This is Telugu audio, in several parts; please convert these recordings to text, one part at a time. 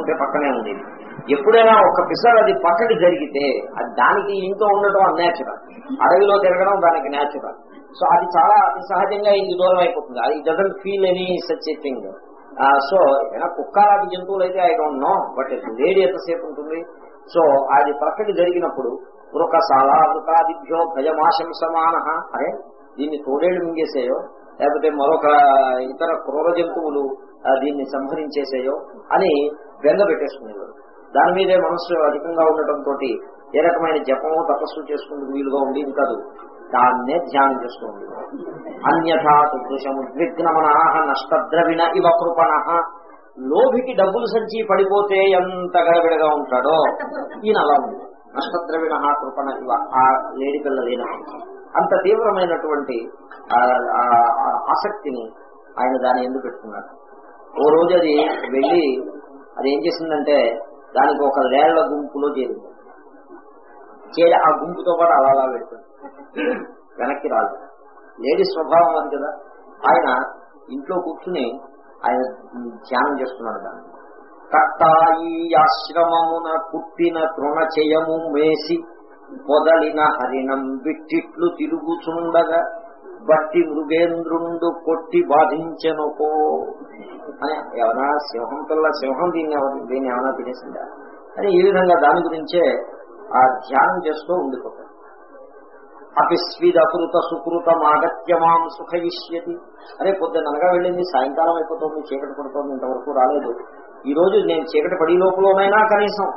అంటే పక్కనే ఉంది. ఎప్పుడైనా ఒక పిసర్ అది పక్కకి జరిగితే అది దానికి ఇంట్లో ఉండటం అన్యాచురల్ అడవిలో తిరగడం దానికి న్యాచురల్ సో అది చాలా అతి సహజంగా ఇది దూరం అయిపోతుంది. అది doesn't feel any such a thing so ఏదైనా కుక్క లాంటి జంతువులు అయితే ఐ డోంట్ నో బట్ వేడి ఎంతసేపు ఉంటుంది? సో అది పక్కకి జరిగినప్పుడు వృకసాల వృకాదిభ్యో భయమాశంసమాన అరే దీన్ని తోడేళ్ళు మింగేసేయో లేకపోతే మరొక ఇతర క్రూర జంతువులు దీన్ని సంహరించేసేయో అని బెంగ పెట్టేసుకునేవారు. దాని మీదే మనస్సు అధికంగా ఉండటంతో ఏ రకమైన జపము తపస్సు చేసుకుందుకు వీలుగా ఉండేది కాదు. దాన్నే ధ్యానం చేసుకోండి అన్యథా ఉద్విగ్నమనాహ నష్టద్రవిణ ఇవ కృపణ. లోభికి డబ్బులు సంచి పడిపోతే ఎంత గడబిడగా ఉంటాడో ఈయన అలా ఉంది నష్టద్రవిణ కృపణ ఇవ ఆ లేడి పిల్ల అంత తీవ్రమైనటువంటి ఆ, ఆసక్తిని ఆయన దాని ఎందుకు పెట్టుకున్నాడు? ఓ రోజు అది వెళ్ళి అది ఏం చేసిందంటే దానికి ఒక రేళ్ళ గుంపులో చేరింది. చేరి ఆ గుంపుతో పాటు అలా అలా వెళ్తుంది వెనక్కి రాదు లేడీ స్వభావం అది కదా. ఆయన ఇంట్లో కూర్చుని ఆయన ధ్యానం చేస్తున్నాడు దాన్ని. కట్టాయి ఆశ్రమమున పుట్టిన తృణచయము మేసి పొదలిన హరిణం విట్టిట్లు తిరుగుచుండగా బట్టి మృగేంద్రుండు కొట్టి బాధించనుకో. అని ఏమైనా సింహం పిల్ల సింహం దీన్ని దీన్ని ఏమైనా తినేసిందా? అని ఈ విధంగా దాని గురించే ఆ ధ్యానం చేస్తూ ఉండిపోతాడు అపిస్విదకృత సుకృత ఆగత్యమాం సుఖయిష్యతి. అరే పొద్దుననగా వెళ్ళింది సాయంకాలం అయిపోతుంది చీకటి పడుతోంది ఇంతవరకు రాలేదు. ఈ రోజు నేను చీకటి పడి లోపలనైనా కనీసం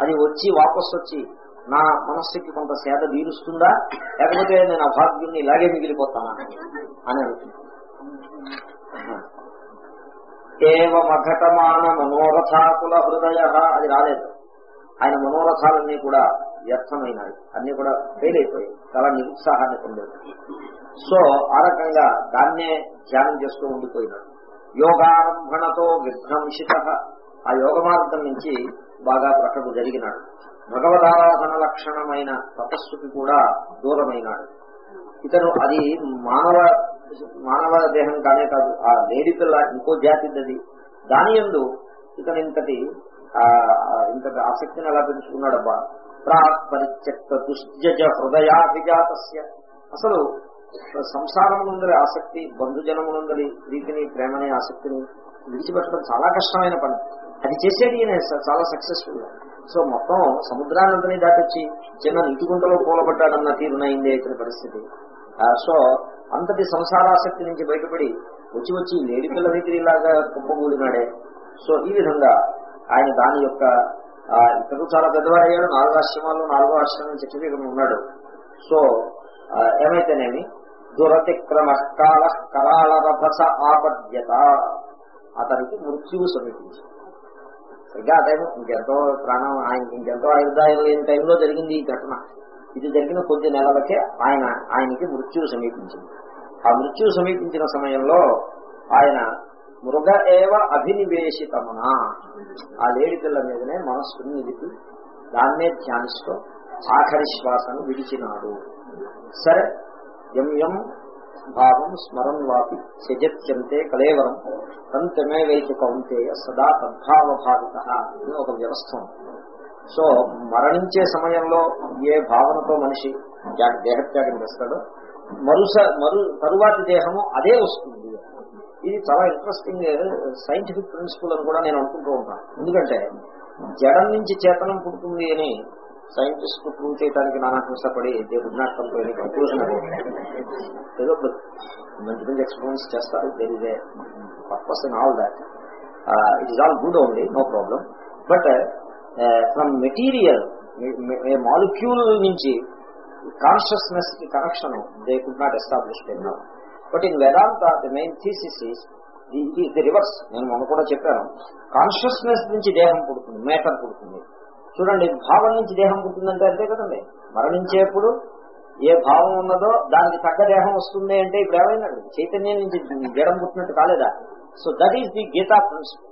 అది వచ్చి వాపస్ వచ్చి నా మనస్సుకి కొంత సేద తీరుస్తుందా? లేకపోతే నేను అభాగ్యుని ఇలాగే మిగిలిపోతానా? అని అడుగుతుంది. ఏవమఘటమాన మనోరథాకుల హృదయ. అది రాలేదు. ఆయన మనోరథాలన్నీ కూడా వ్యర్థమైనవి అన్ని కూడా ఫెయిల్ అయిపోయాయి. చాలా నిరుత్సాహాన్ని పొందాడు సో ఆ రకంగా దాన్నే ధ్యానం చేస్తూ ఉండిపోయినాడు. యోగారంభణతో విభ్రంశిత. ఆ యోగ మార్గం నుంచి బాగా ప్రకటన జరిగినాడు. భగవదారాధన లక్షణమైన తపస్సుకి కూడా దూరమైనాడు. ఇతను అది మానవ మానవ దేహం కానే కాదు ఆ లేడి పిల్ల ఇంకో జాతిది దాని ఎందు ఇతను ఇంతటి ఆ, ఇంతటి ఆసక్తిని ఎలా పెంచుకున్నాడబ్బా ప్రాక్ పరిత్యక్త దుష్జ హృదయాభిజాతస్య. అసలు సంసారం నుండి ఆసక్తి బంధుజనమునందరి ప్రీతిని ప్రేమని ఆసక్తిని విడిచిపెట్టడం చాలా కష్టమైన పని. అది చేసేది ఈయన స- చాలా సక్సెస్ఫుల్గా. సో మొత్తం సముద్రానంతని దాటొచ్చి చిన్న నీటిగుంటలో గుంటలో తీరునైంది ఇతని పరిస్థితి. సో అంతటి సంసారాసక్తి నుంచి బయటపడి వచ్చి వచ్చి లేడి పిల్ల దగ్గర ఇలాగా కుప్పగూలినాడే సో ఈ విధంగా ఆయన దాని యొక్క ఆ, చాలా పెద్దవాడయ్యాడు నాలుగు ఆశ్రమాల్లో నాలుగో ఆశ్రమం చక్రవర్తి ఉన్నాడు. సో ఏమైతేనేమి? దురతిక్రమ కాల కరాళ రభస ఆపద్యత. అతనికి మృత్యువు సమీపించింది. ఇంకా ఆ టైం ఇంకెంతో ప్రాణం ఆయన ఇంకెంతో ఆయుర్దాయం లేని టైంలో జరిగింది ఈ ఘటన. ఇది జరిగిన కొద్ది నెలలకే ఆయన ఆయనకి మృత్యువు సమీపించింది. ఆ మృత్యువు సమీపించిన సమయంలో ఆయన మృగ ఏవ అభినివేశితమున ఆ లేడి పిల్ల మీదనే మనస్సుని నిలిపి దాన్నే ధ్యానిస్తూ ఆఖరి శ్వాసను విడిచినాడు. సరే ఎం ఎం భావం స్మరన్ వాపి సజత్యంతే కలేవరం తంతమే వైపు కౌంతేయ సదా తద్భావభావిత అని ఒక వ్యవస్థ సో మరణించే సమయంలో ఏ భావనతో మనిషి దేహత్యాగం చేస్తాడో మరుస మరు తరువాతి దేహము అదే వస్తుంది. ఇది చాలా ఇంట్రెస్టింగ్ సైంటిఫిక్ ప్రిన్సిపల్ అని కూడా నేను అనుకుంటూ ఉంటాను. ఎందుకంటే జడం నుంచి చేతనం పుడుతుంది అని సైంటిస్ట్ ప్రూవ్ చేయడానికి నానా హింసపడి దే వుడ్ నాట్ కన్క్లూజన్ ఏదో మంచి మంచి ఎక్స్పీరియన్స్ చేస్తారు. There is a purpose in all that it is all good only no problem but from material molecule నుంచి కాన్షియస్నెస్కి connection they could not establish but in Vedanta the main thesis is is the reverse నేను మొన్న కూడా చెప్పాను. కాన్షియస్నెస్ నుంచి దేహం పుడుతుంది మేటర్ పుడుతుంది. చూడండి భావం నుంచి దేహం పుట్టిందంటే అంతే కదండి. మరణించేప్పుడు ఏ భావం ఉన్నదో దానికి తగ్గ దేహం వస్తుంది అంటే ఇప్పుడు ఏమైందండి చైతన్యం నుంచి జడం పుట్టినట్టు కాలేదా? So that is the Gita principle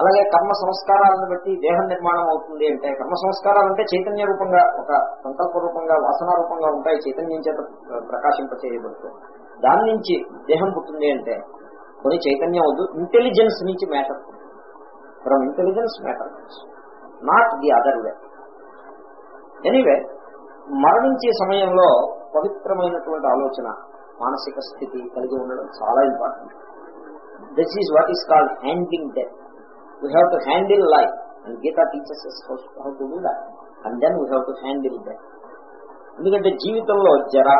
అలాగే కర్మ సంస్కారాలను బట్టి దేహం నిర్మాణం అవుతుంది అంటే కర్మ సంస్కారాలు అంటే చైతన్య రూపంగా ఒక సంకల్ప రూపంగా వాసన రూపంగా ఉంటాయి. చైతన్యం చేత ప్రకాశింపచేయబడుతుంది. దాని నుంచి దేహం పుట్టింది అంటే కొన్ని చైతన్యం వద్దు. ఇంటెలిజెన్స్ నుంచి matter from intelligence matter not the other way. Anyway మరణించే సమయంలో పవిత్రమైనటువంటి ఆలోచన మానసిక స్థితి కలిగి ఉండడం చాలా important this is what is called handling death we have to handle life and Gita teachers how to do that and then we have to handle death ఎందుకంటే జీవితంలో జర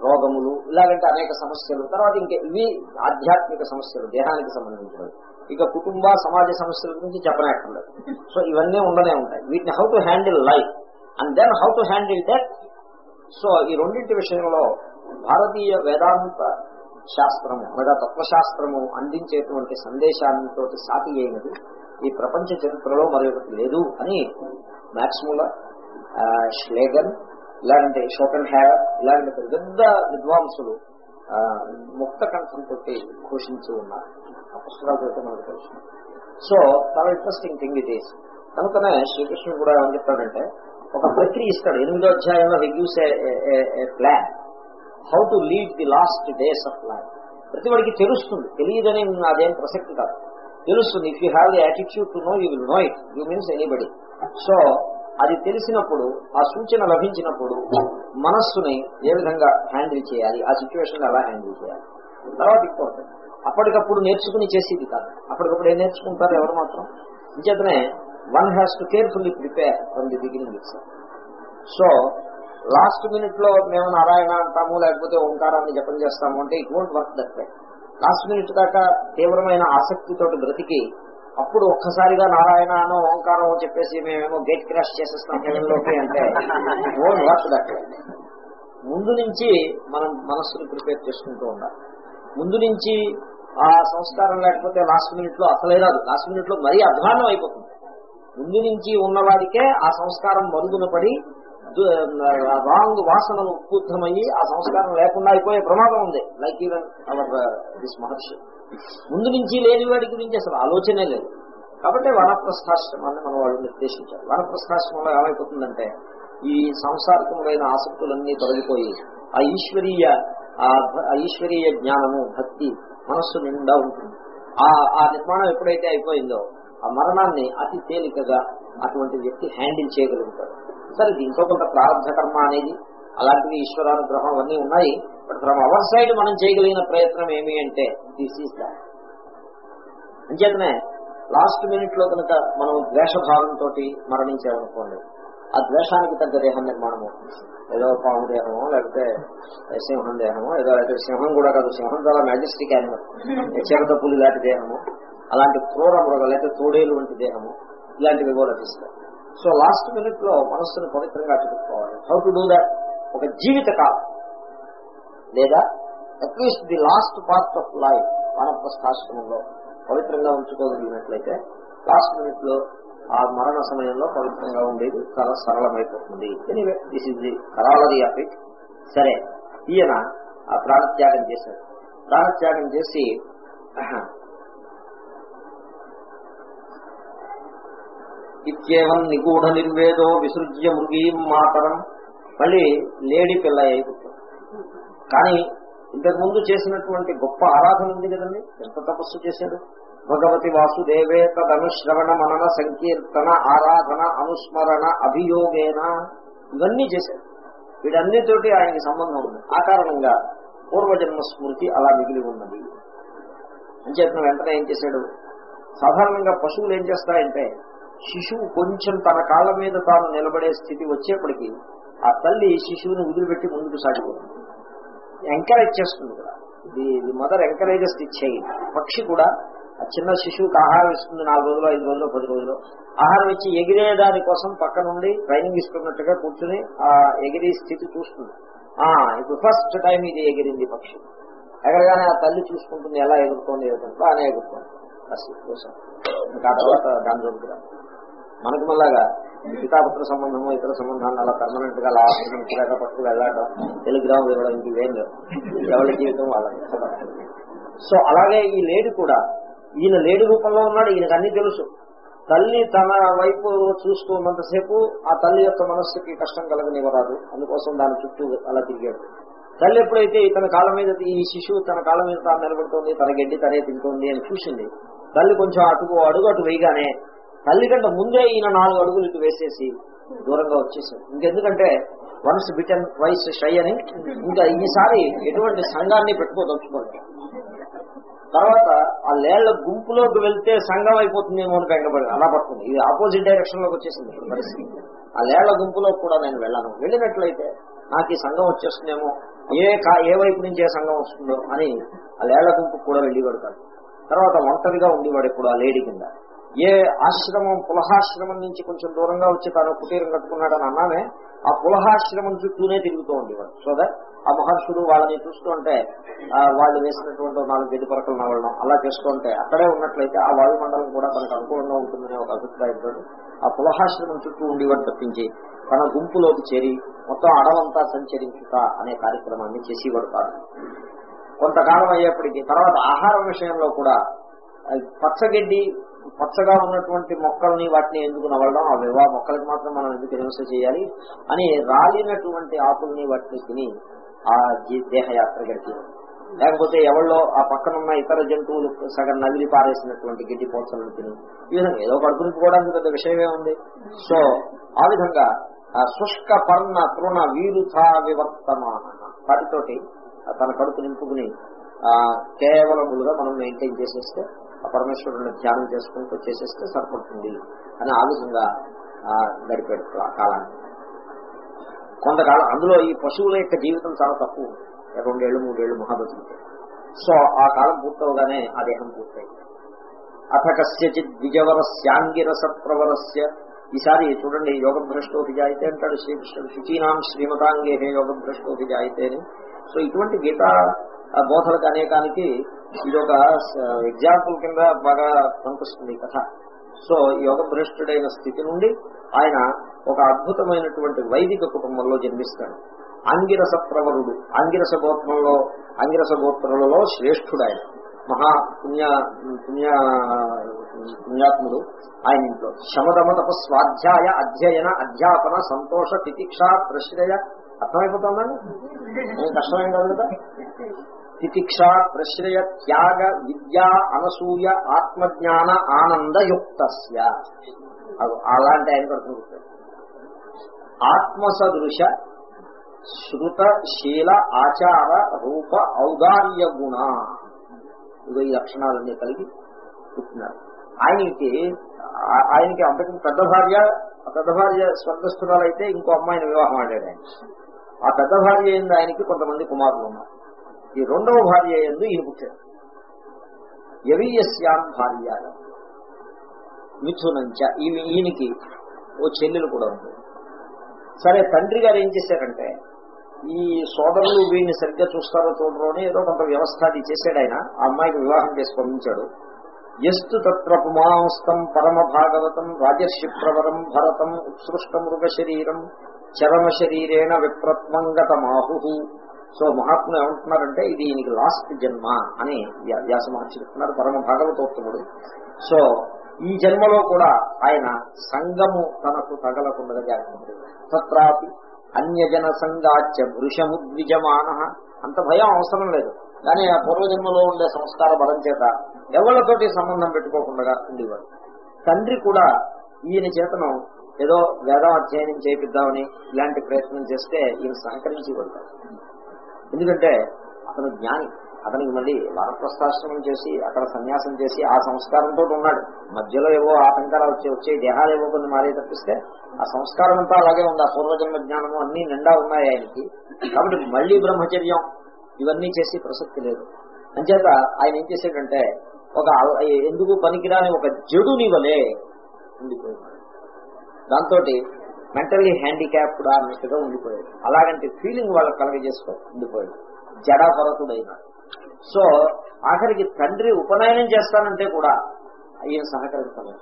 రోగములు ఇలాగంటే అనేక సమస్యలు తర్వాత ఇంకా ఇవి ఆధ్యాత్మిక సమస్యలు దేహానికి సంబంధించినవి. ఇక కుటుంబ సమాజ సమస్యల గురించి చెప్పనక్కర్లేదు. సో ఇవన్నీ ఉండనే ఉంటాయి. వీటిని how to handle life and then how to handle death so ఈ రెండింటి విషయంలో భారతీయ వేదాంత శాస్త్రము అనగా తత్వశాస్త్రము అందించేటువంటి సందేశాలతో సాటి అయినది ఈ ప్రపంచ చరిత్రలో మరొకటి లేదు అని మ్యాక్స్ముల ష్లేగన్ ఇలాంటి షోకన్ హ్యావ్ ఇలాంటి పెద్ద పెద్ద విద్వాంసులు ముక్త కంఠంతో ఘోషించి ఉన్నారు. ఆ పుస్తకాలు చదివితే మనకు తెలుసు సో చాలా ఇంట్రెస్టింగ్ థింగ్ ఇట్ ఈస్ కనుకనే శ్రీకృష్ణుడు కూడా ఏమని చెప్తాడంటే ఒక ప్రక్రియ ఇస్తాడు. ఎనిమిదో అధ్యాయంలో he plan how to lead the last days of life ప్రతి వాడికి తెలుస్తుంది. తెలియదని అదేం ప్రసక్తి కాదు. తెలుస్తుంది. If you have the attitude to know you will know it you means anybody so అది తెలిసినప్పుడు ఆ సూచన లభించినప్పుడు మనస్సుని ఏ విధంగా హ్యాండిల్ చేయాలి? ఆ సిచ్యువేషన్ ఎలా హ్యాండిల్ చేయాలి? తర్వాత ఇంపార్టెంట్ అప్పటికప్పుడు నేర్చుకుని చేసేది కాదు. అప్పటికప్పుడు ఏం నేర్చుకుంటారు ఎవరు మాత్రం? ఇంచేతనే one has to carefully prepare from the beginning it's so last మినిట్లో మేము నారాయణ అంటాము లేకపోతే ఓంకారాన్ని జపం చేస్తాము అంటే it won't work that way last minute దాకా తీవ్రమైన ఆసక్తితోటి బ్రతికి అప్పుడు ఒక్కసారిగా నారాయణ అనో ఓంకారం చెప్పేసి మేమేమో గేట్ క్రాష్ చేసేస్తాం హెవెన్లోకి అంటే ఓన్ వర్క్ దట్ ముందు నుంచి మనం మనస్సును ప్రిపేర్ చేసుకుంటూ ఉండాలి. ముందు నుంచి ఆ సంస్కారం లేకపోతే లాస్ట్ మినిట్లో అసలే రాదు. లాస్ట్ మినిట్లో మరీ అధ్వానం అయిపోతుంది. ముందు నుంచి ఉన్నవాడికే ఆ సంస్కారం మరుగున పడి రాంగ్ వాసనలు ఉత్పూర్తమయ్యి ఆ సంస్కారం లేకుండా అయిపోయే ప్రమాదం ఉంది. Like even our this Maharshi. ముందు నుంచి లేని వాడి గురించి అసలు ఆలోచనే లేదు. కాబట్టి వనప్రస్థాశ్రమాన్ని మనం వాళ్ళు నిర్దేశించారు. వనప్రస్థాశ్రమంలో ఏమైపోతుందంటే ఈ సాంసారికములైన ఆసక్తులన్నీ తొలగిపోయి ఆ ఈశ్వరీయ ఆ ఈశ్వరీయ జ్ఞానము భక్తి మనస్సు నిండా ఉంటుంది. ఆ ఆ నిర్మాణం ఎప్పుడైతే అయిపోయిందో ఆ మరణాన్ని అతి తేలికగా అటువంటి వ్యక్తి హ్యాండిల్ చేయగలుగుతాడు. సరే దీంతో కొంత ప్రారంభ కర్మ అనేది అలాంటివి ఈశ్వరానుగ్రహం అవన్నీ ఉన్నాయి. బట్ ఫ్రమ్ అవర్ సైడ్ మనం చేయగలిగిన ప్రయత్నం ఏమి అంటే దిస్ ఈస్ దాట్ అంచేతనే లాస్ట్ మినిట్లో కనుక మనం ద్వేషభావంతో మరణించామనుకోండి ఆ ద్వేషానికి తగ్గ దేహం నిర్మాణం అవుతుంది. ఏదో పాము దేహమో లేకపోతే సింహం దేహమో ఏదో లేకపోతే సింహం కూడా కాదు సింహం చాలా మ్యాజెస్టిక్ యానిమల్ చిరత పులి లాంటి దేహము అలాంటి క్రూర మృగ లేకపోతే తోడేలు వంటి దేహము ఇలాంటివి ఏవో లభిస్తాయి సో లాస్ట్ మినిట్లో మనస్సును పవిత్రంగా చూసుకోవాలి హౌ టు డూ దాట్ ఒక జీవిత కాలం. లేదా at least the last part of life వానప్రస్థాశ్రమంలో పవిత్రంగా ఉంచుకోగలిగినట్లయితే లాస్ట్ మినిట్లో ఆ మరణ సమయంలో పవిత్రంగా ఉండేది చాలా సరళమైపోతుంది. ఎనివే దిస్ ఇస్ ది కరాలది ఆఫ్ ఇట్ సరే ఈయన ఆ ప్రాణత్యాగం చేశాడు. ప్రాణత్యాగం చేసి ఇత్యేవం నిగూఢ నిర్వేదో విసృజ్య మృగీం మాతరం. మళ్ళీ లేడీ పిల్ల అయిపోతుంది కానీ ఇంతకు ముందు చేసినటువంటి గొప్ప ఆరాధన ఉంది కదండి? ఎంత తపస్సు చేశాడు? భగవతి వాసుదేవే తదనుశ్రవణ మనన సంకీర్తన ఆరాధన అనుస్మరణ అభియోగేన. ఇవన్నీ చేశారు వీటన్నిటితోటి ఆయనకి సంబంధం ఉంది. ఆ కారణంగా పూర్వజన్మ స్మృతి అలా మిగిలి ఉన్నది. అంచేతన వెంటనే ఏం చేశాడు? సాధారణంగా పశువులు ఏం చేస్తాయంటే శిశువు కొంచెం తన కాళ్ళ మీద తాను నిలబడే స్థితి వచ్చేప్పటికీ ఆ తల్లి శిశువుని వదిలిపెట్టి ముందుకు సాగిపోతుంది. ఎంకరేజ్ చేస్తుంది కూడా the the mother encourages the child పక్షి కూడా చిన్న శిశువుకి ఆహారం ఇస్తుంది నాలుగు రోజులు ఐదు రోజులు పది రోజులు. ఆహారం ఇచ్చి ఎగిరే దానికోసం పక్క నుండి ట్రైనింగ్ ఇస్తున్నట్టుగా కూర్చుని ఆ ఎగిరే స్థితి చూస్తుంది. ఆ ఇప్పుడు ఫస్ట్ టైం ఇది ఎగిరింది పక్షి. ఎగరగానే ఆ తల్లి చూసుకుంటుంది ఎలా ఎగురుతోంది ఎగురుతుంది అనే ఎగురుతోంది. కోసం ఇంకా ఆ తర్వాత దాని మనకు మళ్ళాగా పితాపుత్ర సంబంధము ఇతర సంబంధాలను అలా పర్మనెంట్గా లాగా పట్టుకు వెళ్ళడం టెలిగ్రామ్ ఇవ్వడం ఇంకేం లేదు. ఎవరి జీవితం వాళ్ళకి సో అలాగే ఈ లేడి కూడా ఈయన లేడి రూపంలో ఉన్నాడు ఈయనకు అన్ని తెలుసు. తల్లి తన వైపు చూసుకున్నంతసేపు ఆ తల్లి యొక్క మనస్సుకి కష్టం కలగనివ్వరాదు అందుకోసం దాని చుట్టూ అలా తిరిగాడు. తల్లి ఎప్పుడైతే తన కాళ్ళ మీద ఈ శిశువు తన కాళ్ళ మీద తాను నిలబడుతోంది తన గడ్డి తనే తింటోంది అని చూసింది తల్లి కొంచెం అటుకు అడుగు అటు వేయగానే తల్లి కంటే ముందే ఈయన నాలుగు అడుగులు ఇటు వేసేసి దూరంగా వచ్చేసాడు ఇంకెందుకంటే వన్స్ బిటన్ వైస్ షై అని ఇంకా ఈసారి ఎటువంటి సంఘాన్ని పెట్టుకోదలుచుకోండి తర్వాత ఆ లేళ్ళ గుంపులోకి వెళ్తే సంఘం అయిపోతుందేమో అని బెంగపడి అలా పడుతుంది ఇది ఆపోజిట్ డైరెక్షన్లోకి వచ్చేసింది పరిస్థితి. ఆ లేళ్ళ గుంపులోకి కూడా నేను వెళ్ళాను. వెళ్ళినట్లయితే నాకు ఈ సంఘం వచ్చేస్తుందేమో. ఏ కా ఏ వైపు నుంచి ఏ సంఘం వస్తుందో అని ఆ లేళ్ళ గుంపుకు కూడా వెళ్ళేవాడు కాదు తర్వాత ఒంటరిగా ఉండేవాడు ఇప్పుడు ఆ లేడీ కింద. ఏ ఆశ్రమం పులహాశ్రమం నుంచి కొంచెం దూరంగా వచ్చి తాను కుటీరం కట్టుకున్నాడని అన్నానే ఆ పులహాశ్రమం చుట్టూనే తిరుగుతూ ఉండేవాడు. సో దట్ ఆ మహర్షులు వాళ్ళని చూస్తుంటే వాళ్ళు వేసినటువంటి నాలుగు గది పరకలు నవలడం అలా చేసుకుంటే అక్కడే ఉన్నట్లయితే ఆ వాయుమండలం కూడా తనకు అనుకూలంగా ఉంటుందనే ఒక అభిప్రాయంతో ఆ పులహాశ్రమం చుట్టూ ఉండేవాడు తప్పించి తన గుంపులోకి చేరి మొత్తం అడవంతా సంచరించుట అనే కార్యక్రమాన్ని చేసేవాడు కాదు. కొంతకాలం అయ్యేప్పటికీ తర్వాత ఆహారం విషయంలో కూడా పచ్చగడ్డి పచ్చగా ఉన్నటువంటి మొక్కల్ని వాటిని ఎందుకు నవలడం అవి ఆ మొక్కలకి మాత్రం మనం ఎందుకు హింస చేయాలి అని రాలినటువంటి ఆకుల్ని వాటిని తిని ఆ దేహయాత్ర గడిపి. లేకపోతే ఎవళ్ళో ఆ పక్కనున్న ఇతర జంతువులు సగం నవిలి పారేసినటువంటి గిడ్డి పోచలను తిని ఈ విధంగా ఏదో కడుపు నింపుకోవడానికి పెద్ద విషయమే ఉంది. సో ఆ విధంగా ఆ శుష్క పర్ణ తృణ వీరుథా వివర్తమాన వాటితోటి తన కడుపు నింపుకుని ఆ కేవలములుగా మనం మెయింటైన్ చేసేస్తే ఆ పరమేశ్వరుని ధ్యానం చేసుకుంటూ చేసేస్తే సరిపడుతుంది అని ఆ విధంగా ఆ, గడిపాడు ఆ కాలాన్ని. కొంతకాలం అందులో ఈ పశువుల యొక్క జీవితం చాలా తక్కువ. రెండేళ్ళు మూడేళ్ళు మహాబతులు సో ఆ కాలం పూర్తవగానే ఆ దేహం పూర్తయింది. అథ కస్యచిత్ ద్విజవరస్యాంగిరస ప్రవరస్య ఈసారి చూడండి యోగ భ్రష్టోపి జాయితే అంటాడు శ్రీకృష్ణుడు శుచీనాం శ్రీమతాంగే యోగ భ్రష్టోపి జాయితే అని సో ఇటువంటి గీత బోధలకు అనేకానికి ఇది ఒక ఎగ్జాంపుల్ కింద బాగా కనిపిస్తుంది ఈ కథ. సో యోగ భ్రష్టుడైన స్థితి నుండి ఆయన ఒక అద్భుతమైనటువంటి వైదిక కుటుంబంలో జన్మిస్తాడు. ఆంగిరస ప్రవరుడు ఆంగిరస గోత్రంలో ఆంగిరస గోత్రులలో శ్రేష్ఠుడు ఆయన మహా పుణ్య పుణ్య పుణ్యాత్ముడు ఆయన ఇంట్లో. శమదమ తప స్వాధ్యాయ అధ్యయన అధ్యాపన సంతోష తితిక్ష ప్రశ్రయ. అర్థమైపోతుందండి కష్టమేం కాదు కదా తితిక్ష ప్రశ్రయ త్యాగ విద్య అనసూయ ఆత్మజ్ఞాన ఆనందయుక్త అలాంటి ఆయన కడుతుంది ఆత్మసదృశ శృత శీల ఆచార రూప ఔదార్య గుణ. ఇదో ఈ లక్షణాలన్నీ కలిగి పుట్టినారు ఆయనకి ఆయనకి అంతకు పెద్ద భార్య పెద్ద భార్య స్వర్గస్థురాలైతే ఇంకో అమ్మాయిని వివాహం ఆడాడు ఆయన. ఆ పెద్ద భార్య ఎందు ఆయనకి కొంతమంది కుమారులు ఉన్నారు. ఈ రెండవ భార్య ఎందు ఈయన పుట్టాడు. యవీయస్యాం భార్య. మిథునంచ. ఈమె ఈయనకి ఓ చెల్లెలు కూడా ఉంది. సరే తండ్రి గారు ఏం చేశారంటే ఈ సోదరులు వీడిని సరిగ్గా చూస్తారో చూడరో అని ఏదో కొంత వ్యవస్థ అది చేశాడు ఆయన. ఆ అమ్మాయికి వివాహం చేసి పంపించాడు. ఎస్తు తత్ర పుమాంస్తం పరమ భాగవతం రాజర్షి ప్రవరం భరతం ఉత్సృష్ట మృగ శరీరం చరమ శరీరేణ విప్రత్మంగత మాహు సో మహాత్ములు ఏమంటున్నారంటే ఇది ఈయనకి లాస్ట్ జన్మ అని వ్యాస మహర్షి చెప్తున్నారు పరమ భాగవతోత్తముడు సో ఈ జన్మలో కూడా ఆయన సంగము తనకు తగలకుండా జాగ్రత్త తత్రాపి అన్యజన సంగాచ్య వృషముద్విజమాన అంత భయం అవసరం లేదు. కానీ ఆ పూర్వజన్మలో ఉండే సంస్కార బలం చేత ఎవరితోటి సంబంధం పెట్టుకోకుండా ఉండేవాడు. తండ్రి కూడా ఈయన చేతను ఏదో వేదం అధ్యయనం చేపిద్దామని ఇలాంటి ప్రయత్నం చేస్తే ఈయన సహకరించి వెళ్తాడు ఎందుకంటే అతను జ్ఞాని. అతనికి మళ్ళీ వానప్రస్థాశ్రమం చేసి అక్కడ సన్యాసం చేసి ఆ సంస్కారంతో ఉన్నాడు. మధ్యలో ఏవో ఆటంకాలు వచ్చి వచ్చే దేహాలు ఏవో కొన్ని మారే తప్పిస్తే ఆ సంస్కారం అంతా అలాగే ఉంది. ఆ పూర్వజన్మ జ్ఞానము అన్ని నిండా ఉన్నాయి ఆయనకి. కాబట్టి మళ్ళీ బ్రహ్మచర్యం ఇవన్నీ చేసి ప్రసక్తి లేదు. అంచేత ఆయన ఏం చేశాడంటే ఒక ఎందుకు పనికిరాని ఒక జడుని వలే ఉండిపోయాడు. దాంతో మెంటల్లీ హ్యాండిక్యాప్డ్ అన్నట్టుగా ఉండిపోయాడు. అలాగంటే ఫీలింగ్ వాళ్ళకి కలగజేసుకో ఉండిపోయాడు. జడాపరతుడైనాడు. సో ఆఖరికి తండ్రి ఉపనయనం చేస్తానంటే కూడా ఈయన సహకరించలేదు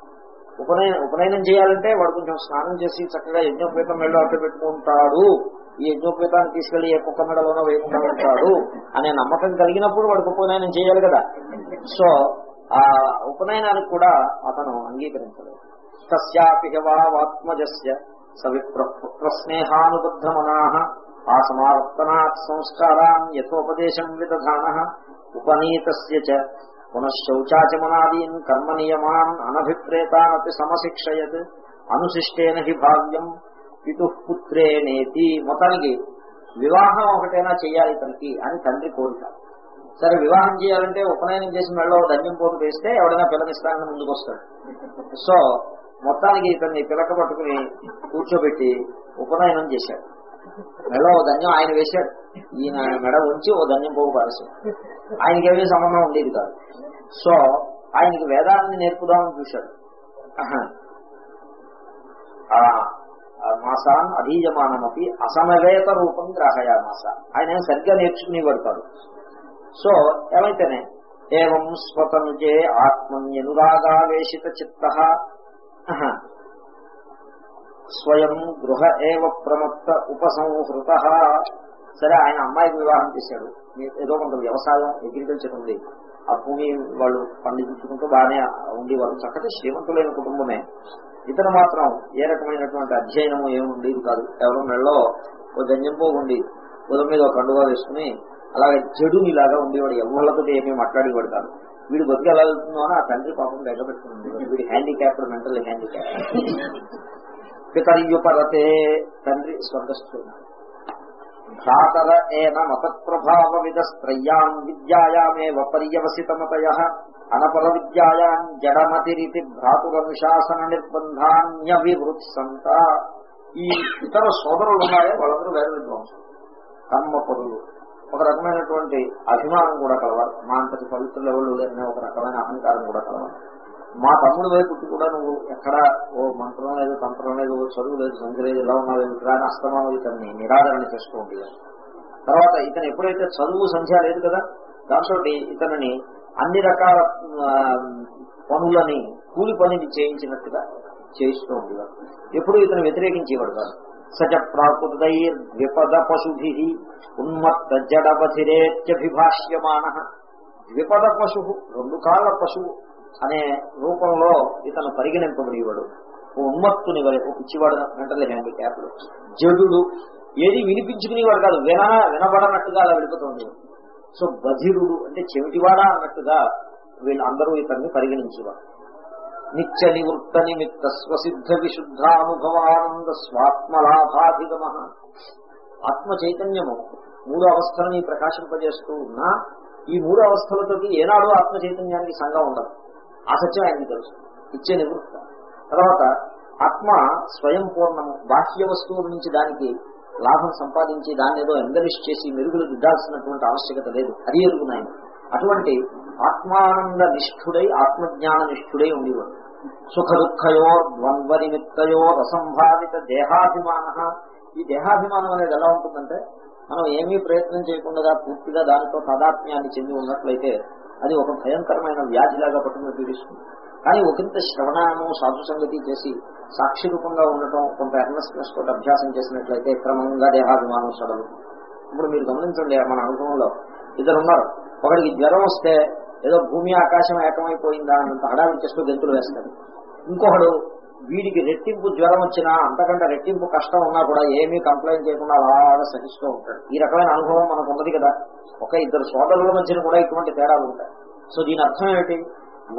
ఉపనయనం ఉపనయనం చేయాలంటే వాడు కొంచెం స్నానం చేసి చక్కగా యజ్ఞోపేతం మెళ్ళు అట్టు పెట్టుకుంటాడు. ఈ యజ్ఞోపేతాన్ని తీసుకెళ్ళి ఏ కుక్క మెడలోనో వేయకుండా ఉంటాడు అనే నమ్మకం కలిగినప్పుడు వాడికి ఉపనయనం చేయాలి కదా. సో ఆ ఉపనయనానికి కూడా అతను అంగీకరించలేదు. తస్యాపి వాత్మజస్య సవిప్రస్నేహానుబద్ధమనా ఆ సమావర్తనాత్ సంస్కారాన్ యథోపదేశం విదధాన ఉపనీతస్య చ. పునశ్చౌచాచమనాదీన్ కర్మ నియమాన్ అనభిప్రేతానపి సమశిక్షయత్. అనుశిష్టేన హి భావ్యం పితుపుత్రేనేతి మొత్తానికి వివాహం ఒకటైనా చెయ్యాలి ఇతనికి అని తండ్రి కోరిక. సరే వివాహం చేయాలంటే ఉపనయనం చేసి మెళ్ళో దండం పోటు వేస్తే ఎవడైనా పిల్లనిస్తానని ముందుకు వస్తాడు సో మొత్తానికి ఇతన్ని పిలక పట్టుకుని కూర్చోబెట్టి ఉపనయనం చేశాడు. మెడలో ఓ ధన్యం ఆయన వేశాడు. ఈయన మెడ ఉంచి ఓ ధన్యం పోగు పారేశాడు. ఆయనకి ఏమీ సంబంధం ఉండేది కాదు. సో ఆయనకి వేదాన్ని నేర్పుదామని చూశాడు. మాసాన్ అధీయమానమపి అసమవేత రూపం గ్రాహయామాస ఆయన సరిగ్గా నేర్చుకునేవాడు సో ఏమైతేనే? ఏం స్వతనుజే ఆత్మన్యనురాగావేశిత చిత్త. స్వయం గృహ ఏవ ప్రమత్త ఉపసంహృత. సరే ఆయన అమ్మాయికి వివాహం చేశాడు. ఏదో కొంత వ్యవసాయం అగ్రికల్చర్ ఉంది. ఆ భూమి వాళ్ళు పండించుకుంటూ బాగానే ఉండేవారు. చక్కటి శ్రీమంతులైన కుటుంబమే. ఇతను మాత్రం ఏ రకమైనటువంటి అధ్యయనము ఏమి ఉండేది కాదు. ఎవరో మెళ్ళో ఓ గంజంపో ఉండి ఉదయం మీద ఒక కండుగా వేసుకుని అలాగే జడునిలాగా ఉండేవాడు. ఎవరితో ఏమీ మాట్లాడేవాడు కాదు. వీడు బతికి ఎలా వెళ్తుందో అని ఆ తండ్రి పాపం దగ్గర పెట్టుకుని వీడి హ్యాండిక్యాప్డ్ మెంటల్ హ్యాండిక్యాప్ పితర్యుపరతే తండ్రి స్వర్గస్థుడు. భ్రాతర ఏన మతప్రభావ విదస్త్రయ్యాం విద్యాయామేవ పర్యవసితమతయ. అనపర విద్యాయాం జడమతిరితి భ్రాతురనుశాసన నిర్బంధాన్య వివృత్సంత ఈ ఇతర సోదరులు ఉన్నాయే వాళ్ళందరూ వేద విద్వాంసులు. కర్మపరులు. ఒక రకమైనటువంటి అభిమానం కూడా కలవాలి మా అంతటి పవిత్రులు ఎవరు లేదనే ఒక రకమైన అహంకారం కూడా కలవాలి మా తమ్ముడు వైపుకి కూడా నువ్వు ఎక్కడ ఓ మంత్రం లేదు తంత్రం లేదు ఓ చదువు లేదు సంఖ్య లేదు ఇలా ఉన్నావు కానీ అస్తమానం ఇతన్ని నిరాదరణ చేస్తూ ఉండేది తర్వాత ఇతను ఎప్పుడైతే చదువు సంధ్య లేదు కదా దాంతో ఇతనిని అన్ని రకాల పనులని కూలి పనిని చేయించినట్టుగా చేయిస్తూ ఉండేవారు ఎప్పుడు ఇతను వ్యతిరేకించేవాడు కాదు. సచ ప్రాకృతైర్ ద్విపద పశుభి ఉన్మత్త జడబధిరేత్యభిభాష్యమాన ద్విపద పశువు రెండు కాళ్ళ పశువు అనే రూపంలో ఇతను పరిగణింపబడేవాడు. ఓ ఉన్మత్తుని వలె ఓ పిచ్చివాడు మెంటల్ హ్యాండిక్యాప్ జడుడు ఏది వినిపించుకునేవాడు కాదు విన వినబడనట్టుగా అలా వెళ్ళిపోతుంది. సో బధిరుడు అంటే చెవిటివాడా అన్నట్టుగా వీళ్ళందరూ ఇతన్ని పరిగణించేవారు. నిత్య నివృత్త నిమిత్త స్వసిద్ధ విశుద్ధానుభవానంద స్వాత్మలాభాధిగమ. ఆత్మ చైతన్యము మూడు అవస్థలని ప్రకాశింపజేస్తూ ఉన్నా ఈ మూడు అవస్థలతోటి ఏనాడు ఆత్మ చైతన్యానికి సంఘం ఉండదు. ఆ సత్యం ఆయనకి తెలుసు. ఇచ్చే నివృత్త. తర్వాత ఆత్మ స్వయం పూర్ణము బాహ్య వస్తువుల నుంచి దానికి లాభం సంపాదించి దాన్ని ఏదో ఎందరిష్ చేసి మెరుగులు దిద్దాల్సినటువంటి ఆవశ్యకత లేదు. అది ఎరుగునాయి అటువంటి ఆత్మానంద నిష్ఠుడై ఆత్మజ్ఞాన నిష్ఠుడై ఉండేవాడు. సుఖ దుఃఖయో ద్వంద్వ నిమిత్తయో అసంభావిత దేహాభిమాన. ఈ దేహాభిమానం అనేది ఎలా ఉంటుందంటే మనం ఏమీ ప్రయత్నం చేయకుండా పూర్తిగా దానితో తాదాత్మ్యాన్ని చెంది ఉన్నట్లయితే అది ఒక భయంకరమైన వ్యాధిలాగా పట్టుకుని పీడిస్తుంది. కానీ ఒకంత శ్రవణము సాధు సంగతి చేసి సాక్షి రూపంగా ఉండటం కొంత ఎర్నస్నెస్ తోటి అభ్యాసం చేసినట్లయితే క్రమంగా దేహాభిమానం సడలు ఇప్పుడు మీరు గమనించండి మన అనుభవంలో ఇద్దరున్నారు. ఒకరికి జ్వరం వస్తే ఏదో భూమి ఆకాశం ఏకమైపోయిందా అన్నంత హడావిడి చేస్తూ గెంతులు వేస్తాడు ఇంకొకడు వీడికి రెట్టింపు జ్వరం వచ్చినా అంతకంటే రెట్టింపు కష్టం ఉన్నా కూడా ఏమీ కంప్లైంట్ చేయకుండా అలాగా సహిస్తూ ఉంటాడు. ఈ రకమైన అనుభవం మనకు ఉన్నది కదా. ఒక ఇద్దరు సోదరుల మధ్యన కూడా ఇటువంటి తేడాలు ఉంటాయి. సో దీని అర్థం ఏమిటి?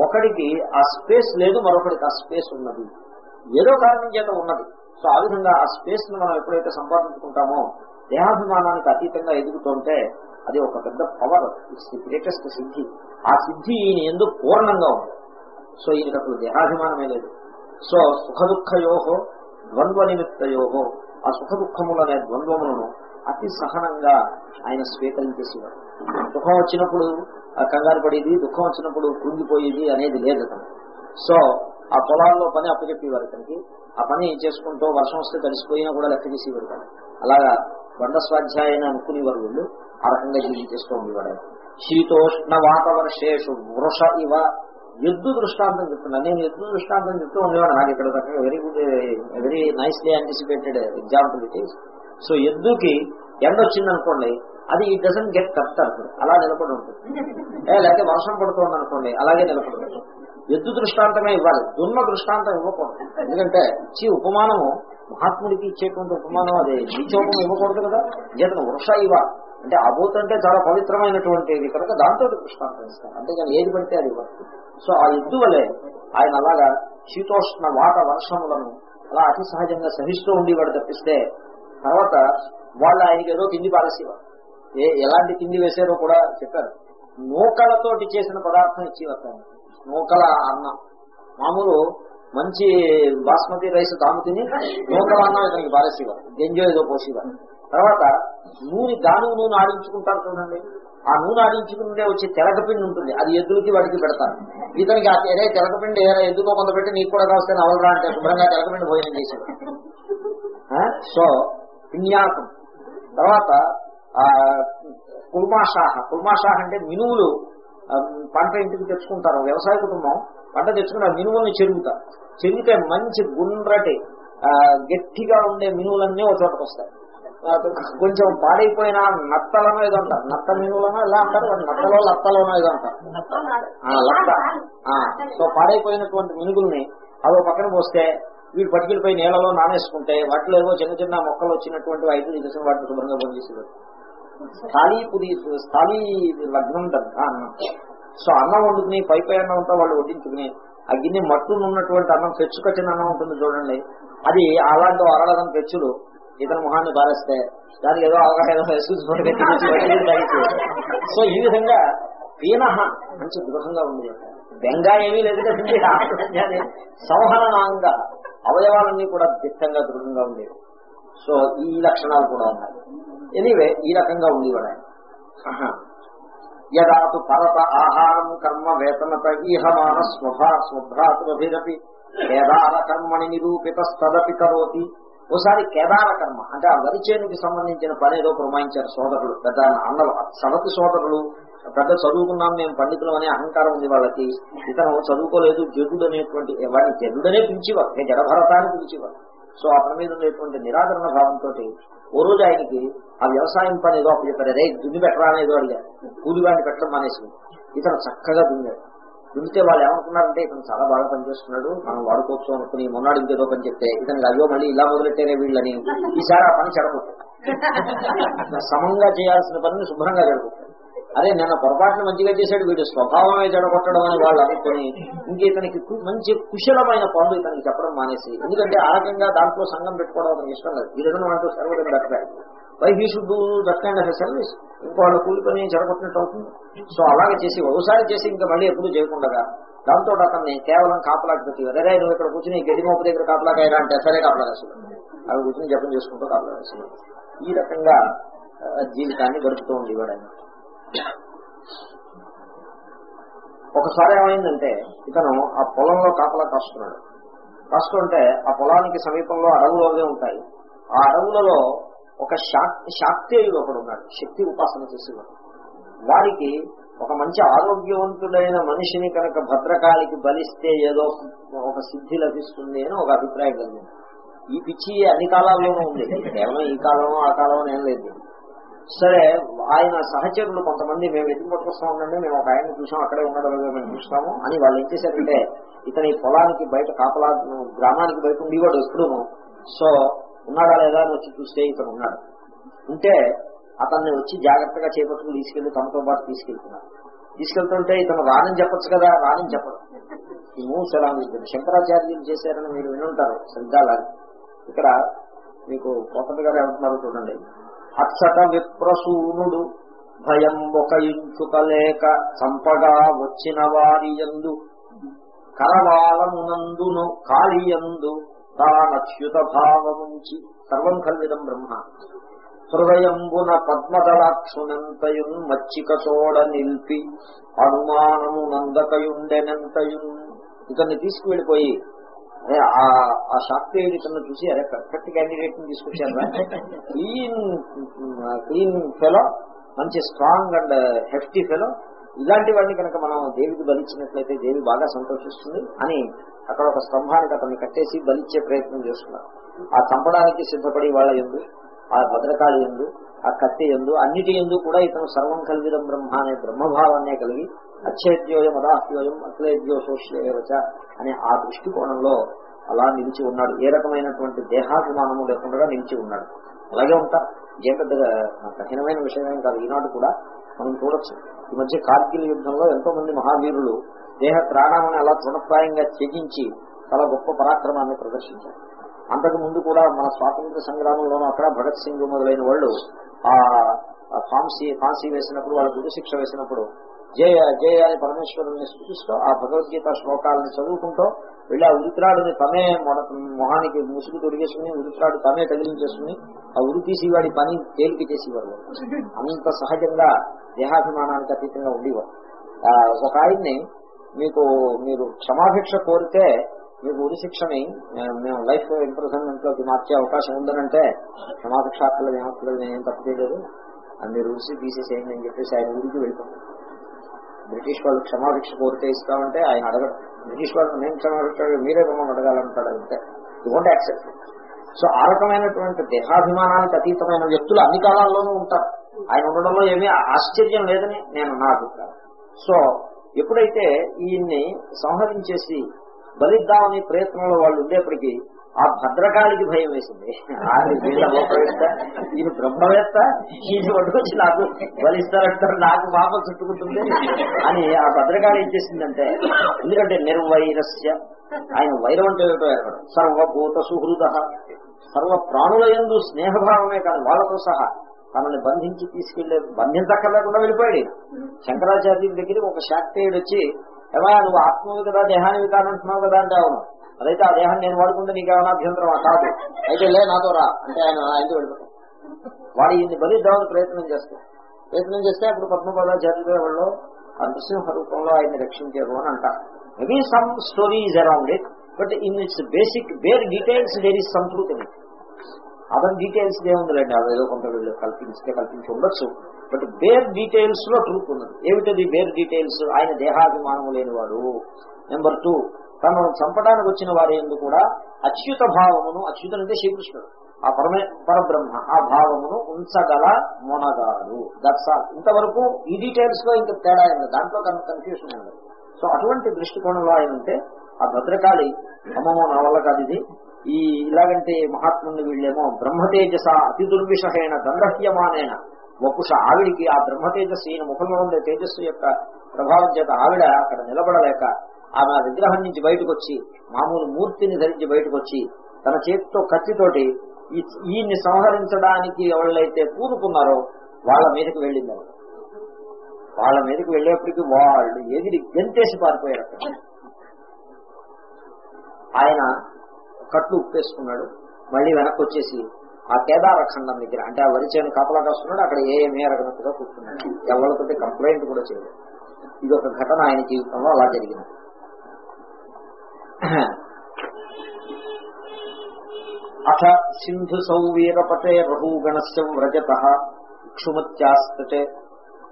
ఒకడికి ఆ స్పేస్ లేదు మరొకడికి ఆ స్పేస్ ఉన్నది. ఏదో కారణం చేత ఉన్నది. సో ఆ విధంగా ఆ స్పేస్ను మనం ఎప్పుడైతే సంపాదించుకుంటామో దేహాభిమానానికి అతీతంగా ఎదుగుతుంటే అది ఒక పెద్ద పవర్ ఇట్స్ ది గ్రేటెస్ట్ సిద్ధి. ఆ సిద్ధి ఈయన ఎందుకు పూర్ణంగా ఉంది. సో ఈయనకి అసలు దేహాభిమానమే లేదు. సో సుఖ దుఃఖయోహో ద్వంద్వ నిమిత్తయోహో ఆ సుఖ దుఃఖములనే ద్వంద్వములను అతి సహనంగా ఆయన స్వీకరించేసేవారు దుఃఖం వచ్చినప్పుడు కంగారు పడేది దుఃఖం వచ్చినప్పుడు కృంగిపోయేది అనేది లేదు అతను. సో ఆ పొలాల్లో పని అప్పచెప్పేవారు అతనికి ఆ పని చేసుకుంటూ వర్షం వస్తే తడిసిపోయినా కూడా లెక్క చేసేవారు కాదు అలాగా బండ స్వాధ్యాయని అనుకునేవారు వీళ్ళు. ఆ రకంగా జీవించేస్తూ ఉండేవాడు శీతోష్ణ వాతవర్షేషు వృష ఇవ ఎద్దు దృష్టాంతం చెప్తున్నా. నేను ఎద్దు దృష్టాంతం చెప్తూ ఉండేవాడు నాకు ఇక్కడ very good very nicely anticipated example it is so ఎద్దుకి ఎండ వచ్చిందనుకోండి అది ఈ డజన్ గెట్ కట్ అలా నిలబడి ఉంటుంది. లేకపోతే వర్షం పడుతుంది అనుకోండి అలాగే నిలబడి ఎద్దు దృష్టాంతమే ఇవ్వాలి. దున్న దృష్టాంతం ఇవ్వకూడదు. ఎందుకంటే ఇచ్చి ఉపమానము మహాత్ముడికి ఇచ్చేటువంటి ఉపమానం అది. నీచోపం ఇవ్వకూడదు కదా. ఇతను వృష ఇవ అంటే అభూత్ అంటే చాలా పవిత్రమైనటువంటిది కనుక దాంతో దృష్టాంతం ఇస్తాను అంతేగాని ఏది పడితే అది ఇవ్వదు సో ఆ ఎద్దు వలె ఆయన అలాగా శీతోష్ణ వాత వర్షములను అలా అతి సహజంగా సహిస్తూ ఉండేవాడు తప్పిస్తే తర్వాత వాళ్ళు ఆయనకి ఏదో తిండి పారేసేవారు. ఏ ఎలాంటి తిండి వేసారో కూడా చెప్పారు. నూకలతోటి చేసిన పదార్థం ఇచ్చేవారు ఆయన. నూకల అన్నం. మామూలు మంచి బాస్మతి రైస్ తాము తిని నూకల అన్నం ఇతనికి పారేసేవారు. గెంజో ఏదో పోసేవారు. తర్వాత నూనె దాని నూనె ఆడించుకుంటారు చూడండి. ఆ నూనె ఆడించుకుంటే వచ్చి తెలకపిండి ఉంటుంది. అది ఎద్దులకి వాటికి పెడతారు. ఇతనికి అదే తెలకపిండి ఏదైనా ఎద్దుకో కొంత పెట్టి నీకు కూడా కావస్తే నవలరా అంటే శుభ్రంగా తెలకపిండి భోజనం చేసేవారు ఆ? సో విన్యాసం. తర్వాత ఆ కుల్మాషాహ కుల్మాషాహ అంటే మినువులు పంట ఇంటికి తెచ్చుకుంటారు. వ్యవసాయ కుటుంబం పంట తెచ్చుకుని ఆ మినువుల్ని చెరుగుతారు. చెరిగితే మంచి గుండ్రటి ఆ, గట్టిగా ఉండే మినువులన్నీ ఒక చోటకు వస్తాయి కొంచెం పాడైపోయిన నత్తలనో ఏదో అంటారు. నత్త మినువులనో ఎలా అంటారు? నత్తలో లత్తలోనో ఏదో అంటారు. ఆ, లత్త. సో పాడైపోయినటువంటి మినుగుల్ని అదో పక్కన పోస్తే వీడు పట్టుకెళ్ళిపోయి నీళ్ళలో నానేసుకుంటే వాటిలో ఏవో చిన్న చిన్న మొక్కలు వచ్చినటువంటి ఐదు తెలిసిన వాటిని శుభ్రంగా పనిచేసేవారు స్థాళీ పుది స్థాళీ లగ్నం అన్నం. సో అన్నం వండుకుని పై పై అన్నం అంతా వాళ్ళు వడ్డించుకుని ఆ గిన్నె మట్టును ఉన్నటువంటి అన్నం పెచ్చు కట్టిన అన్నం ఉంటుంది చూడండి. అది అలాంటి అరడదం పెచ్చులు ఇతని మొహాన్ని పారేస్తే దానికి ఏదో అవగాహన సో ఈ విధంగా పీనహ మంచి దృఢంగా ఉంది. బెంగ ఏమీ లేదు కదండి ఆత్మజ్ఞాని అవయవాలన్నీ కూడా దిట్టంగా దృఢంగా ఉండేవి సో ఈ లక్షణాలు కూడా ఉన్నాయి. ఎనీవే ఈ రకంగా ఉండేవాడు ఆయన. ఆహా. యదాతు పరత ఆహారం కర్మ వేతనత ఈహమాన స్వభా స్వభ్రాతృభిరపి. వేదాల కర్మని నిరూపిత స్తదపి కరోతి. ఓసారి కేదార కర్మ అంటే ఆ వరిచేనుకి సంబంధించిన పని ఏదో ప్రమాణించారు సోదరులు పెద్ద అన్నలు సవతి సోదరులు పెద్ద చదువుకున్నాం మేము పండితులం అనే అహంకారం ఉంది వాళ్ళకి. ఇతను చదువుకోలేదు జడు అనేటువంటి వాడిని జడుడనే పిలిచేవారు జడభరతాన్ని పిలిచేవారు సో అతని మీద ఉండేటువంటి నిరాదరణ భావంతో ఓ రోజు ఆయనకి ఆ వ్యవసాయం పని ఏదో అప్పుడు చెప్పారు రే దున్ని పెట్టరా అనేదో అడిగారు. కూలివాడిని పెట్టడం మానేసి ఇతను చక్కగా దున్నాడు. దున్నితే వాళ్ళు ఏమనుకున్నారంటే ఇతను చాలా బాగా పనిచేస్తున్నాడు మనం వాడుకోవచ్చు అనుకుని మొన్నాడు ఇంకేదో పని చెప్తే ఇతనికి అయ్యో మళ్ళీ ఇలా మొదలెట్టారే వీళ్ళని ఈసారి ఆ పని చెడగొట్టాడు సమంగా చేయాల్సిన పనిని శుభ్రంగా జరుగుతాడు అరే నిన్న పొరపాటున మంచిగా చేశాడు వీడు స్వభావమే జడగొట్టడం అని వాళ్ళు అనుకుని ఇంక ఇతనికి మంచి కుశలమైన పనులు ఇతనికి చెప్పడం మానేసి ఎందుకంటే ఆ రకంగా దాంట్లో సంఘం పెట్టుకోవడం అతనికి ఇష్టం లేదు. ఈ విధంగా మనకు సర్వదం దక్కాలి why he should do that kind of service. ఇంకోళ్ళ కూలి పని చెడగొట్టినట్టు అవుతుంది. సో అలాగే చేసి ఒకసారి చేసి ఇంకా మళ్ళీ ఎప్పుడు చేయకుండా దాంతో అతన్ని కేవలం కాపలాకి పెట్టి అరే నువ్వు ఇక్కడ కూర్చుని గడి మోపు దగ్గర కాపలాగా అయినా అంటే సరే కాపలా అవి కూర్చుని జపం చేసుకుంటూ కాపలా ఈ రకంగా జీవితాన్ని గడుపుతూ ఉండేవాడు ఆయన. ఒకసారి ఏమైందంటే ఇతను ఆ పొలంలో కాపలా కాస్తున్నాడు. కాస్తుంటే ఆ పొలానికి సమీపంలో అడవులు అవే ఉంటాయి. ఆ అడవులలో ఒక శాక్ శాక్తేయుడు ఒకడు ఉన్నాడు శక్తి ఉపాసన చేసేవాడు. వారికి ఒక మంచి ఆరోగ్యవంతుడైన మనిషిని కనుక భద్రకాళికి బలిస్తే ఏదో ఒక సిద్ధి లభిస్తుంది అని ఒక అభిప్రాయం కలిగింది. ఈ పిచ్చి అన్ని కాలాల్లోనూ ఉంది. కేవలం ఈ కాలంలో ఆ కాలం ఏం లేదు. సరే ఆయన సహచరులు కొంతమంది మేము ఎదురు పట్టుకొస్తా ఉండండి మేము ఒక ఆయన చూసాం అక్కడే ఉండడం మేము చూస్తాము అని వాళ్ళు ఏం చేశారంటే ఇతని పొలానికి బయట కాపలా గ్రామానికి బయట ఉండేవాడు ఎప్పుడూను. సో ఉన్నాడా లేదా అని వచ్చి చూస్తే ఇతను ఉన్నాడు. ఉంటే అతన్ని వచ్చి జాగ్రత్తగా చేపట్టుకుని తీసుకెళ్ళి తమతో పాటు తీసుకెళ్తున్నారు. తీసుకెళ్తుంటే ఇతను రానని చెప్పచ్చు కదా రానని చెప్పడు. ఈ శంకరాచార్యులు చేశారని మీరు వినుంటారు శ్రద్ధాలని ఇక్కడ మీకు కొత్తగా గారు ఏమంటున్నారు చూడండి. అచ్చట విప్రసూనుడు భయం ఒక ఇంచుకలేక చంపగా వచ్చిన వారి యందు కరవాలమునందును కాళియందు తానచ్యుత భావముంచి సర్వం కల్విదం బ్రహ్మ. హృదయంబున పద్మదళాక్షునంతయున్ మచ్చిక చోడ నిల్పి అనుమానము నందకయుండెనంతయున్. ఇతన్ని తీసుకువెళ్ళిపోయి ఆ శాక్తి ఇతను చూసి అరే పర్ఫెక్ట్ క్యాండిడేట్ని తీసుకొచ్చారు క్లీన్ క్లీన్ ఫెలో మంచి స్ట్రాంగ్ అండ్ హెఫ్టీ ఫెలో ఇలాంటి వాడిని కనుక మనం దేవికి బలిచ్చినట్లయితే దేవి బాగా సంతోషిస్తుంది అని అక్కడ ఒక స్తంభానికి అతన్ని కట్టేసి బలిచ్చే ప్రయత్నం చేస్తున్నారు. ఆ చంపడానికి సిద్ధపడి వాళ్ళ ఎందు ఆ భద్రకాళి ఎందు ఆ కత్తి ఎందు అన్నిటి ఎందు కూడా ఇతను సర్వం కలిగిదం బ్రహ్మ అనే బ్రహ్మభావాన్నే కలిగి అచ్చేద్యోయం అదాహ్యోయం అఖిలేద్యో సోష్యేవచ అనే ఆ దృష్టికోణంలో అలా నిలిచి ఉన్నాడు. ఏ రకమైనటువంటి దేహాభిమానము లేకుండా నిలిచి ఉన్నాడు. అలాగే ఉంటారు ఏ పెద్దగా కఠినమైన విషయమేం కాదు. ఈనాడు కూడా మనం చూడొచ్చు. ఈ మధ్య కార్గిల్ యుద్ధంలో ఎంతో మంది మహావీరులు దేహ ప్రాణాలను అలా తృణప్రాయంగా త్యజించి చాలా గొప్ప పరాక్రమాన్ని ప్రదర్శించారు. అంతకు ముందు కూడా మన స్వాతంత్ర సంగ్రామంలోనూ అక్కడ భగత్ సింగ్ మొదలైన వాళ్ళు ఆ ఫాన్సీ ఫాంసీ వేసినప్పుడు వాళ్ళ గురుశిక్ష వేసినప్పుడు జయ జయ అని పరమేశ్వరుని స్థుతిస్తూ ఆ భగవద్గీత శ్లోకాలను చదువుకుంటూ వెళ్ళి ఆ ఉరిత్రాడుని తమే మొహానికి ముసుగు తొడిగేసుకుని ఉరిత్రాడు తమే తగిలించేసుకుని ఆ ఉరి తీసి వాడి పని తేలిక చేసేవారు. అంత సహజంగా దేహాభిమానానికి అతీతంగా ఉండేవారు. ఒక ఆయన్ని మీకు మీరు క్షమాభిక్ష కోరితే మీకు ఉరిశిక్షని మేము లైఫ్ ఇంప్రూవ్మెంట్లోకి మార్చే అవకాశం ఉందనంటే క్షమాభిక్ష అక్కర్లేదు ఏమక్కర్లేదు నేనేం తప్పు చేయలేదు. అని మీరు ఉరిసి తీసేసేయండి అని చెప్పేసి ఆయన ఊరికి వెళ్ళిపోతాం బ్రిటిష్ వాళ్ళు క్షమాభిక్ష కోరితే ఇస్తామంటే ఆయన అడగడు బ్రిటిష్ వాళ్ళు నేను క్షమాభిక్ష మీరే మమ్మల్ని అడగాలంటాడు అంతే ఇవ్వండి యాక్సెప్ట్ సో ఆ రకమైనటువంటి దేహాభిమానానికి అతీతమైన వ్యక్తులు అన్ని కాలాల్లోనూ ఉంటారు. ఆయన ఉండడంలో ఏమీ ఆశ్చర్యం లేదని నేను నా అభిప్రాయం. సో ఎప్పుడైతే ఈయన్ని సంహరించేసి బలిద్దామని ప్రయత్నంలో వాళ్ళు ఉండేప్పటికీ ఆ భద్రకాళికి భయం వేసింది. ఈయన బ్రహ్మవేత్త ఈయన పట్టుకొచ్చి నాకు బలిస్తారంటారు నాకు పాప చుట్టుకుంటుంది అని ఆ భద్రకాళి ఏం చేసిందంటే ఎందుకంటే నిర్వైరస్య ఆయన వైరం అంటే ఏమిటో సర్వభూత సుహృద. సర్వ ప్రాణుల ఎందు స్నేహభావమే కాదు వాళ్ళతో సహా తనని బంధించి తీసుకెళ్ళే బంధించక్కర్లేకుండా వెళ్ళిపోయాడు ఈయన. శంకరాచార్యుల దగ్గర ఒక శాక్తేయుడు వచ్చి ఏమయ్యా నువ్వు ఆత్మవి కదా దేహానివి కాదంటున్నావు కదా అంటే అవును అదైతే ఆ దేహాన్ని నేను వాడుకుంటే నీకేమైనా అభ్యంతరమా? కాదు. అయితే లే నాతో రా. అంటే ఆయన ఆయనతో వెళ్ళిపోతాం వాడు ఈయన్ని బలిద్దామని ప్రయత్నం చేస్తాం ప్రయత్నం చేస్తే అప్పుడు పద్మపదాచార్యులు వాళ్ళు ఆ నృసింహ రూపంలో ఆయన్ని రక్షించారు అని అంటారు. Maybe some story is around it but in its basic where details there is some it other details ఏముందిలేండి? అవి ఏదో కొంత వీళ్ళు కల్పించితే కల్పించి ఉండొచ్చు. బట్ బేర్ డీటెయిల్స్లో ట్రూత్ ఉన్నది. ఏమిటది బేర్ డీటెయిల్స్ ఆయన దేహాభిమానం లేనివాడు. నెంబర్ టూ తను చంపడానికి వచ్చిన వారి ఎందు కూడా అచ్యుత భావమును అచ్యుతుడు అంటే శ్రీకృష్ణుడు. ఆ పరమే పరబ్రహ్మ ఆ భావమును ఉంచగల మొనగాడు. దట్స్ ఆల్ ఇంతవరకు ఈ డీటెయిల్స్లో ఇంకా తేడా అయింది దాంట్లో కన్ఫ్యూషన్ ఉంది సో అటువంటి దృష్టికోణంలో ఆయన ఉంటే ఆ భద్రకాళి అమ్మమ్మ నా వల్ల కాదు ఇది. ఈ ఇలాగంటే మహాత్ముని వీళ్ళేమో బ్రహ్మతేజస అతి దుర్విషహేణ దండహ్యమానైన వపుష ఆవిడికి ఆ బ్రహ్మతేజస్సు ఈయన ముఖంలో ఉండే తేజస్సు యొక్క ప్రభావం చేత ఆవిడ అక్కడ నిలబడలేక ఆమె విగ్రహం నుంచి బయటకు వచ్చి మామూలు మూర్తిని ధరించి బయటకు వచ్చి తన చేతితో కత్తితోటి ఈయన్ని సంహరించడానికి ఎవళ్ళైతే కూరుకున్నారో వాళ్ళ మీదకి వెళ్ళింది వాళ్ళ మీదకి వెళ్ళేప్పటికీ వాళ్ళు ఎగిరి గెంతేసి పారిపోయారు ఆయన కట్లు ఉప్పేసుకున్నాడు. మళ్ళీ వెనక్కి వచ్చేసి ఆ కేదార ఖండం దగ్గర అంటే ఆ వరిచేను కాపలా కాస్తున్నాడు అక్కడ ఏ ఏమీ అరగనట్టుగా కూర్చున్నాడు. ఎవరితో కంప్లైంట్ కూడా చేయలేదు. ఇది ఒక ఘటన ఆయన జీవితంలో అలా జరిగింది. అథ సింధు సౌవీరపటే రఘుగణస్య వ్రజత క్షుమత్యాస్తటే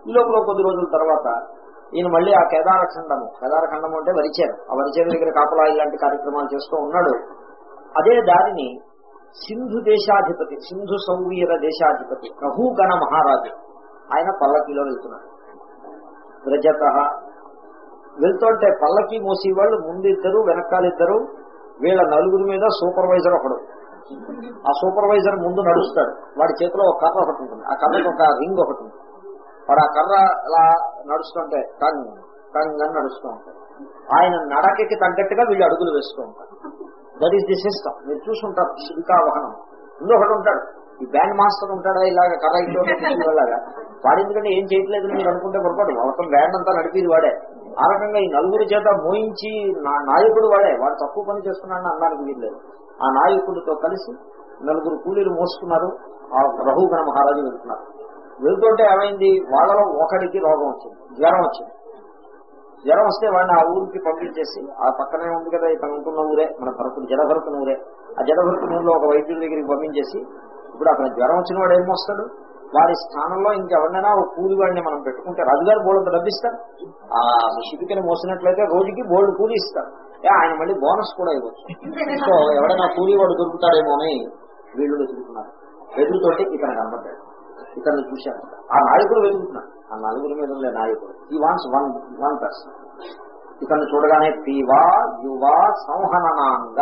ఈ లోపల కొద్ది రోజుల తర్వాత ఈయన మళ్ళీ ఆ కేదారఖండము కేదారఖండము అంటే వరిచేను ఆ వరిచేను దగ్గర కాపలా ఇలాంటి కార్యక్రమాలు చేస్తూ ఉన్నాడు. అదే దారిని సింధు దేశాధిపతి సింధు సౌవీర దేశాధిపతి రఘుగణ మహారాజు. ఆయన పల్లకీలో వెళ్తున్నాడు వ్రజత వెళ్తుంటే పల్లకి మోసి వాళ్ళు ముందు ఇద్దరు వెనకాలిద్దరు వీళ్ళ నలుగురి మీద సూపర్వైజర్ ఒకడు. ఆ సూపర్వైజర్ ముందు నడుస్తాడు. వాడి చేతిలో ఒక కర్ర ఒకటి ఉంటుంది. ఆ కర్రకి ఒక రింగ్ ఒకటి ఉంటుంది. వాడు ఆ కర్ర అలా నడుస్తుంటే టంగ్ టంగ్ అని నడుస్తూ ఉంటాడు. ఆయన నడకకి తగ్గట్టుగా వీళ్ళు అడుగులు వేస్తూ ఉంటారు. దట్ ఈస్ ది సిస్టమ్ మీరు చూసుంటారు శిల్కా వాహనం ముందు ఒకటి ఉంటాడు ఈ బ్యాండ్ మాస్టర్ ఉంటాడా ఇలాగ కర్ర ఇలాగా. వాడు ఎందుకంటే ఏం చేయట్లేదని మీరు అనుకుంటే పొరపాటు. మొత్తం బ్యాండ్ అంతా నడిపేది వాడే. ఆ రకంగా ఈ నలుగురి చేత మోయించి నాయకుడు వాడే. వాడు తక్కువ పని చేస్తున్నాడని అన్నానికి వీల్లేదు. ఆ నాయకుడితో కలిసి నలుగురు కూలీలు మోసుకున్నారు ఆ రఘుగణ మహారాజు వెళ్తున్నారు. వెళ్తుంటే ఏమైంది? వాళ్ళలో ఒకడికి రోగం వచ్చింది జ్వరం వచ్చింది. జ్వరం వస్తే వాడిని ఆ ఊరికి పంపించేసి ఆ పక్కనే ఉంది కదా ఇతను ఉంటున్న ఊరే మన భరతుడు జడభరతుని ఊరే ఆ జడభరతుని ఊరిలో ఒక వైద్యుడి దగ్గరికి పంపించేసి ఇప్పుడు అక్కడ జ్వరం వచ్చిన వాడు ఏం వస్తాడు? వారి స్థానంలో ఇంకెవరినైనా ఒక కూలి వాడిని మనం పెట్టుకుంటే రాజుగారు బోర్డు డబ్బిస్తారు. ఆ శిబికని మోసినట్లయితే రోజుకి బోర్డు కూలి ఇస్తారు. ఆయన మళ్ళీ బోనస్ కూడా ఇవ్వచ్చు. సో ఎవడైనా కూలి వాడు దొరుకుతాడేమో అని వీళ్ళు వెతుకుతున్నారు వెతుకుతోటి ఇతను కనబడ్డాడు ఇతన్ని చూశాను. ఆ నాయకుడు వెతుకుతున్నాడు ఆ నలుగురి మీద ఉండే నాయకుడు. ఈ వాన్స్ వన్ వన్ పర్సన్ ఇతన్ని చూడగానే పీవా యువ సంహననాంగ.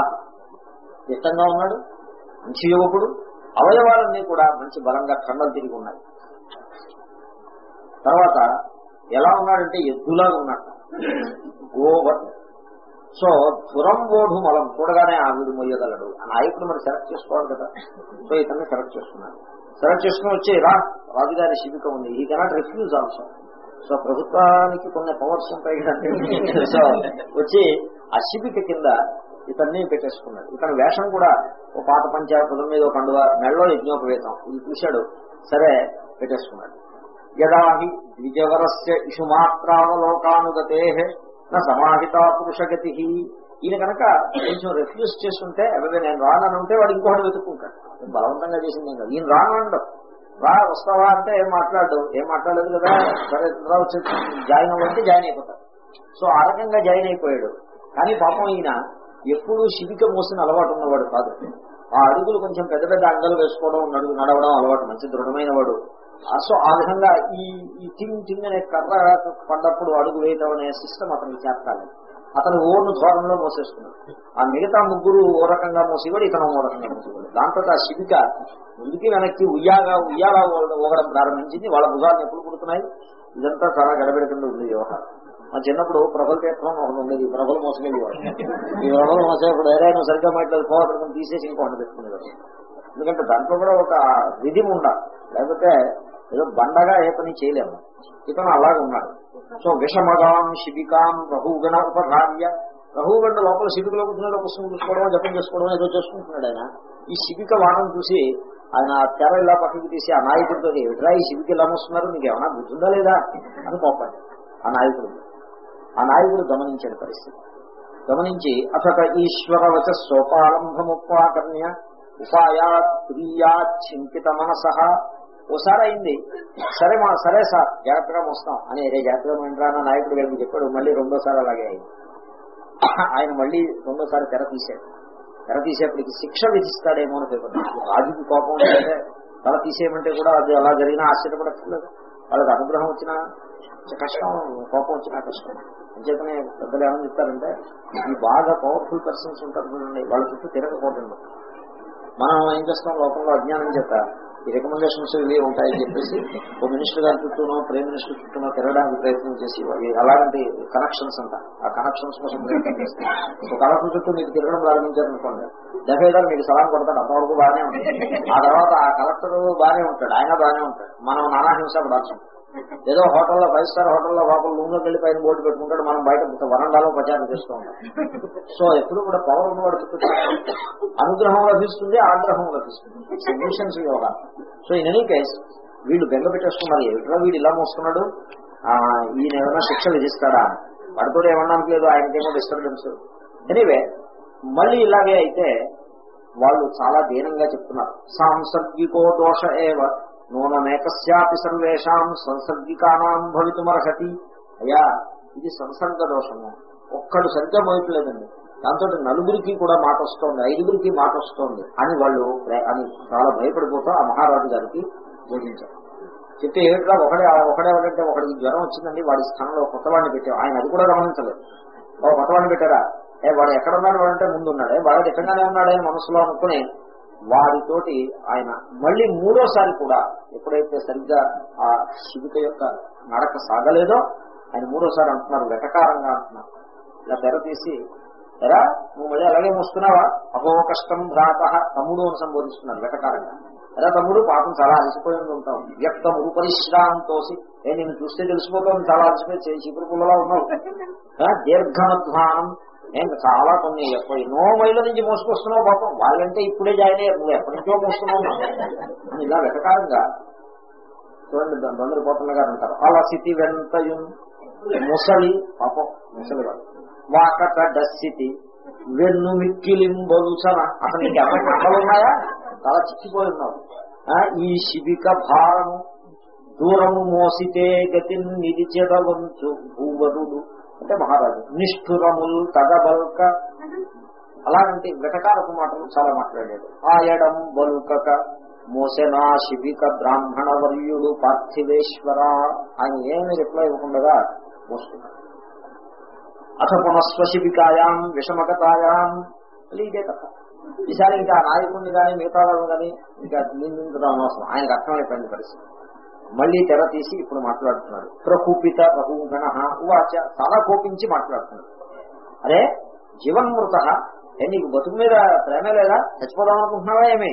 ఇష్టంగా ఉన్నాడు? మంచి యువకుడు. అవయవాలన్నీ కూడా మంచి బలంగా కండలు తిరిగి ఉన్నాయి. తర్వాత ఎలా ఉన్నాడంటే ఎద్దులాగా ఉన్నాడు. గోవర్ సో దురంబోధు మలం చూడగానే ఆవిడ మొయ్యగలడు. ఆ నాయకుడు మరి సెలెక్ట్ చేసుకోవాలి కదా. సో ఇతన్ని సెలెక్ట్ చేసుకున్నాడు. సెలెక్ట్ చేసుకుని వచ్చే రా రాజుగారి శిబిక ఉంది. ఈ కెనాట్ రిఫ్యూజ్ ఆల్సో సో ప్రభుత్వానికి కొన్ని పవర్స్ ఉంటాయి సో వచ్చి ఆ శిబిక కింద ఇతన్ని పెట్టేసుకున్నాడు. ఇతని వేషం కూడా ఓ పాత పంచ మీద ఒక కండువ మెళ్ళలో యజ్ఞోపవేతం ఇది చూశాడు. సరే పెట్టేసుకున్నాడు. యదాహి ద్విజవరస్య ఇషుమాత్రావలోకానుగతే నా సమాహిత పురుషగతి. ఈయన కనుక కొంచెం రిఫ్యూజ్ చేస్తుంటే అదే నేను రానని ఉంటే వాడు ఇంకోటి వెతుక్కుంటాడు. బలవంతంగా చేసింది ఏం ఈయన రానండు రా వస్తావా అంటే ఏం మాట్లాడు ఏం మాట్లాడలేదు కదా? సరే రా వచ్చి జాయిన్ అవ్వంటే జాయిన్ అయిపోతాడు. సో ఆ రకంగా జాయిన్ అయిపోయాడు. కానీ పాపం ఈయన ఎప్పుడు శిబిక మోసిన అలవాటు ఉన్నవాడు కాదు. ఆ అడుగులు కొంచెం పెద్ద పెద్ద అంగలు వేసుకోవడం నడుగు నడవడం అలవాటు మంచి దృఢమైన వాడు. సో ఆ విధంగా ఈ ఈ థింగ్ టింగ్ అనే కర్ర పడ్డప్పుడు అడుగు వేయడం అనే సిస్టమ్ అతనికి చేస్తాను అతను ఓను ద్వారంలో మోసేస్తున్నాడు ఆ మిగతా ముగ్గురు ఓ రకంగా మోసేవాడు ఇతను ఓ రకంగా మోసేవాడు. దాంతో ఆ శిబిక ముందుకి వెనక్కి ఉయ్యాగా ఉయ్యాలా ఊగడం ప్రారంభించింది. వాళ్ళ భుజాలను ఎప్పుడు పుడుతున్నాయి ఇదంతా చాలా గడబెడకుండా ఉంది వ్యవహారం. మా చిన్నప్పుడు ప్రభల తీర్థం ఒకటి ఉండేది. ప్రభలు మోసగలిగేవాడు. ఈ ప్రభలు మోసేప్పుడు ఏదైనా సరిగ్గా మాట్లాడి పోవడం తీసేసి ఇంకోటి పెట్టుకునేవాడు ఎందుకంటే దాంట్లో కూడా ఒక విధి ఉండాలి. లేకపోతే ఏదో బండగా ఏ పని చేయలేము. ఇతను అలాగే ఉన్నాడు. సో విషమగాం శిబికాం రహుగణ ఉపధార్య. రహుగండ లోపల శిబికలో కూర్చున్నాడు పుస్తకం చూసుకోవడం జపం చేసుకోవడం ఏదో చేసుకుంటున్నాడు ఆయన. ఈ శిబిక వాహనం చూసి ఆయన తెర ఇలా పక్కకి తీసి ఆ నాయకుడితో ఎట్లా ఈ శిబిక ఇలా వస్తున్నారు నీకు ఏమైనా గుర్తుందా లేదా? అని కోపండి ఆ నాయకుడు ఆ నాయకుడు గమనించాడు పరిస్థితి. గమనించి అథక ఈశ్వర వచ సోపారంభముపాకర్ణ్య ఉపాయాత్ ప్రియాత్ చింతిత మనస ఓసారి అయింది సరే మా సరే సార్ జాగ్రత్తగా వస్తాం. అని రే జాగ్రత్తగా నా నాయకుడు గారికి చెప్పాడు. మళ్ళీ రెండోసారి అలాగే అయింది. ఆయన మళ్ళీ రెండోసారి తెర తీశాడు. తెర తీసేప్పటికి శిక్ష విధిస్తాడేమో అని పేపర్ రాజుకి కోపం ఉంటే తల తీసేయమంటే కూడా అది అలా జరిగినా ఆశ్చర్యపడక్కర్లేదు. వాళ్ళకి అనుగ్రహం వచ్చినా కష్టం కోపం వచ్చినా కష్టం. అంచేతనే పెద్దలు ఏమని చెప్తారంటే ఈ బాగా పవర్ఫుల్ పర్సన్స్ ఉంటారు చూడండి. వాళ్ళ చుట్టూ తిరగకూడదు. మనం ఏం చేస్తాం? లోకంలో అజ్ఞానం చేత ఈ రికమెండేషన్స్ ఇవి ఉంటాయని చెప్పేసి ఓ మినిస్టర్ గారి చుట్టూనో ప్రైమ్ మినిస్టర్ చుట్టూనో తిరగడానికి ప్రయత్నం చేసి అలాంటి కనెక్షన్స్ అంట. ఆ కనెక్షన్స్ కోసం ప్రయత్నం చేస్తాం. ఒక కనెక్షన్ చుట్టూ మీకు తిరగడం ప్రారంభించారనుకోండి. డెఫేదార్ మీకు సలాం కొడతాడు. అంతవరకు బాగానే ఉంటుంది ఆ తర్వాత ఆ కలెక్టర్ బాగానే ఉంటాడు. ఆయన బాగానే ఉంటాడు. మనం నానా హింస పడాల్సి ఉంటుంది. ఏదో హోటల్లో ఫైవ్ స్టార్ హోటల్లో పాపం రూమ్లోకి వెళ్ళి పైన బోర్డు పెట్టుకుంటాడు మనం బయట వరండాలో ప్రచారం చేస్తూ ఉంటాం. సో ఎప్పుడు కూడా పవర్ ఉన్నవాడు చుట్టూ అనుగ్రహం లభిస్తుంది ఆగ్రహం లభిస్తుంది solutions yoga so in any case వీళ్ళు బెంగ పెట్టేసుకున్నారు. ఏమిట్రా వీడు ఇలా మోస్తున్నాడు? ఈయన ఏమైనా శిక్ష విధిస్తాడా వాడితో ఏమన్నానికి లేదు ఆయనకేమో డిస్టర్బెన్స్ ఎనీవే మళ్ళీ ఇలాగే అయితే వాళ్ళు చాలా దీనంగా చెప్తున్నారు. సాంసర్గికో దోష ఏవ నూనమేకస్యాపి సర్వేషాం సంసర్గికానాం భవితుమర్హతి. అయ్యా ఇది సంసర్గ దోషము ఒక్కడు సరిగ్గా మోయట్లేదండి దాంతో నలుగురికి కూడా మాట వస్తోంది ఐదుగురికి మాట వస్తోంది అని వాళ్ళు అని చాలా భయపడిపోతూ ఆ మహారాజు గారికి బోధించారు. చెప్తే ఏమిట్రా ఒకడే ఒకడే ఒకడంటే ఒకడికి జ్వరం వచ్చిందండి వాడి స్థానంలో ఒక కొత్తవాడిని పెట్టారు. ఆయన అది కూడా గమనించలేదు. ఒక కొత్తవాడిని పెట్టారా ఏ వాడు ఎక్కడ ఉన్నాడు వాడంటే ముందు ఉన్నాడే వాడు దిట్టంగానే ఉన్నాడే మనసులో అనుకుని వారితోటి ఆయన మళ్ళీ మూడోసారి కూడా ఎప్పుడైతే సరిగ్గా ఆ శిబిక యొక్క నడక సాగలేదో ఆయన మూడోసారి అంటున్నారు వెటకారంగా అంటున్నారు. ఇలా తెర తీసి ఎరా నువ్వు మళ్ళీ అలాగే మోస్తున్నావా? అహో కష్టం భ్రాత తమ్ముడు అని సంబోధిస్తున్నారు వెటకారంగా. ఎరా తమ్ముడు పాపం చాలా అలసిపోయి ఉంటాం వ్యక్తం ఉపరిశ్రాంతోసి ఏ నేను చూస్తే తెలిసిపోతాం చాలా అలసిపోయి చీపురు పుల్లలా ఉన్నావు. దీర్ఘమధ్వానం నేను చాలా కొన్ని ఎన్నో మైళ్ళ నుంచి మోసుకొస్తున్నావు పాపం. వాళ్ళంటే ఇప్పుడే జాయిన్ అయ్యారు. నువ్వు ఎప్పటి నుంచో మోస్తున్నావు ఇలా వెటకారంగా చూడండి బందరు పోతున్న గారు అంటారు అలా స్థితి వెంతయు ముసలి పాపం ముసలి వాడు. వాకట డస్సితి వెన్ను మిక్కిలింబలుసన అసలు నీకు ఎవరి కట్టలు ఉన్నాయా? చాలా చిక్కిపోయి ఉన్నావు. ఈ శిబిక భారము దూరము మోసితే గతి నిలిచెదవంచు భూవరుడు. అంటే మహారాజు. నిష్ఠురములు తగబల్క. అలాంటి వెటకారపు మాటలు చాలా మాట్లాడాడు ఆయడం బలుకక మోసనా శిబిక బ్రాహ్మణ వర్యుడు పార్థివేశ్వర. ఆయన ఏమి రిప్లై ఇవ్వకుండా మోసుకున్నాడు అథ పునస్వ శిబికాయాం విషమకతాయాం ఇదే కథ. ఈసారి ఇంకా నాయకుడిని కానీ మిగతా వాళ్ళని కానీ ఇంకా నిందించడం అనవసరం. ఆయనకు అర్థమైపోయింది పరిస్థితి. మళ్ళీ తెర తీసి ఇప్పుడు మాట్లాడుతున్నాడు ప్రకూపిత బహుగణ ఉవాచ. చాలా కోపించి మాట్లాడుతున్నాడు అరే జీవన్మృత? ఏ నీకు బతుకు మీద ప్రేమ లేదా? చచ్చిపోదాం అనుకుంటున్నావా ఏమి?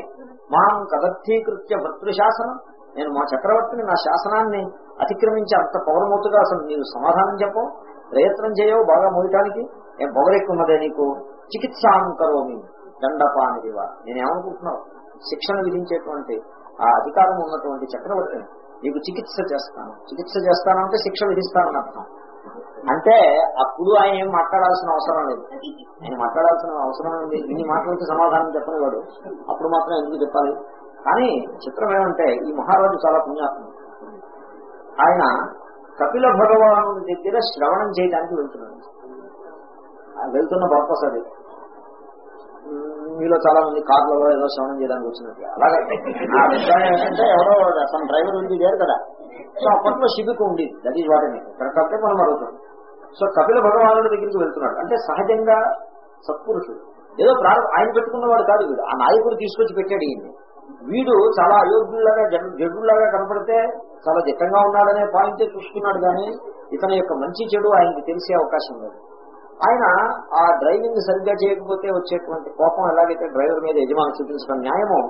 మాం కదర్థీకృత్య భర్తృశాసనం నేను మా చక్రవర్తిని నా శాసనాన్ని అతిక్రమించి అంత పౌరమూతుగా అసలు నీవు సమాధానం చెప్పవు ప్రయత్నం చేయవు బాగా మోయటానికి. ఏం పొగరెక్కున్నదే నీకు? చికిత్సాం కరోమి. దండపానిదివా నేనేమనుకుంటున్నావు? శిక్షణ విధించేటువంటి ఆ అధికారం ఉన్నటువంటి చక్రవర్తిని నీకు చికిత్స చేస్తాను. చికిత్స చేస్తానంటే శిక్ష విధిస్తానని అర్థం. అంటే అప్పుడు ఆయన ఏం మాట్లాడాల్సిన అవసరం లేదు. ఆయన మాట్లాడాల్సిన అవసరం ఉంది ఇన్ని మాటలకి సమాధానం చెప్పని వాడు అప్పుడు మాత్రం ఎందుకు చెప్పాలి? కానీ చిత్రం ఏమంటే ఈ మహారాజు చాలా పుణ్యాత్మ ఆయన కపిల భగవాను దగ్గర శ్రవణం చేయడానికి వెళ్తున్నాడు. వెళ్తున్న పర్పస్ అది. మీలో చాలా మంది కార్లలో ఏదో శ్రవణం చేయడానికి వచ్చినట్టు. అలాగే. అభిప్రాయం ఏంటంటే ఎవరో తన డ్రైవర్ ఉంది లేరు కదా. సో అప్పట్లో శిబిక ఉంది దట్ ఈజ్ వాట్ ఇక్కడ కాబట్టి మనం అడుగుతాం సో కపిల భగవానుడి దగ్గరికి వెళ్తున్నాడు. అంటే సహజంగా సత్పురుషుడు. ఏదో ప్రారంభం ఆయన పెట్టుకున్నవాడు కాదు వీడు. ఆ నాయకుడు తీసుకొచ్చి పెట్టాడు ఈయన్ని. వీడు చాలా అయోగ్యులాగా జడ్డులాగా కనపడితే చాలా దిట్టంగా ఉన్నాడనే పాయింటే చూసుకున్నాడు కానీ ఇతని యొక్క మంచి చెడు ఆయనకి తెలిసే అవకాశం లేదు. ఆయన ఆ డ్రైవింగ్ సరిగ్గా చేయకపోతే వచ్చేటువంటి కోపం ఎలాగైతే డ్రైవర్ మీద యజమాని చూపించడం న్యాయమో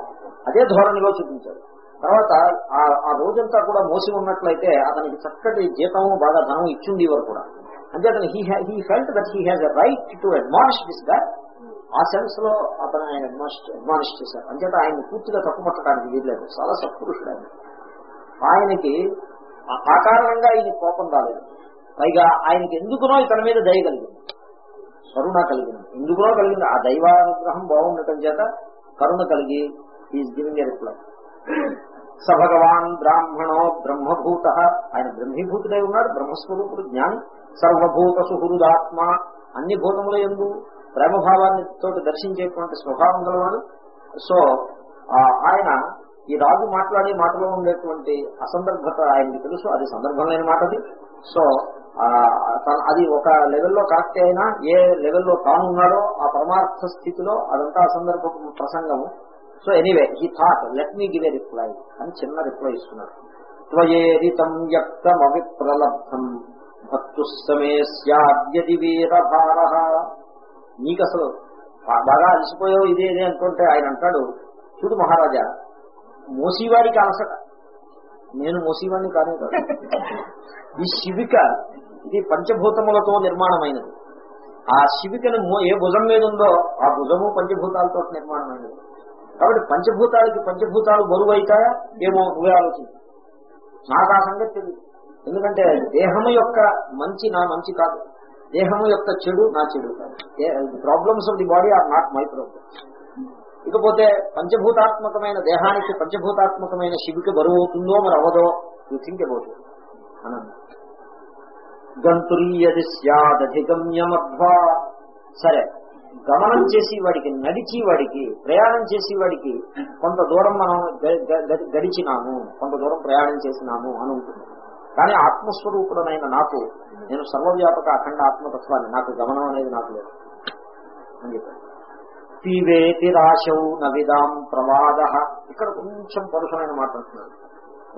అదే ధోరణిలో చూపించాడు. తర్వాత ఆ- రోజంతా కూడా మోసి ఉన్నట్లయితే అతనికి చక్కటి జీతము బాగా ధనం ఇచ్చింది ఇవ్వరు కూడా. అంటే అతను he he felt that he has a right to admonish దిస్గా ఆ సెన్స్లో అతను ఆయన అడ్మానిష్ చేశారు. అంచేత ఆయన పూర్తిగా తప్పుపట్టడానికి వీల్లేదు. చాలా సత్పురుషుడు ఆయన. ఆయనకి ఆ- కారణంగా ఈయన కోపం రాలేదు. పైగా ఆయనకి ఎందుకునో ఇతని మీద దయగలిగింది కరుణ కలిగింది ఎందుకునో కలిగింది? ఆ దైవానుగ్రహం బాగుండటం చేత కరుణ కలిగి ఈజ్ గివింగ్ ఎ రిప్లై స భగవాన్ బ్రాహ్మణో బ్రహ్మభూత. ఆయన బ్రహ్మీభూతుడై ఉన్నాడు బ్రహ్మస్వరూపుడు జ్ఞాని. సర్వభూత సుహృదాత్మ అన్ని భూతముల ఎందు ప్రేమభావాన్ని తోటి దర్శించేటువంటి స్వభావం గలవాడు. సో ఆ, ఆయన ఈ రాజు మాట్లాడే మాటలో ఉండేటువంటి అసందర్భత ఆయనకి తెలుసు. అది సందర్భం లేని మాటది. సో అది ఒక లెవెల్లో కరెక్ట్ అయినా ఏ లెవెల్లో తాను ఉన్నాడో ఆ పరమార్థ స్థితిలో అదంతా సందర్భ ప్రసంగము సో ఎనీవే ఈ thought let me give a reply అని చిన్న రిప్లై ఇస్తున్నాడు. త్వయేరితం వ్యక్తమవిప్రలబ్ధం భక్తు సమే స్యాద్యది వీరభార నీకు అసలు బాగా అలసిపోయావు ఇదే ఇదే అనుకుంటే ఆయన అంటాడు చూడు మహారాజా మోసీవాడికి అలసట. నేను మోసీవాడిని కానే కాదు. ఈ శివిక ఇది పంచభూతములతో నిర్మాణమైనది. ఆ శివికను ఏ భుజం మీద ఉందో ఆ భుజము పంచభూతాలతో నిర్మాణమైనది. కాబట్టి పంచభూతాలకి పంచభూతాలు బరువు అవుతాయా ఏమో నువ్వే ఆలోచించు. నాకు ఆ సంగతి తెలియదు ఎందుకంటే దేహము యొక్క మంచి నా మంచి కాదు. దేహము యొక్క చెడు నా చెడు కాదు. Problems of the body are not my problems ఇకపోతే పంచభూతాత్మకమైన దేహానికి పంచభూతాత్మకమైన శివికి బరువు అవుతుందో మరి అవ్వదో యూ థింక్ అబౌట్ అనంత గంతురీయది స్యాదధిగమ్యమధ్వా. సరే గమనం చేసి వాడికి నడిచి వాడికి ప్రయాణం చేసి వాడికి కొంత దూరం మనం గడిచినాము కొంత దూరం ప్రయాణం చేసినాము అని ఉంటుంది. కానీ ఆత్మస్వరూపుడనైన నాకు నేను సర్వవ్యాపక అఖండ ఆత్మతత్వాన్ని నాకు గమనం అనేది నాకు లేదు. అని చెప్పాడు. పీవేతి రాశౌ నవిదాం ప్రవాద. ఇక్కడ కొంచెం పరుషమైన మాట అంటున్నాడు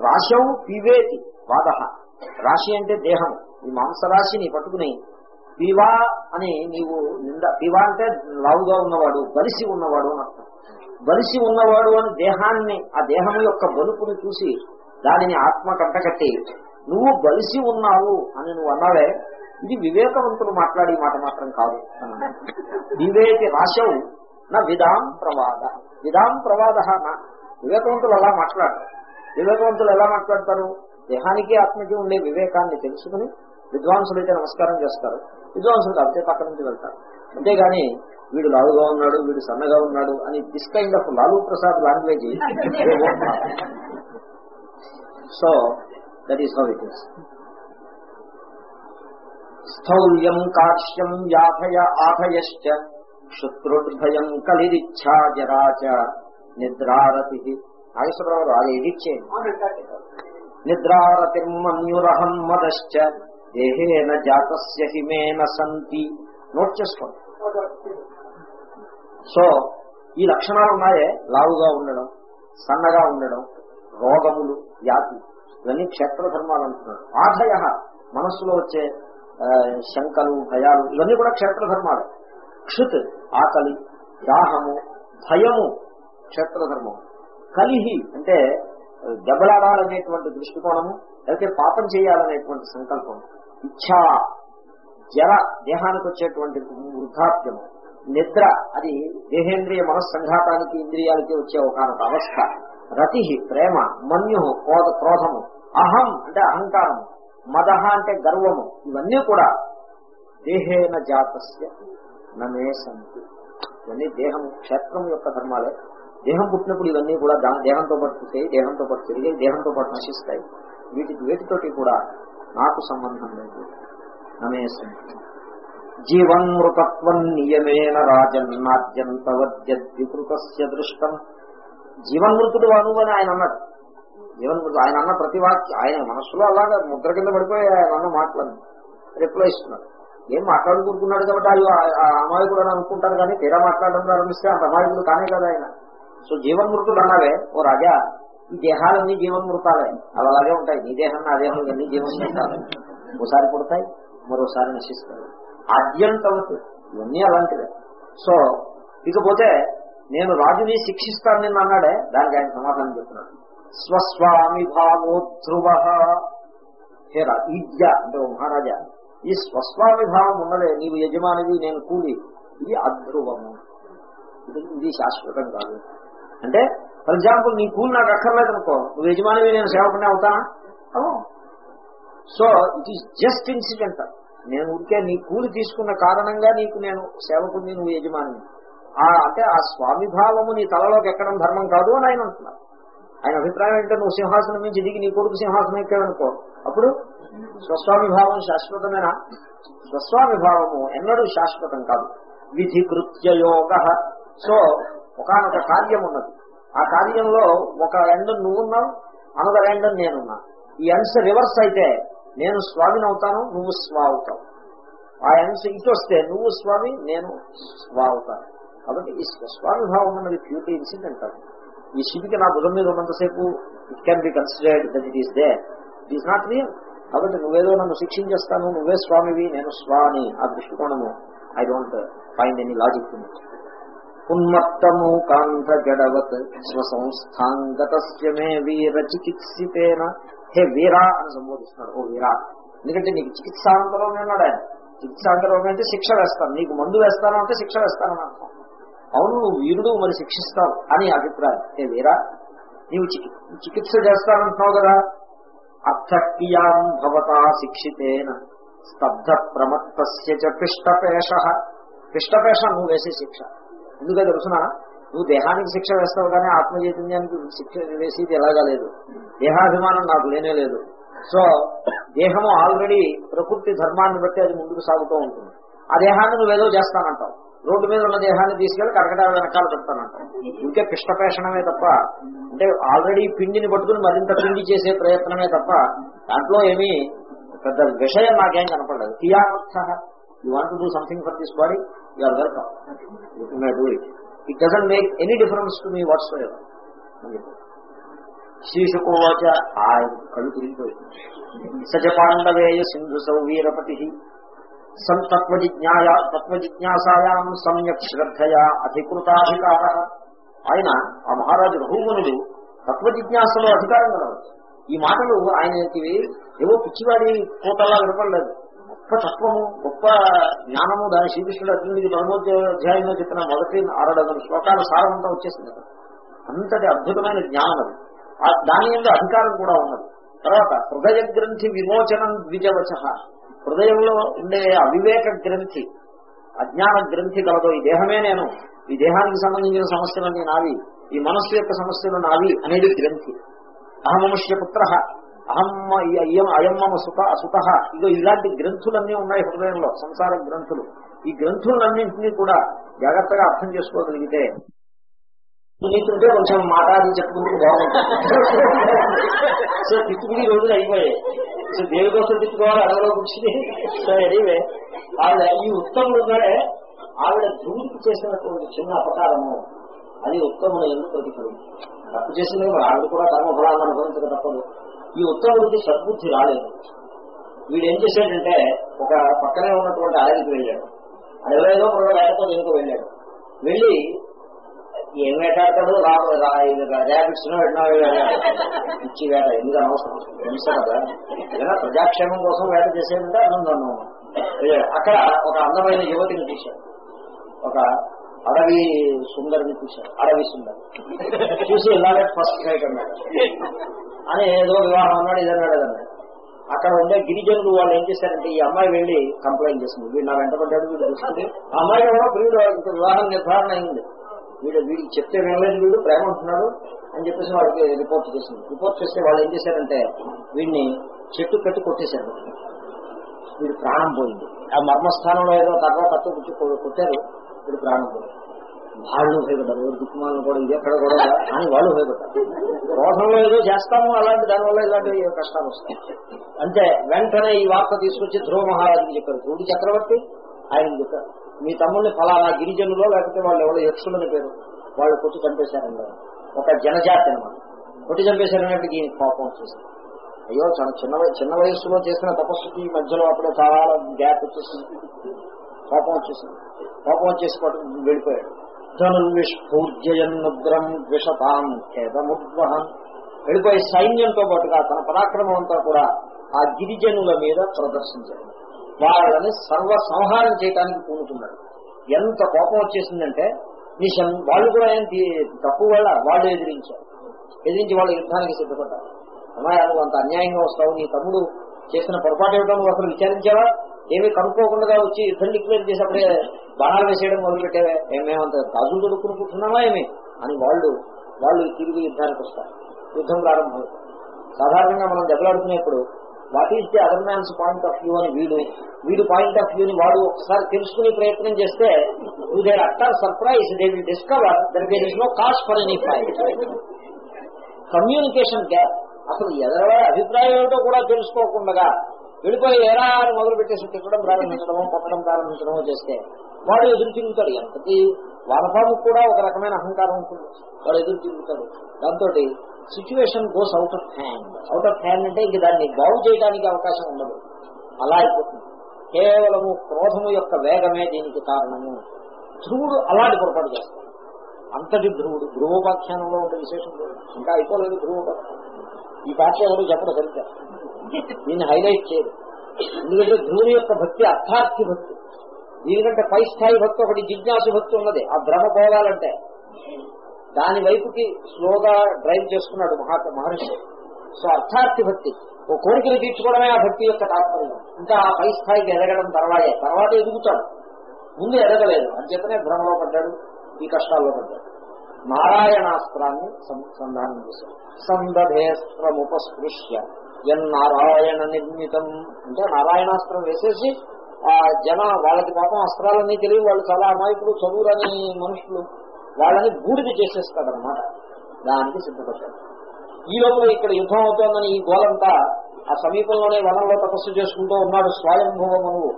రాశౌ పీవేతి వాద. రాశి అంటే దేహం ఈ మాంసరాశిని పట్టుకుని పివా అని నీవు నింద పివా అంటే లావుగా ఉన్నవాడు బలిసి ఉన్నవాడు అని అర్థం. బలిసి ఉన్నవాడు అని దేహాన్ని ఆ దేహం యొక్క బలుపుని చూసి దానిని ఆత్మ కంటకట్టి నువ్వు బలిసి ఉన్నావు అని నువ్వు అన్నావే ఇది వివేకవంతులు మాట్లాడే మాట మాత్రం కాదు. అన్నాడు. వివేకి రాశవు నా విధాం ప్రవాద. విధాం ప్రవాద నా. వివేకవంతులు అలా మాట్లాడరు. వివేకవంతులు ఎలా మాట్లాడతారు? దేహానికి ఆత్మకి ఉండే వివేకాన్ని తెలుసుకుని విద్వాంసులు అయితే నమస్కారం చేస్తారు. విద్వాంసులు కాకపోతే పక్క నుంచి వెళ్తారు. అంతేగాని వీడు లావుగా ఉన్నాడు వీడు సన్నగా ఉన్నాడు అని this kind of Lalu Prasad language so that is how it is స్థౌల్యం కాశ్యం యాథయ ఆథయశ్చ శుక్రుద్భయం కలిరిచ్ఛా జరాచ నిద్రారతి నాగేశ్వరరావు అది ఎడిచ్చేయండి నిద్రారతిర్మన్యురహం మదశ్చ దేహేన జాతస్య హిమేన సంతి. నోట్ చేసుకోండి. సో ఈ లక్షణాలు ఉన్నాయే? లావుగా ఉండడం సన్నగా ఉండడం రోగములు వ్యాధి. ఇవన్నీ క్షేత్ర ధర్మాలు అంటున్నాడు ఆశయ మనస్సులో వచ్చే శంకలు భయాలు ఇవన్నీ కూడా క్షేత్ర ధర్మాలు క్షుత్ ఆకలి దాహము భయము క్షేత్రధర్మం. కలిహి అంటే దెబ్బలాడాలనేటువంటి దృష్టికోణము లేకపోతే పాపం చేయాలనేటువంటి సంకల్పం. ఇచ్ఛా జర దేహానికి వచ్చేటువంటి వృద్ధాప్యము. నిద్ర అది దేహేంద్రియ మనస్సంఘాతానికి ఇంద్రియాలకి వచ్చే ఒకనొక అవస్థ. రతి ప్రేమ మన్యు క్రోధ క్రోధము. అహం అంటే అహంకారము. మదహ అంటే గర్వము. ఇవన్నీ కూడా దేహేన జాతస్య నమే సంతి. ఇవన్నీ దేహం క్షేత్రం యొక్క ధర్మాలే. దేహం పుట్టినప్పుడు ఇవన్నీ కూడా దేహంతో పాటు పుట్టాయి దేహంతో పాటు పెరిగాయి దేహంతో పాటు నశిస్తాయి. వీటికి వేటితోటి కూడా నాకు సంబంధం లేదు. నమే జీవన్మృతత్వం నియమేన రాజన్నాద్యంతవద్యద్వికృతస్య దృష్టం. జీవన్మృతుడు అను అని ఆయన అన్నాడు. జీవన్మృతుడు ఆయన అన్న ప్రతి వాక్య ఆయన మనస్సులో అలాగా ముద్ర కింద పడిపోయి ఆయన అన్న మాట్లాడి రిప్లై ఇస్తున్నాడు. ఏం మాట్లాడుకుంటున్నాడు కాబట్టి అయ్యో ఆ- అమాయకుడు అని అనుకుంటారు కానీ తీరా మాట్లాడడం ప్రారంభిస్తే అంత అమాయకుడు కానే కదా ఆయన. సో జీవన్మృతుడు అన్నావే ఓ రాజా ఈ దేహాలన్నీ జీవన్మృతాలే అవి అలాగే ఉంటాయి. నీ దేహం నా దేహం ఇవన్నీ జీవన్మృతాలే ఒకసారి పుడతాయి మరోసారి నశిస్తాయి. ఆద్యంతవత్ ఇవన్నీ అలాంటివే. సో ఇకపోతే నేను రాజుని శిక్షిస్తాను నిన్ను అన్నాడే దానికి ఆయన సమాధానం చెప్తున్నాడు. స్వస్వామి భావో ధ్రువ హే రా ఈద్య అంటే ఓ మహారాజా ఈ స్వస్వామి భావం ఉన్నదే నీవు యజమానిది నేను కూలి. ఇది అధ్రువము. ఇది ఇది శాశ్వతం కాదు. అంటే ఫర్ ఎగ్జాంపుల్ నీ కూలి నాకు అక్కర్లేదు అనుకో. నువ్వు యజమానివి నేను సేవకునే అవుతానా అవును. So it is just incident నేను ఊరికే నీ కూలి తీసుకున్న కారణంగా నీకు నేను సేవకుని నువ్వు యజమాని. ఆ అంటే ఆ స్వామిభావము నీ తలలోకి ఎక్కడం ధర్మం కాదు అని ఆయన అంటున్నారు. ఆయన అభిప్రాయం ఏంటంటే నువ్వు సింహాసనం నుంచి దిగి నీ కొడుకు సింహాసనం ఎక్కాడనుకో అప్పుడు స్వస్వామి భావం శాశ్వతమేనా? స్వస్వామి భావము ఎన్నడూ శాశ్వతం కాదు. విధి కృత్య యోగ. సో ఒకనొక కార్యం ఉన్నది ఆ కార్యంలో ఒక ఎండ్ నువ్వున్నావు అనదర్ ఎండ్ నేనున్నా. ఈ ఎండ్స్ రివర్స్ అయితే నేను స్వామిని అవుతాను నువ్వు స్వా అవుతావు. ఆ ఎండ్స్ ఇటు వస్తే నువ్వు స్వామి నేను స్వా అవుతాను. కాబట్టి ఈ స్వామి భావం అన్నది ప్యూటీ ఇన్సిడెంట్ అది ఈ శివికి నా భుజం మీద ఉన్నంతసేపు it can be considered that it is they it is not real కాబట్టి నువ్వేదో నన్ను శిక్షించేస్తాను నువ్వే స్వామివి నేను స్వామి ఆ దృష్టికోణము I don't find any logic in it ఉన్మత్తము కాంత జడవత్ స్వసంస్థాంగతస్య మే వీర చికిత్సితేన. హే వీరా అని సంబోధిస్తున్నాడు. ఓ వీరా. ఎందుకంటే నీకు చికిత్సాంతరం అన్నాడు ఆయన. చికిత్సాంతరం అంటే శిక్ష వేస్తాను. నీకు మందు వేస్తాను అంటే శిక్ష వేస్తానని అర్థం. అవును నువ్వు వీరుడు మరి శిక్షిస్తావు అని అభిప్రాయం. హే వీరా నీవు చికిత్స చేస్తానంటున్నావు కదా. అర్థక్రియాం భవతా శిక్షితేన. స్తబ్ధ ప్రమత్త పిష్టపేష. పిష్టపేష నువ్వు వేసే శిక్ష. ఎందుకో తెలుసిన నువ్వు దేహానికి శిక్ష వేస్తావు కానీ ఆత్మ చైతన్యానికి శిక్ష వేసేది ఎలాగా లేదు. దేహాభిమానం నాకు లేనే లేదు. సో దేహము ఆల్రెడీ ప్రకృతి ధర్మాన్ని బట్టి అది ముందుకు సాగుతూ ఉంటుంది. ఆ దేహాన్ని నువ్వేదో చేస్తానంటావు. రోడ్డు మీద ఉన్న దేహాన్ని తీసుకెళ్ళి కరకట వెనకాల పెడతానంటావు. ఇంకే పిష్టపేషణమే తప్ప అంటే ఆల్రెడీ పిండిని పట్టుకుని మరింత పిండి చేసే ప్రయత్నమే తప్ప దాంట్లో ఏమీ పెద్ద విషయం నాకేం కనపడలేదు. కియార్థ you want do something for this body you are welcome you may do it it doesn't make any difference to me what's శీర్షకోవాచ ఆ కళ్ళు తిరిగిపోయింది సజ పాండవేయ సింధు సౌవీరపతి సం తత్వజిజ్ఞాయ తత్వజిజ్ఞాసాయాం సమ్యక్ శ్రద్ధయా అధికృతాధికార ఆయన ఆ మహారాజు రఘుమునుడు తత్వజిజ్ఞాసలో అధికారం కలవచ్చు ఈ మాటలు ఆయనకి ఏవో పిచ్చివాడి కోటలా వినపడలేదు గొప్ప తత్వము గొప్ప జ్ఞానము దాని శ్రీకృష్ణుడు అర్జునుడికి పరమోధ్యాయంలో చెప్పిన మొదటి అరడగను శ్లోకాల సారమంతా వచ్చేసింది అంతటి అద్భుతమైన జ్ఞానం అది. ఆ దాని మీద అధికారం కూడా ఉన్నది. తర్వాత హృదయ గ్రంథి విమోచనం ద్విజవచ. హృదయంలో ఉండే అవివేక గ్రంథి అజ్ఞాన గ్రంథి కలదో ఈ దేహమే నేను. ఈ దేహానికి సంబంధించిన సమస్యలన్నీ నావి. ఈ మనస్సు యొక్క సమస్యలు నావి అనేది గ్రంథి. అహమనుష్య పుత్ర. అహమ్మ అయ్యం అయమ్మ సుత సుత. ఇదో ఇలాంటి గ్రంథులన్నీ ఉన్నాయి హృదయంలో సంసార గ్రంథులు. ఈ గ్రంథులన్నింటినీ కూడా జాగ్రత్తగా అర్థం చేసుకోగలిగితే నీకుంటే కొంచెం మాట అది చెప్పుకుంటూ బాగుంటుంది. సో తిట్టుకుని రోజులు అయిపోయాయి. సో దేవి కోసం తిట్టుకోవాలి? అడగలో కూర్చుని. సో ఎనీవే ఆవిడ ఈ ఉత్తముడు ఉన్నాడే ఆవిడ ధ్రువుడికి చేసినటువంటి చిన్న అపకారము. అది ఉత్తముడు ఎందుకు ప్రతిఫలం తప్పు చేసింది ఆవిడ కూడా కర్మఫలాన్ని అనుభవించక తప్పదు. ఈ ఉత్తముడికి సద్బుద్ధి రాలేదు. వీడు ఏం చేశాడంటే ఒక పక్కనే ఉన్నటువంటి అడవికి వెళ్ళాడు. అడవిలో ఏదో వేటతో వెళ్ళాడు. వెళ్ళి ఏం వేటాడతాడు? ర్యాబిట్స్ ఇచ్చి వేట ఎందుకు అనవసరం? తెలుసు కదా. ఏదైనా ప్రజాక్షేమం కోసం వేట చేసేదంటే ఆనందం. అక్కడ ఒక అందమైన యువతిని చూశాడు. ఒక అడవి సుందరిని చూశారు. అడవి సుందరి. చూసి ఇలాగే ఫస్ట్ సైట్ అన్నాడు అని ఏదో వివాహం అన్నాడు ఇదన్నాడు అన్నాడు అక్కడ ఉండే గిరిజనులు వాళ్ళు ఏం చేశారంటే ఈ అమ్మాయి వెళ్ళి కంప్లైంట్ చేసింది. వీడు నా వెంటబడ్డాడు వీడు తెలుస్తుంది ఆ అమ్మాయి కూడా వీడు వివాహం నిర్ధారణ అయింది. వీడు వీడికి చెప్తే వినలేదు వీడు ప్రేమ ఉంటున్నాడు అని చెప్పేసి వాళ్ళకి రిపోర్ట్ చేసింది. రిపోర్ట్ చేస్తే వాళ్ళు ఏం చేశారంటే వీడిని చెట్టు కట్టి కొట్టేశారు. వీడు ప్రాణం పోయింది. ఆ మర్మస్థానంలో ఏదో తర్వాత కట్టు కొట్టారు. ఇప్పుడు ప్రాణం పోయింది వాళ్ళు భయపడ్డారు. ఎవరు దిక్కుమాలను కూడా ఇది ఎక్కడ కూడా అని వాళ్ళు భయపడ్డారు. రోషంలో ఏదో చేస్తాము అలాంటి దానివల్ల ఇలాంటి కష్టాలు వస్తాయి. అంటే వెంటనే ఈ వార్త తీసుకొచ్చి ధ్రువ మహారాజుకి చెప్పారు. ధ్రువుడి చక్రవర్తి ఆయన చెప్పారు. మీ తమ్ముడిని ఫలానా గిరిజనులో లేకపోతే వాళ్ళు ఎవరో యక్షులని పేరు వాళ్ళు కొట్టి చంపేశారన్నారు. ఒక జనజాతి అనమాట కొట్టి చంపేశారన్నట్టు ఈయన కోపం వచ్చేసింది. అయ్యో చాలా చిన్న చిన్న వయస్సులో చేసిన తపస్సుకి మధ్యలో అప్పుడే చాలా గ్యాప్ వచ్చేసింది. కోపం వచ్చేసింది. కోపం వచ్చేసి పట్టు వెళ్ళిపోయాడు. ధనుర్విష్పూర్జయన్నుగ్రం విషతాం ఖేదముద్వహం. వెళ్ళిపోయి సైన్యంతో పాటుగా తన పరాక్రమం అంతా కూడా ఆ గిరిజనుల మీద ప్రదర్శించాడు. వాళ్ళని సర్వ సంహారం చేయడానికి పూనుకున్నాడు. ఎంత కోపం వచ్చేసిందంటే నిశం వాళ్ళు కూడా ఏం తప్పు తక్కువ వాళ్ళ వాళ్ళు ఎదిరించారు. ఎదిరించి వాళ్ళు యుద్ధానికి సిద్ధపడ్డారు. అమ్మాయి నువ్వు అంత అన్యాయంగా వస్తావు నీ తమ్ముడు చేసిన పొరపాటు ఏమిటో నువ్వు అసలు విచారించావా? ఏమీ కనుక్కోకుండా వచ్చి యుద్ధం డిక్లేర్ చేసేప్పుడే బాణాలు వేసేయడం మొదలు పెట్టేవే ఏమేమంత గాజులు దొరుకుని కూర్చున్నావా ఏమి? అని వాళ్ళు వాళ్ళు తిరిగి యుద్ధానికి వస్తారు. యుద్ధం ప్రారంభం. సాధారణంగా మనం దెబ్బలాడుకునేప్పుడు what is the other man's point of view అని వీడు వీడు పాయింట్ ఆఫ్ వ్యూని వాడు ఒకసారి తెలుసుకునే ప్రయత్నం చేస్తే you there utter surprise they will discover there there is no cost for any fight communication gap అసలు ఎదరవారి అభిప్రాయం ఏమిటో కూడా తెలుసుకోకుండా వెళ్ళిపోయి ఎరా మొదలు పెట్టేసి తిట్టడం ప్రారంభించడమో పట్టడం ప్రారంభించడమో చేస్తే వాడు ఎదురు తిరుగుతాడు. ఎంతకి వానపాము కూడా ఒక రకమైన అహంకారం ఉంటుంది. వాడు ఎదురు తిరుగుతాడు. దాంతో situation goes out of hand out of hand అంటే ఇంక దాన్ని బాగు చేయడానికి అవకాశం ఉండదు. అలా అయిపోతుంది. కేవలము క్రోధము యొక్క వేగమే దీనికి కారణము. ధ్రువుడు అలాంటి పొరపాటు చేస్తాడు. అంతటి ధ్రువుడు ధ్రువోపాఖ్యానంలో ఉండే విశేషం ఇంకా అయిపోలేదు ధ్రువోపాఖ్యానం. ఈ భాష ఎవరు చెప్పడం సరిగ్గా. దీన్ని హైలైట్ చేయదు ఎందుకంటే ధ్రువుని యొక్క భక్తి అర్థార్థి భక్తి. దీనికంటే పై స్థాయి భక్తి ఒకటి జిజ్ఞాసు భక్తి ఉన్నది. ఆ భ్రమ పోవాలంటే. దాని వైపుకి స్లోగా డ్రైవ్ చేసుకున్నాడు మహా మహర్షి. సో అర్థార్థి భక్తి. ఓ కోరికలు తీర్చుకోవడమే ఆ భక్తి యొక్క తాత్పర్యం. ఇంకా ఆ పై స్థాయికి ఎదగడం తర్వాతే తర్వాత ఎదుగుతాడు. ముందు ఎదగలేదు. అంచేతనే భ్రమలో పడ్డాడు. ఈ కష్టాల్లో పడ్డాడు. నారాయణాస్త్రాన్ని సంధానం చేశాడు. ఎన్ నారాయణ్ నిర్మితం. అంటే నారాయణాస్త్రం వేసేసి ఆ జన వాళ్ళకి పాపం అస్త్రాలన్నీ తెలివి వాళ్ళు చాలా అమాయకులు చదువులని మనుషులు. వాళ్ళని బూడిద చేసేస్తాడనమాట దానికి సిద్ధపడ్డాడు ఈ లోపల ఇక్కడ యుద్ధం అవుతోందని ఈ గోలంతా ఆ సమీపంలోనే వనంలో తపస్సు చేసుకుంటూ ఉన్నాడు స్వయంభవ మనువు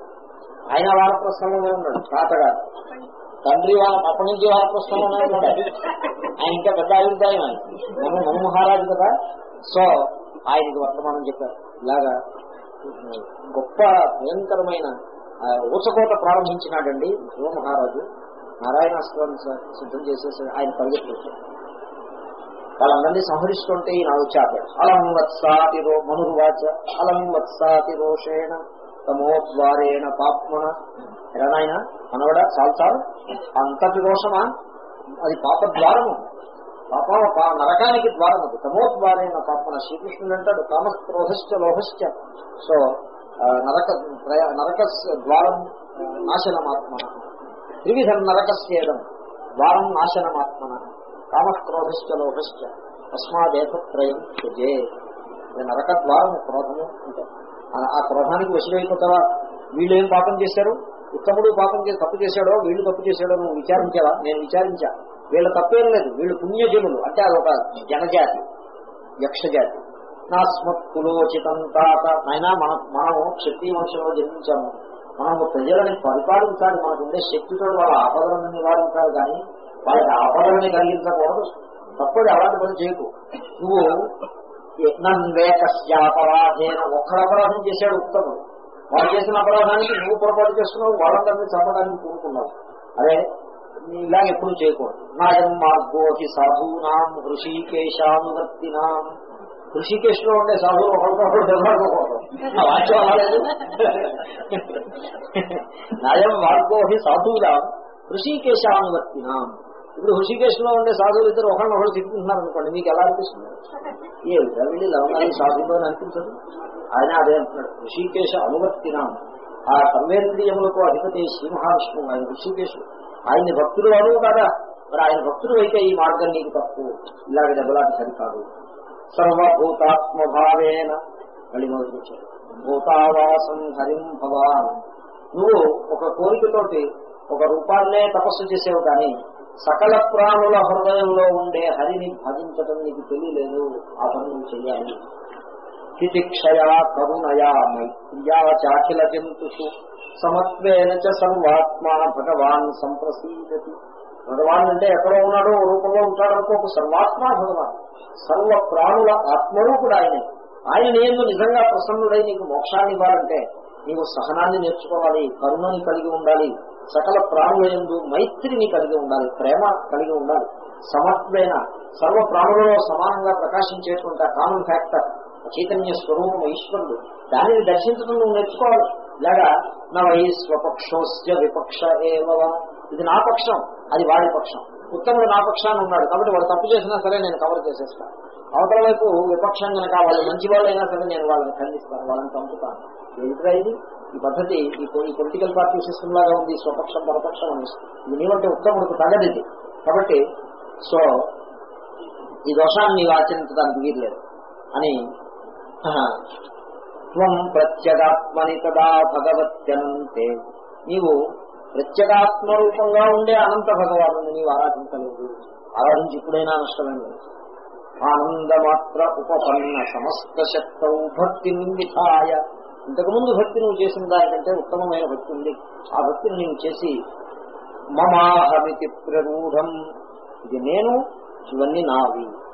ఆయన వానప్రస్థంలోనే ఉన్నాడు తాతగా తండ్రి వాళ్ళ అప్పటి నుంచి వానప్రస్థంలోనే ఉన్నాడు. ఆయన ఇంకా పెద్ద అభిప్రాయం ఆయన. మను మను మహారాజు కదా. సో ఆయనకి వర్తమానం చెప్పారు. ఇలాగా గొప్ప భయంకరమైన ఆ, ఊచకోట ప్రారంభించినాడండి ధ్రువ మహారాజు నారాయణాస్త్రాన్ని స- సిద్ధం చేసేసి ఆయన పరిగెత్తుకొచ్చాడు వాళ్ళందరినీ సంహరిస్తుంటే ఈయన వచ్చాడు అలం వత్సాతి రో మనుర్వాచ అలం వత్సాతి రోషేణ తమోద్వారేణ పాప్మన ఎలానాయన మనవడా చాలు చాలు. అంతటి రోషమా? అది పాప ద్వారము పాపం నరకానికి ద్వారం అది. తమోద్వారైన పాపన శ్రీకృష్ణుడు అంటాడు కామక్రోధశ్చ లోహశ్చ. సో నరక నరక ద్వారం నాశనమాత్మ త్రివిధ నరకస్యేదం ద్వారం నాశనమాత్మన. కామక్రోధశ్చ లోహశ్చ. తస్మాదేకత్రయం త్యజే. నరక ద్వారము క్రోధము అంటే ఆ- క్రోధానికి వశులైపోతావా వీళ్ళు ఏం పాపం చేశారు? ఉత్తముడు పాపం చేసి తప్పు చేశాడో వీళ్ళు తప్పు చేశాడో నువ్వు విచారించావా? నేను విచారించా. వీళ్ళ తప్పేం లేదు. వీళ్ళు పుణ్యజనులు. అంటే అదొక జనజాతి యక్షజాతి. నాస్మత్కులోచితం తాత. అయినా మన మనము క్షత్రియ వంశంలో జన్మించాము. మనము ప్రజలని పరిపాలించాలి. మనకు ఉండే శక్తితో వాళ్ళ ఆపదలను నివారించాలి. కానీ వాళ్ళకి ఆపదలని కలిగించకూడదు. తప్పది అలాంటి పని చేయకు. నువ్వు నన్వేకస్యాపరాధేన ఒక్కడ అపరాధం చేశాడు ఉత్తముడు. వాడు చేసిన అపరాధానికి నువ్వు పొరపాటు చేస్తున్నావు వాళ్ళందరినీ చంపడానికి కూరుకున్నావు అదే ఇలాగ ఎప్పుడు చేయకూడదు. నాయం మార్గోహి సాధూనాం ఋషికేశానువర్తినాం ఋషికేశ్లో ఉండే సాధువులు ఒకరికొకరు దెబ్బలాడుకోకూడదు వాక్యం అవ్వలేదు నాయం మార్గోహి సాధూనాం ఋషికేశానువర్తినాం ఇప్పుడు హృషికేశ్లో ఉండే సాధువులు ఇద్దరు ఒకరినొకరు తిట్టుకుంటున్నారు అనుకోండి మీకు ఎలా అనిపిస్తుంది? ఏ వెళ్ళి లవణాలు సాధువులు అని అనిపించదు? ఆయన అదే అంటున్నాడు ఋషికేశ అనువర్తినాం ఆ సర్వేంద్రియములకు అధిపతి శ్రీ మహావిష్ణువు ఆయన ఋషికేశుడు ఆయన్ని భక్తులు అడుగు కదా? మరి ఆయన భక్తులు అయితే ఈ మార్గం నీకు తప్పు. ఇలాగ దెబ్బలాట సరికాదు. సర్వభూతాత్మభావేన మళ్ళీ మొదలు భూతావాసం హరిం భవాన్. నువ్వు ఒక కోరికతోటి ఒక రూపాన్నే తపస్సు చేసేవు కానీ సకల ప్రాణుల హృదయంలో ఉండే హరిని భజించటం నీకు తెలియలేదు. ఆ పని నువ్వు చెయ్యాలి. తితిక్షయా కరుణయా మైత్రియా చాఖిల జంతుషు సమత్వేన చ సర్వాత్మ భగవాన్ సంప్రసీదతి భగవాన్ అంటే ఎక్కడో ఉన్నాడో రూపంలో ఉంటాడు ఒక సర్వాత్మ భగవాన్। సర్వ ప్రాణుల ఆత్మరూపుడు ఆయనే। ఆయన నేను నిజంగా ప్రసన్నుడై నీకు మోక్షాన్ని ఇవ్వాలంటే నీవు సహనాన్ని నేర్చుకోవాలి కరుణని కలిగి ఉండాలి సకల ప్రాణుల ఎందు మైత్రిని కలిగి ఉండాలి ప్రేమ కలిగి ఉండాలి సమత్వేన సర్వ ప్రాణులలో సమానంగా ప్రకాశించేటువంటి కామన్ ఫ్యాక్టర్ చైతన్య స్వరూపం ఈశ్వరుడు. దానిని దర్శించడం నువ్వు నేర్చుకోవాలి. ఇలాగా నా స్వపక్షోస్య విపక్ష ఏవవ ఇది నా పక్షం అది వాడి పక్షం. ఉత్తముడు నా పక్షాన్ని ఉన్నాడు కాబట్టి వాడు తప్పు చేసినా సరే నేను కవర్ చేసేస్తాను అవతల వైపు విపక్షం కనుక వాళ్ళు మంచి వాళ్ళైనా సరే నేను వాళ్ళని ఖండిస్తాను వాళ్ళని చంపుతాను. ఏంటిదా ఇది? ఈ పద్ధతి ఈ పొలిటికల్ పార్టీ సిస్టమ్ లాగా ఉంది స్వపక్షం పరపక్షం అని. ఇది నీవంటే ఉత్తముడికి తగదిది కాబట్టి సో ఈ దోషాన్ని ఆచరించడానికి వీర్లేదు అని త్వం ప్రత్యగాత్మని కదా భగవత్యనంతే నీవు ప్రత్యేగాత్మ రూపంగా ఉండే అనంత భగవాను నీవు ఆరాధించలేదు. ఆరాధించి ఇప్పుడైనా నష్టమైంది ఆనందమాత్ర ఉపపన్న సమస్త శక్తౌ భక్తి నిందితాయ. ఇంతకుముందు భక్తి నువ్వు చేసిన దానికంటే ఉత్తమమైన భక్తి ఉంది. ఆ భక్తిని నేను చేసి మమాహమితి ప్రరూఢం. ఇది నేను ఇవన్నీ నావి.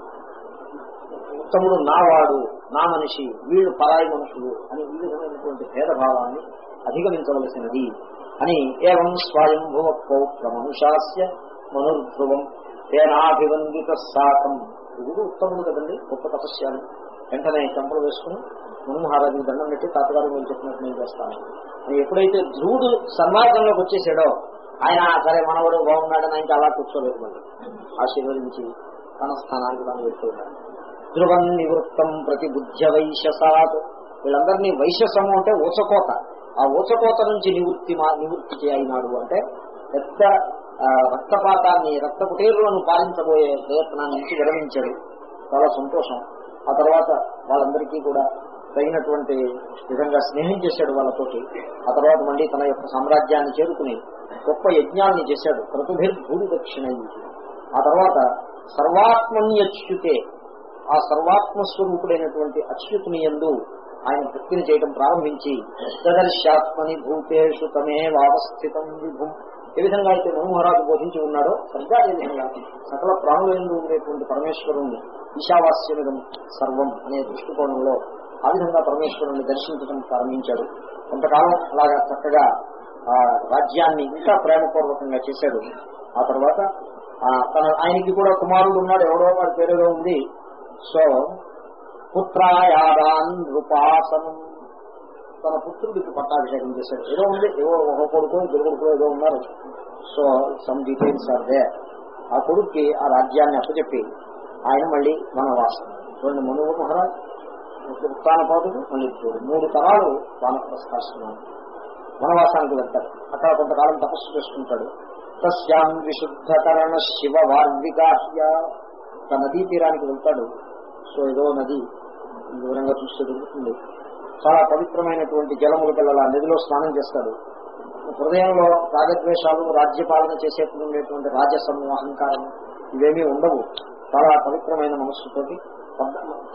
ఉత్తముడు నావాడు నా మనిషి వీళ్ళు పరాయి మనుషులు అని ఈ విధమైనటువంటి భేదభావాన్ని అధిగమించవలసినది అని ఏవం స్వయంభువ పౌత్ర మనుషాస్య మనుర్ధ్రువం. తేనాభివందిత సాకం. ఇది ఉత్తముడు కదండి గొప్ప తపస్యాలు. వెంటనే చెంపలు వేసుకుని మన్మహారాజుకి దండం పెట్టి తాతగారు మీరు చెప్పినట్టు నేను చేస్తాను. అని ఎప్పుడైతే ధ్రువుడు సన్మార్గంలోకి వచ్చేసాడో ఆయన సరే మనవడు బాగున్నాడని ఇంకా అలా కూర్చోలేదు మళ్ళీ. ఆశీర్వదించి తన స్థానానికి తాను వెళ్ళిపోయాడు ధ్రువం నివృత్తం ప్రతి బుద్ధ్య వైశసాత్ వీళ్ళందరినీ వైశసము అంటే ఊచకోత. ఆ ఊచకోత నుంచి నివృత్తి మా- నివృత్తి అయినాడు అంటే పెద్ద రక్తపాతాన్ని రక్త కుటీరులను పాలించబోయే ప్రయత్నాన్ని నుంచి విరమించాడు. చాలా సంతోషం. ఆ తర్వాత వాళ్ళందరికీ కూడా తగినటువంటి విధంగా స్నేహం చేశాడు వాళ్ళతోటి. ఆ తర్వాత మళ్ళీ తన యొక్క సామ్రాజ్యాన్ని చేరుకుని గొప్ప యజ్ఞాన్ని చేశాడు. క్రతుభిర్భూరి దక్షిణ ఆ తర్వాత సర్వాత్మన్యచ్యుతే ఆ సర్వాత్మస్వరూపుడైనటువంటి అచ్యుతుని ఎందు ఆయన భక్తిని చేయడం ప్రారంభించి దదర్శాత్మని భూతేషు తమేవావస్థితం విభుం. ఏ విధంగా అయితే మనోహరాజు బోధించి ఉన్నాడో సరిగ్గా అదే విధంగా సకల ప్రాణులందు ఉండేటువంటి పరమేశ్వరుణ్ణి ఈశావాస్యమిదం సర్వం అనే దృష్టికోణంలో ఆ విధంగా పరమేశ్వరుణ్ణి దర్శించడం ప్రారంభించాడు. కొంతకాలం అలాగా చక్కగా ఆ రాజ్యాన్ని ఇంకా ప్రేమపూర్వకంగా చేశాడు. ఆ తర్వాత ఆ తన ఆయనకి కూడా కుమారుడు ఉన్నాడు ఎవడో వాడి పేరులో ఉంది. సో పుత్రాయాదాన్ నృపాసనం. తన పుత్రుడికి పట్టాభిషేకం చేశాడు. ఏదో ఉంది ఏదో ఒక కొడుకు ఇద్దరు కొడుకు ఏదో ఉన్నారు. So some details are they ఆ కొడుక్కి ఆ రాజ్యాన్ని అప్పచెప్పి ఆయన మళ్ళీ వనవాసం. చూడండి మనువు మహారాజ్ ఉత్తానపాదుడు మళ్ళీ మూడు తరాలు వానప్రస్థాశ్రమం. వనవాసానికి వెళ్తాడు అక్కడ కొంతకాలం తపస్సు చేసుకుంటాడు. తస్యాం విశుద్ధకరణ శివ వార్వికాహ్య తన నదీ తీరానికి వెళ్తాడు. సో ఏదో నది దూరంగా చూస్తే దొరుకుతుంది. చాలా పవిత్రమైనటువంటి జలములు పిల్లల నదిలో స్నానం చేస్తాడు. హృదయంలో రాగద్వేషాలు రాజ్యపాలన చేసేప్పుడు ఉండేటువంటి రాజసము అహంకారం ఇవేమీ ఉండవు. చాలా పవిత్రమైన మనస్సుతోటి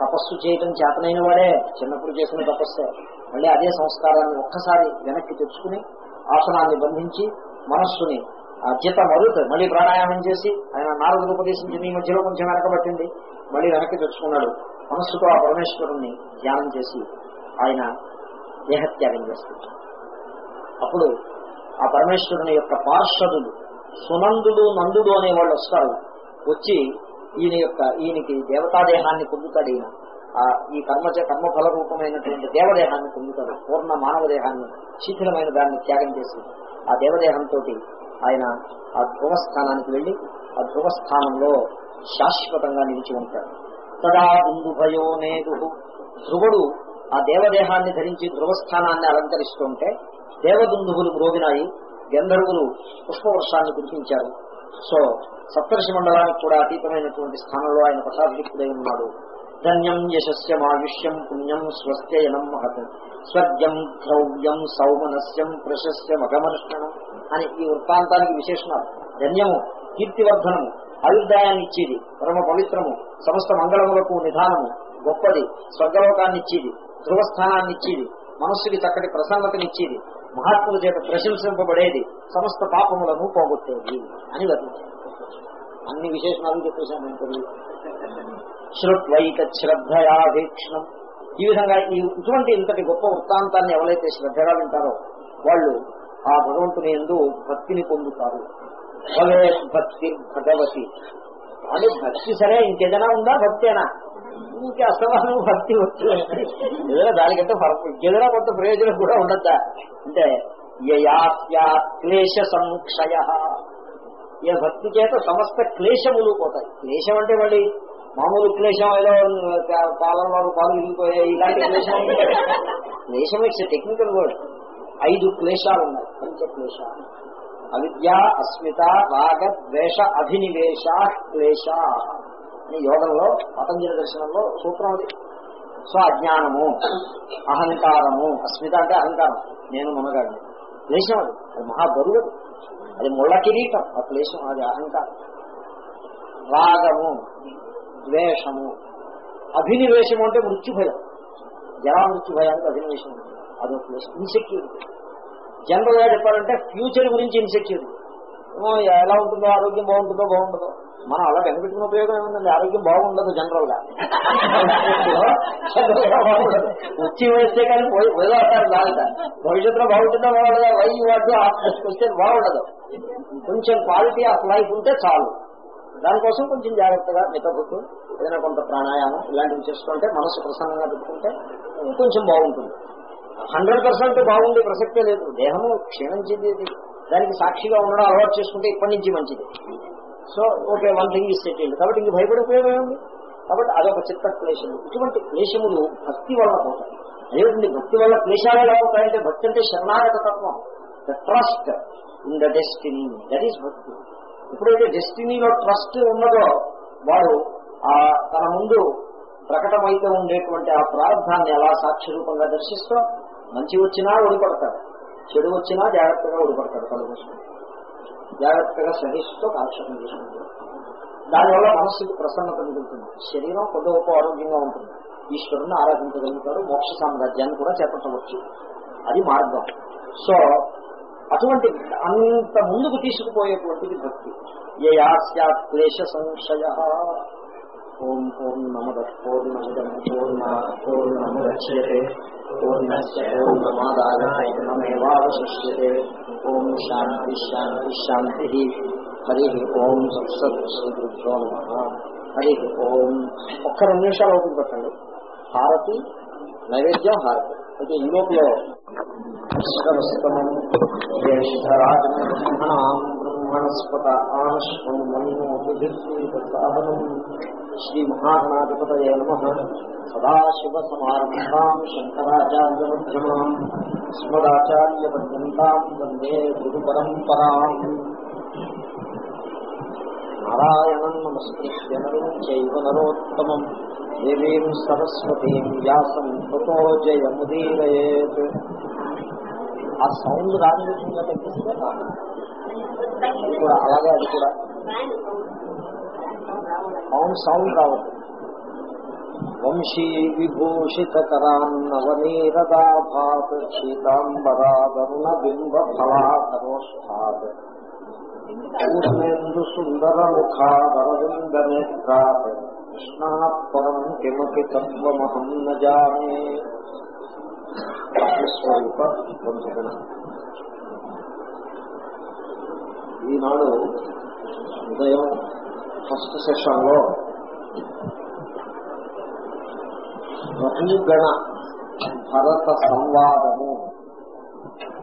తపస్సు చేయటం చేతనైన వాడే. చిన్నప్పుడు చేసిన తపస్సే. మళ్ళీ అదే సంస్కారాన్ని ఒక్కసారి వెనక్కి తెచ్చుకుని ఆసనాన్ని బంధించి మనస్సుని ఆ చిత్త మళ్ళీ ప్రాణాయామం చేసి ఆయన నారదుడు ఉపదేశించి మీ మధ్యలో కొంచెం వెనకబట్టింది. మళ్ళీ వెనక్కి తెచ్చుకున్నాడు. మనస్సుతో ఆ పరమేశ్వరుణ్ణి ధ్యానం చేసి ఆయన దేహత్యాగం చేస్తుంది అప్పుడు ఆ పరమేశ్వరుని యొక్క పార్షదులు సునందుడు నందుడు అనే వాళ్ళు వస్తారు. వచ్చి ఈయన యొక్క ఈయనకి దేవతాదేహాన్ని పొందుతాడు ఈయన. ఆ ఈ కర్మ కర్మఫల రూపమైనటువంటి దేవదేహాన్ని పొందుతాడు. పూర్ణ మానవ దేహాన్ని శిథిలమైన దాన్ని త్యాగం చేసి ఆ దేవదేహంతో ఆయన ఆ ధ్రువస్థానానికి వెళ్ళి ఆ ధ్రువస్థానంలో శాశ్వతంగా నిలిచి ఉంటాడు. తదా బిందుభయో నేదు. ధ్రువుడు ఆ దేవదేహాన్ని ధరించి ధ్రువస్థానాన్ని అలంకరిస్తుంటే దేవదుందువులు మ్రోగినాయి గంధర్వులు పుష్పవర్షాన్ని కురిపించారు. సో సప్తర్షి మండలానికి కూడా అతీతమైనటువంటి స్థానంలో ఆయన ప్రసాదికుడై ఉన్నాడు. ధన్యం యశస్యమాయుష్యం పుణ్యం స్వస్త్యయనం మహత్. స్వర్గం ద్రవ్యం సౌమనస్యం ప్రశస్యం అగమర్షణం అని ఈ వృత్తాంతానికి విశేషణాలు. ధన్యము కీర్తివర్ధనము. ఆయుర్దాయాన్ని ఇచ్చేది పరమ పవిత్రము సమస్త మంగళములకు నిధానము గొప్పది. స్వర్గలోకాన్ని ఇచ్చేది ధ్రువస్థానాన్ని ఇచ్చేది మనస్సుకి చక్కటి ప్రసన్నతనిచ్చేది మహాత్ముల చేత ప్రశంసింపబడేది సమస్త పాపములను పోగొట్టేది అని వర్ణించారు. అన్ని విశేషణాలు చెప్పేశాను నేను శ్రుత్వైక శ్రద్ధయా వీక్షణం ఈ విధంగా ఈ ఇటువంటి ఇంతటి గొప్ప వృత్తాంతాన్ని ఎవరైతే శ్రద్ధగా వింటారో వాళ్ళు ఆ భగవంతుని ఎందు భక్తిని పొందుతారు. భవే భక్తి భగవతి. అది భక్తి సరే ఇంకేదైనా ఉందా భక్తేనా? ఇంకే అసలు భక్తి వచ్చు ఏదైనా దానికంటే ఏదైనా కొంత ప్రయోజనం కూడా ఉండద్దా? అంటే యయాస్యా క్లేశ సంక్షయ. ఏ భక్తి చేత సమస్త క్లేశములు పోతాయి. క్లేశం అంటే మళ్ళీ మామూలు క్లేశం ఏదో కాలంలో పాలు విరిగిపోయాయి ఇలాంటి క్లేశం క్లేశం ఇట్స్ టెక్నికల్ వర్డ్. ఐదు క్లేశాలు ఉన్నాయి పంచ క్లేశాలు. అవిద్య అస్మిత రాగ ద్వేష అభినివేశ క్లేశ. అని యోగంలో పతంజలి దర్శనంలో సూత్రం అది. సో అజ్ఞానము అహంకారము. అస్మిత అంటే అహంకారం. నేను మునగాడిని. క్లేశం అది. అది మహాబరువు అది. ముళ్ళ కిరీటం. ఆ క్లేశం అది అహంకారం. రాగము ద్వేషము. అభినివేశము అంటే మృత్యుభయం. జరా మృత్యుభయానికి అభినివేశం అదో క్లేశం. ఇన్సెక్యూరిటీ జనరల్గా చెప్పాలంటే ఫ్యూచర్ గురించి ఇన్సెక్యూర్. ఎలా ఉంటుందో ఆరోగ్యం బాగుంటుందో బాగుంటుందో. మనం అలా కనిపెట్టుకున్న ఉపయోగం ఏముందండి? ఆరోగ్యం బాగుండదు జనరల్గా వచ్చి వేస్తే కానీ వదిలేస్తారు దానిక. భవిష్యత్తులో బాగుంటుందో బాగుండదా వై వాడు వస్తే బాగుండదు. కొంచెం క్వాలిటీ ఆఫ్ లైఫ్ ఉంటే చాలు. దానికోసం కొంచెం జాగ్రత్తగా మితపుతూ ఏదైనా కొంత ప్రాణాయామం ఇలాంటివి చేసుకుంటే మనసు ప్రసన్నంగా పెట్టుకుంటే కొంచెం బాగుంటుంది. హండ్రెడ్ పర్సెంట్ బాగుండే ప్రసక్తే లేదు. దేహము క్షీణించింది దానికి సాక్షిగా ఉండడం అలవాటు చేసుకుంటే ఇప్పటి నుంచి మంచిది. So okay one thing is settled. కాబట్టి ఇంక భయపడే ఉపయోగం ఏముంది? కాబట్టి అదొక చిత్త క్లేశము ఇటువంటి క్లేశములు భక్తి వల్ల పోతాయి. అదేంటి భక్తి వల్ల క్లేశాలు ఎలా పోతాయంటే భక్తి అంటే శరణాగత తత్వం. The trust in the destiny that is భక్తి. ఎప్పుడైతే డెస్టినీలో ట్రస్ట్ ఉన్నదో వాడు ఆ తన ముందు ప్రకటమైతే ఉండేటువంటి ఆ ప్రార్థాన్ని ఎలా సాక్షి రూపంగా దర్శిస్తూ మంచి వచ్చినా ఒడిపడతాడు చెడు వచ్చినా జాగ్రత్తగా ఒడిపడతాడు కలుగుతుంది జాగ్రత్తగా సహిస్తూ కాలక్షేపం చేసుకుంటాడు. దానివల్ల మనస్సుకి ప్రసన్నత మిగులుతుంది శరీరం కొద్ది గొప్ప ఆరోగ్యంగా ఉంటుంది. ఈశ్వరుని ఆరాధించగలుగుతాడు మోక్ష సామ్రాజ్యాన్ని కూడా చేపట్టవచ్చు. అది మార్గం. సో అటువంటి అంత ముందుకు తీసుకుపోయేటువంటిది భక్తి. ఏ యాస్యాత్ క్లేశ సంశయ. ఓం పూర్ణమద పూర్ణమిదం పూర్ణ పూర్ణముద్యతే పూర్ణస్ పూర్ణమాదాయ పూర్ణమేవాశిష్యతే ఓం శాంతి శాంతి శాంతి హరి ఓం సత్సత్ శ్రీకృష్ణో నమ హరి ఓం ఒక్క రెండు నిమిషాలు ఓపిక పెట్టండి హారతి నైవేద్యం హారతి. అయితే ఈ లోపల బ్రహ్మణస్పత ఆశ్వన్మోసాహనం శ్రీ మహాగణాధిపతయ నమ. సదాశివసమారంభాం శంకరాచార్యమధ్యమాం స్మదాచార్యపర్యంతాం వందే గురు పరంపరాం నారాయణం నమస్కృత్య నరం చైవ నరోత్తమం. దేవీం సరస్వతీం వ్యాసం తతో జయముదీరయేత్. ఆ సౌండ్ విధంగా తగ్గిస్తే అలాగే అది కూడా. సౌండ్ సౌండ్ కావద్దు వంశీ విభూషిత శీతాంబరాదరుణ బింబ ఫలాధరోష్ఠాత్ పూర్ణేందు సుందర ముఖాదరవింద నేత్రాత్ కృష్ణాత్పరం కిమపి తత్వమహం న జానే స్వరూప ఈనాడు ఉదయం ఫస్ట్ సెషన్లో బహుగణ భరత సంవాదము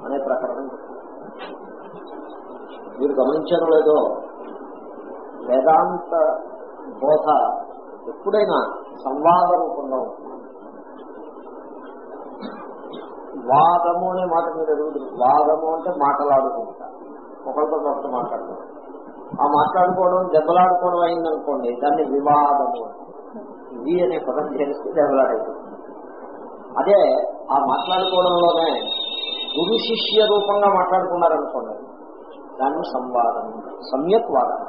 అనే ప్రకరణం మీరు గమనించడం లేదో వేదాంత బోధ ఎప్పుడైనా సంవాద రూపంలో ఉంటుంది? వాదము అనే మాట మీరు ఎదుగుతుంది వాదము అంటే మాటలాడుకుంటా. ఒకరితో ఒకటి మాట్లాడుకుంటారు ఆ మాట్లాడుకోవడం దెబ్బలాడుకోవడం అయిందనుకోండి దాన్ని వివాదము ఇది అనే పదం చేస్తే దెబ్బలాడైపోతుంది అదే ఆ మాట్లాడుకోవడంలోనే గురు శిష్య రూపంగా మాట్లాడుకున్నారనుకోండి దాన్ని సంవాదం సమ్యక్ వాదం.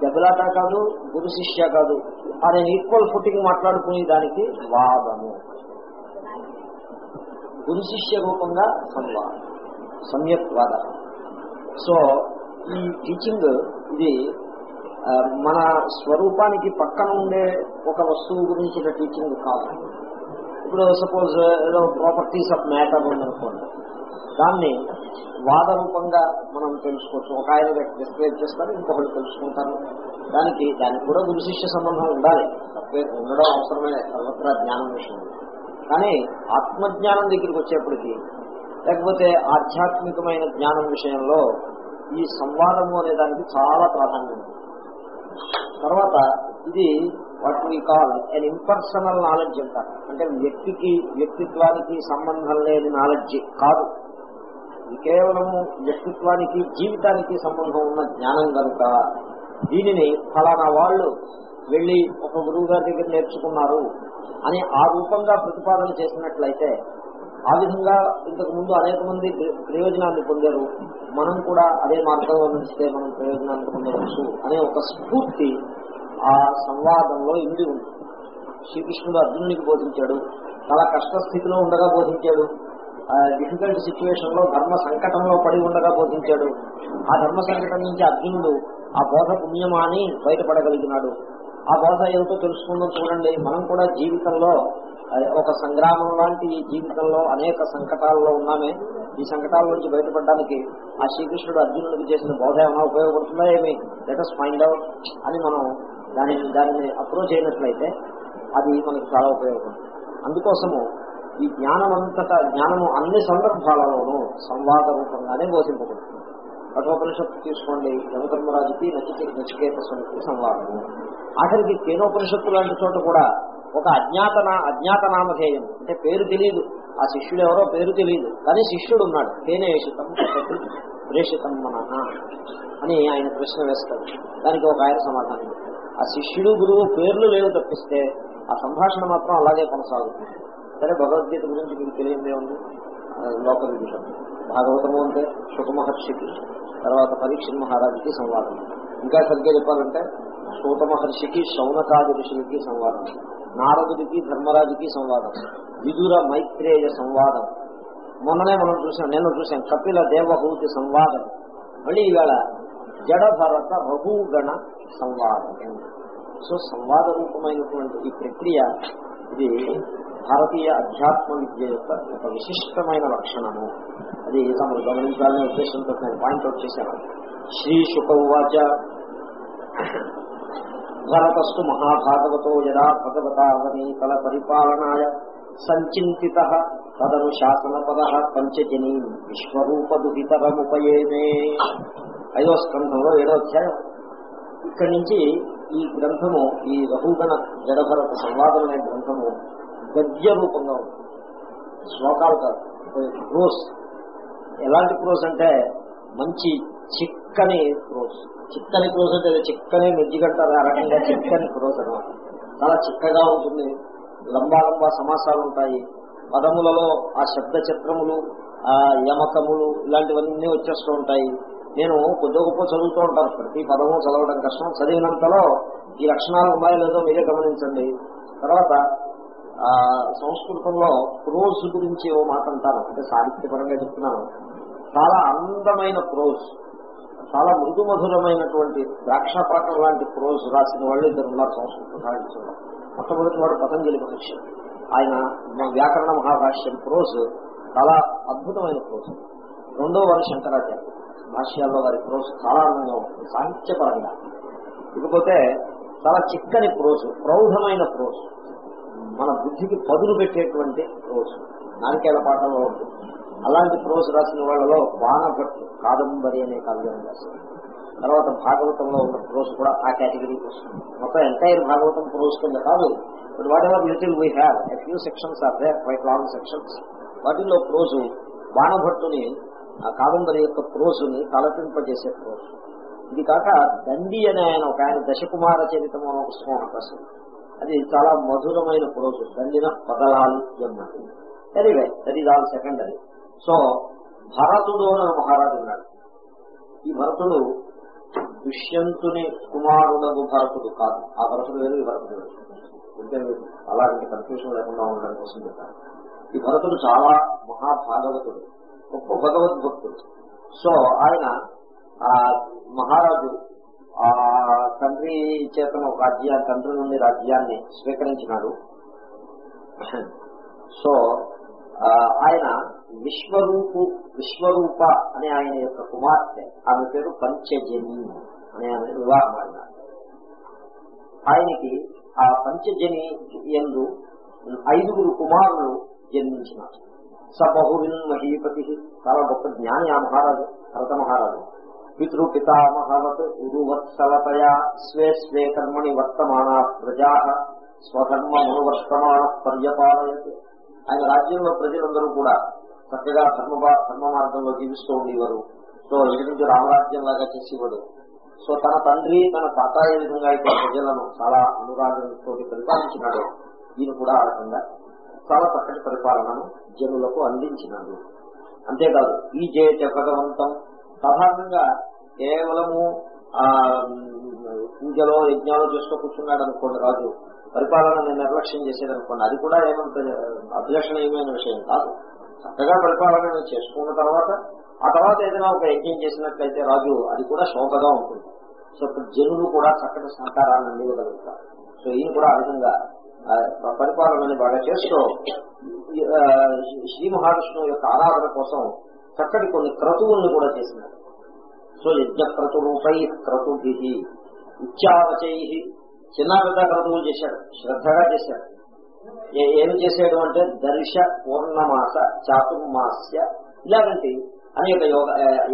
దెబ్బలాట కాదు గురు శిష్య కాదు అనే ఈక్వల్ ఫుటింగ్ మాట్లాడుకునే దానికి వాదము. గురు శిష్య రూపంగా సంవాదం సమ్యక్ వాద. సో ఈ టీచింగ్ ఇది మన స్వరూపానికి పక్కన ఉండే ఒక వస్తువు గురించిన టీచింగ్ కాదు. ఇప్పుడు సపోజ్ ఏదో ప్రాపర్టీస్ ఆఫ్ మ్యాటర్ ఉందనుకోండి. దాన్ని వాద రూపంగా మనం తెలుసుకోవచ్చు. ఒక ఆయన డిస్క్రైబ్ చేస్తారు ఇంకొకటి తెలుసుకుంటారు. దానికి దానికి కూడా గురుశిష్య సంబంధం ఉండాలి. తప్పే ఉండడం అవసరమే సర్వత్రా జ్ఞానం విషయం. కానీ ఆత్మజ్ఞానం దగ్గరికి వచ్చేప్పటికీ లేకపోతే ఆధ్యాత్మికమైన జ్ఞానం విషయంలో ఈ సంవాదము అనే దానికి చాలా ప్రాధాన్యం ఉంది. తర్వాత ఇది what we call an impersonal knowledge అంటారు. అంటే వ్యక్తికి వ్యక్తిత్వానికి సంబంధం లేని నాలెడ్జ్ కాదు. ఇది కేవలము వ్యక్తిత్వానికి జీవితానికి సంబంధం ఉన్న జ్ఞానం కనుక దీనిని ఫలానా వాళ్ళు వెళ్ళి ఒక గురువు గారి దగ్గర నేర్చుకున్నారు అని ఆ రూపంగా ప్రతిపాదన చేసినట్లయితే ఆ విధంగా ఇంతకు ముందు అనేక మంది ప్రయోజనాన్ని పొందారు. మనం కూడా అదే మార్గంలో నడిస్తే మనం ప్రయోజనాన్ని పొందవచ్చు అనే ఒక స్ఫూర్తి ఆ సంవాదంలో ఇండి ఉంది. శ్రీకృష్ణుడు అర్జునునికి బోధించాడు. చాలా కష్ట స్థితిలో ఉండగా బోధించాడు. డిఫికల్ట్ సిచ్యువేషన్లో ధర్మ సంకటంలో పడి ఉండగా బోధించాడు. ఆ ధర్మ సంకటం నుంచి అర్జునుడు ఆ బోధ పుణ్యమా అని బయటపడగలిగినాడు. ఆ బోధ ఏమిటో తెలుసుకుందాం చూడండి. మనం కూడా జీవితంలో ఒక సంగ్రామం లాంటి ఈ జీవితంలో అనేక సంకటాల్లో ఉన్నామే. ఈ సంకటాల నుంచి బయటపడడానికి ఆ శ్రీకృష్ణుడు అర్జునుడికి చేసిన బోధ ఏమైనా ఉపయోగపడుతుందా ఏమి? లెటస్ ఫైండ్ అవుట్ అని మనం దానిని దానిని అప్రోచ్ అయినట్లయితే అది మనకు చాలా ఉపయోగపడుతుంది. అందుకోసము ఈ జ్ఞానం అంతటా జ్ఞానము అన్ని సందర్భాలలోనూ సంవాద రూపంగానే బోధింపబడుతుంది. కఠోపనిషత్తు తీసుకోండి. యమధర్మరాజుకి నచికే నచికేత స్వామికి సంవాదము. ఆఖరికి కేనోపనిషత్తు లాంటి చోట కూడా ఒక అజ్ఞాతనా అజ్ఞాత నామధేయం అంటే పేరు తెలియదు ఆ శిష్యుడు ఎవరో పేరు తెలియదు కానీ శిష్యుడు ఉన్నాడు తేనేషితం పద్ధతి ప్రేషితం మన అని ఆయన ప్రశ్న వేస్తాడు. దానికి ఒక ఆయన సమాధానం ఆ శిష్యుడు గురువు పేర్లు లేవు తప్పిస్తే ఆ సంభాషణ మాత్రం అలాగే కొనసాగుతుంది. సరే భగవద్గీత గురించి మీకు తెలియదే ఉంది. లోకల్ విషయం. భాగవతము అంటే సుఖమహర్షికి తర్వాత పరీక్ష మహారాజుకి సంవాదం. ఇంకా సరిగ్గా చెప్పాలంటే సూత మహర్షికి శౌనకాది ఋషులకి సంవాదం. నారదుడికి ధర్మరాజుకి సంవాదం. విదుర మైత్రేయ సంవాదం. మొన్ననే మనం చూసాం నేను చూసాం కపిల దేవహూతి సంవాదం. మళ్ళీ ఇవాళ జడభరత రఘుగణ సంవాదం. సో సంవాద రూపమైనటువంటి ఈ ప్రక్రియ ఇది భారతీయ అధ్యాత్మ విద్య యొక్క ఒక విశిష్టమైన లక్షణము. అది తమను గమనించాలనే ఉద్దేశంతో నేను పాయింట్అవుట్ చేశాను. శ్రీ శుకవాచ భరతస్సు మహాభాగవతో యదా భగవతావనీతల పరిపాలనాయ సంచింతిత తదను శాసనపద పంచజనీ విశ్వరూప దుహితరముపయేమే. ఐదో స్కంధంలో ఏడో అధ్యాయం. ఇక్కడి నుంచి ఈ గ్రంథము ఈ రఘుగణ జడభరత సంవాదం అనే గ్రంథము గద్య రూపంగా ఉంటుంది శ్లోకాలు కాదు ప్రోస్ ఎలాంటి ప్రోస్ అంటే మంచి చిక్కని క్రోస్. చిక్కని క్రోస్ అంటే చిక్కని మెజ్జిగంటారు ఆ రకంగా చిక్కని క్రోస్ అనమాట. చాలా చిక్కగా ఉంటుంది. లంబా లంబా సమాసాలు ఉంటాయి. పదములలో ఆ శబ్ద చిత్రములు ఆ యమకములు ఇలాంటివన్నీ వచ్చేస్తూ ఉంటాయి. నేను కొద్ది గొప్ప చదువుతూ ఉంటాను. ప్రతి పదము చదవడం కష్టం. చదివినంతలో ఈ లక్షణాలు ఉన్నాయో లేదో మీరే గమనించండి. తర్వాత ఆ సంస్కృతంలో ప్రోజ్ గురించి ఓ మాట అంటారు. అంటే సాహిత్యపరంగా చెప్తున్నాను. చాలా అందమైన ప్రోజ్ చాలా మృదు మధురమైనటువంటి ద్రాక్షపాకం లాంటి ప్రోజ్ రాసిన వాళ్ళు ఇద్దరు ఉన్నారు సంస్కృత సాహిత్యంలో. మొట్టమొదటి వాడు పతంజలి మహర్షి. ఆయన వ్యాకరణ మహాభాష్యం ప్రోజ్ చాలా అద్భుతమైన ప్రోజ్. రెండో వారు శంకరాచార్య. భాష్యాల్లో వారి ప్రోజ్ చాలా అందంగా ఉంటుంది సాహిత్యపరంగా. ఇకపోతే చాలా చిక్కని ప్రోజ్ ప్రౌఢమైన ప్రోజ్. మన బుద్ధికి పదులు పెట్టేటువంటి ప్రోజ్. నారికేల పాఠంలో ఉంటుంది. అలాంటి ప్రోస్ రాసిన వాళ్ళలో బాణభట్టు కాదంబరి అనే కావ్యాన్ని రాశారు. తర్వాత భాగవతంలో ఉన్న ప్రోస్ కూడా ఆ కేటగిరీకి వస్తుంది. మొత్తం ఎంటైర్ భాగవతం ప్రోస్ కింద కాదు but whatever little we have a few sections are they quite long sections వాటిల్లో ప్రోజు బాణభట్టుని ఆ కాదంబరి యొక్క ప్రోజుని తలపింపజేసే ప్రోజు ఇది కాక దండి అనే ఆయన ఒక ఆయన దశకుమార చరితం అనే పుస్తకం రాశారు అది చాలా మధురమైన ప్రోజు దండిన పదలాలు ఎన్నది anyway that is all secondary so భరతుడు అని మహారాజు ఉన్నాడు. ఈ భరతుడు దుష్యంతుని కుమారుడగు భరతుడు కాదు. ఆ భరతుడు వేరు ఈ భరతుడు వేరు. ఉంటే అలాంటి కన్ఫ్యూషన్ లేకుండా ఉండడం కోసం చెప్పాను ఈ భరతుడు చాలా మహాభాగవతుడు గొప్ప భగవద్భక్తుడు సో ఆయన ఆ మహారాజు ఆ తండ్రి చేతన ఒక రాజ్యాన్ని తండ్రి నుండి రాజ్యాన్ని స్వీకరించినాడు. సో ఆయన విశ్వరూపు విశ్వరూప అనే ఆయన యొక్క కుమార్తె. ఆమె పేరు పంచజని అనే ఆమె వివాహం ఆయనకి ఆ పంచజని ఎందు ఐదుగురు కుమారులు జన్మించినారు. సబహువిన్ మహీపతి చాలా గొప్ప జ్ఞాని ఆ మహారాజు భరత మహారాజు. పితృ పితామహవత్ ఉరువత్సలతయా స్వే స్వే కర్మణి వర్తమానా ప్రజా స్వధర్మ అనువర్తమాన పర్యపాలయత్. ఆయన రాజ్యంలో ప్రజలందరూ కూడా చక్కగా ధర్మ ధర్మ మార్గంలో జీవిస్తూ ఉండేవారు. సో ఇంటి నుంచి రామరాజ్యం లాగా చేసేవాడు. సో తన తండ్రి తన తాత ఏ విధంగా అయితే ప్రజలను చాలా అనురాగంతో పరిపాలించినాడు ఈయన కూడా ఆ రకంగా చాలా చక్కటి పరిపాలనను జనులకు అందించినాడు. అంతేకాదు ఈ జయ భగవంతం సాధారణంగా కేవలము ఆ పూజలో యజ్ఞాలు చేస్తూ కూర్చున్నాడు అనుకోండి రాజు. పరిపాలనని నిర్లక్ష్యం చేసేది అనుకోండి. అది కూడా ఏమంత అభిలషణీయమైన విషయం కాదు. చక్కగా పరిపాలన చేసుకున్న తర్వాత ఆ తర్వాత ఏదైనా ఒక యజ్ఞం చేసినట్లయితే రాజు అది కూడా శోకగా ఉంటుంది. సో జనులు కూడా చక్కటి సహకారాన్ని అందివ్వగలుగుతారు. సో ఈయన కూడా ఆ విధంగా పరిపాలనని బాగా చేస్తూ శ్రీ మహావిష్ణువు యొక్క ఆరాధన కోసం చక్కటి కొన్ని క్రతువులను కూడా చేసినారు. సో యజ్ఞ క్రతురూపై క్రతుభి ఉచ్చావచై చిన్న పెద్ద క్రతువులు చేశాడు శ్రద్ధగా చేశాడు. ఏమి చేశాడు అంటే దర్శ పూర్ణమాస చాతుర్మాస్య ఇలాంటి అనేక యోగ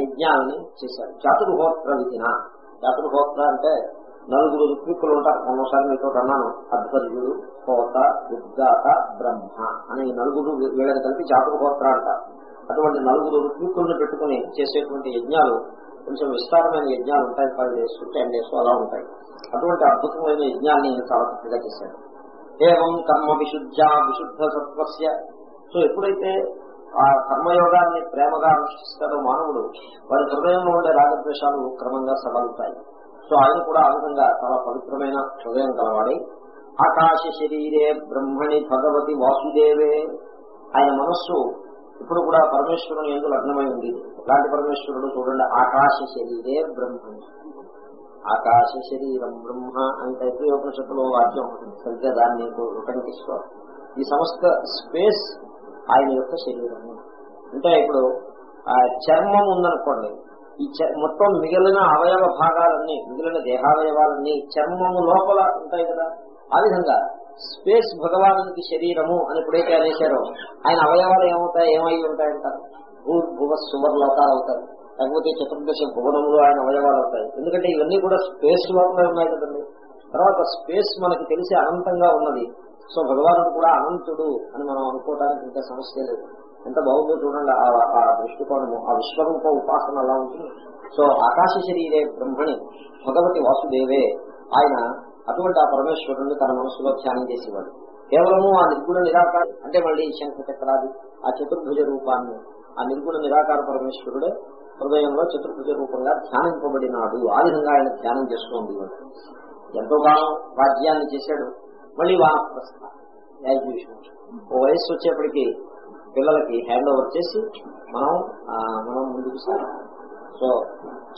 యజ్ఞాలని చేశాడు. చాతుర్హోత్ర విధిన. చాతుర్హోత్ర అంటే నలుగురు ఋత్విక్కులు ఉంటారు. మొన్నసారి మీతో అన్నాను. అధ్వర్యుడు హోత ఉద్గాత బ్రహ్మ అనే నలుగురు వీళ్ళని కలిపి చాతుర్హోత్ర అంటారు. అటువంటి నలుగురు ఋత్విక్కులను పెట్టుకుని చేసేటువంటి యజ్ఞాలు కొంచెం విస్తారమైన యజ్ఞాలు ఉంటాయి. ఫైవ్ డేస్ టెన్ డేస్ అలా ఉంటాయి. అటువంటి అద్భుతమైన యజ్ఞాన్ని నేను చాలా చక్కగా చేశాడు. ఏవం కర్మ విశుద్ధ విశుద్ధ సత్వస్య. సో ఎప్పుడైతే ఆ కర్మయోగాన్ని ప్రేమగా అనుష్ఠిస్తాడో మానవుడు వారి హృదయంలో ఉండే రాగద్వేషాలు క్రమంగా సవలుతాయి. సో ఆయన కూడా ఆ విధంగా చాలా పవిత్రమైన హృదయం కలవాడి ఆకాశ శరీరే బ్రహ్మణి భగవతి వాసుదేవే ఆయన మనస్సు ఇప్పుడు కూడా పరమేశ్వరుని ఎందుకు లగ్నమై ఉంది. ఎలాంటి పరమేశ్వరుడు చూడండి ఆకాశ శరీరే బ్రహ్మణి. ఆకాశ శరీరం బ్రహ్మ అని తైత్రయోపనిషత్తులో వాక్యం ఉంటుంది సరిగ్గా దాన్ని నీకు ఉటంకిస్తూ ఈ సమస్త స్పేస్ ఆయన యొక్క శరీరము. అంటే ఇప్పుడు ఆ చర్మం ఉందనుకోండి ఈ మొత్తం మిగిలిన అవయవ భాగాలన్నీ మిగిలిన దేహావయవాలన్నీ చర్మము లోపల ఉంటాయి కదా. ఆ విధంగా స్పేస్ భగవానునికి శరీరము అని ఎప్పుడైతే అనేశారో ఆయన అవయవాలు ఏమవుతాయి ఏమై ఉంటాయంటారు? భూ భువ సువర్ అవుతారు లేకపోతే చతుర్దశ భువనములు ఆయన అవయవాలు అవుతాయి ఎందుకంటే ఇవన్నీ కూడా స్పేస్ లోపలే ఉన్నాయి కదండి. తర్వాత స్పేస్ మనకి తెలిసి అనంతంగా ఉన్నది. సో భగవానుడు కూడా అనంతుడు అని మనం అనుకోవడానికి ఇంకా సమస్య లేదు. ఎంత బాగుందో చూడండి ఆ- దృష్టికోణము ఆ విశ్వరూప ఉపాసన అలా ఉంటుంది. సో ఆకాశ శరీరే బ్రహ్మణి భగవతి వాసుదేవే. ఆయన అటువంటి ఆ పరమేశ్వరుణ్ణి తన మనసులో ధ్యానం చేసేవాడు. కేవలము ఆ నిర్గుణ నిరాకార అంటే మళ్ళీ శంఖ చక్రాది ఆ చతుర్భుజ రూపాన్ని ఆ నిర్గుణ నిరాకార పరమేశ్వరుడే హృదయంలో చతుర్భుజ రూపంగా ధ్యానింపబడినాడు. ఆ విధంగా ఆయన ధ్యానం చేసుకోండి ఎంతో కాలం రాజ్యాన్ని చేశాడు. మళ్ళీ వానప్రస్థ. ఓ వయస్సు వచ్చేప్పటికి పిల్లలకి హ్యాండ్ ఓవర్ చేసి మనం మనం ముందుకు సాగాలి. So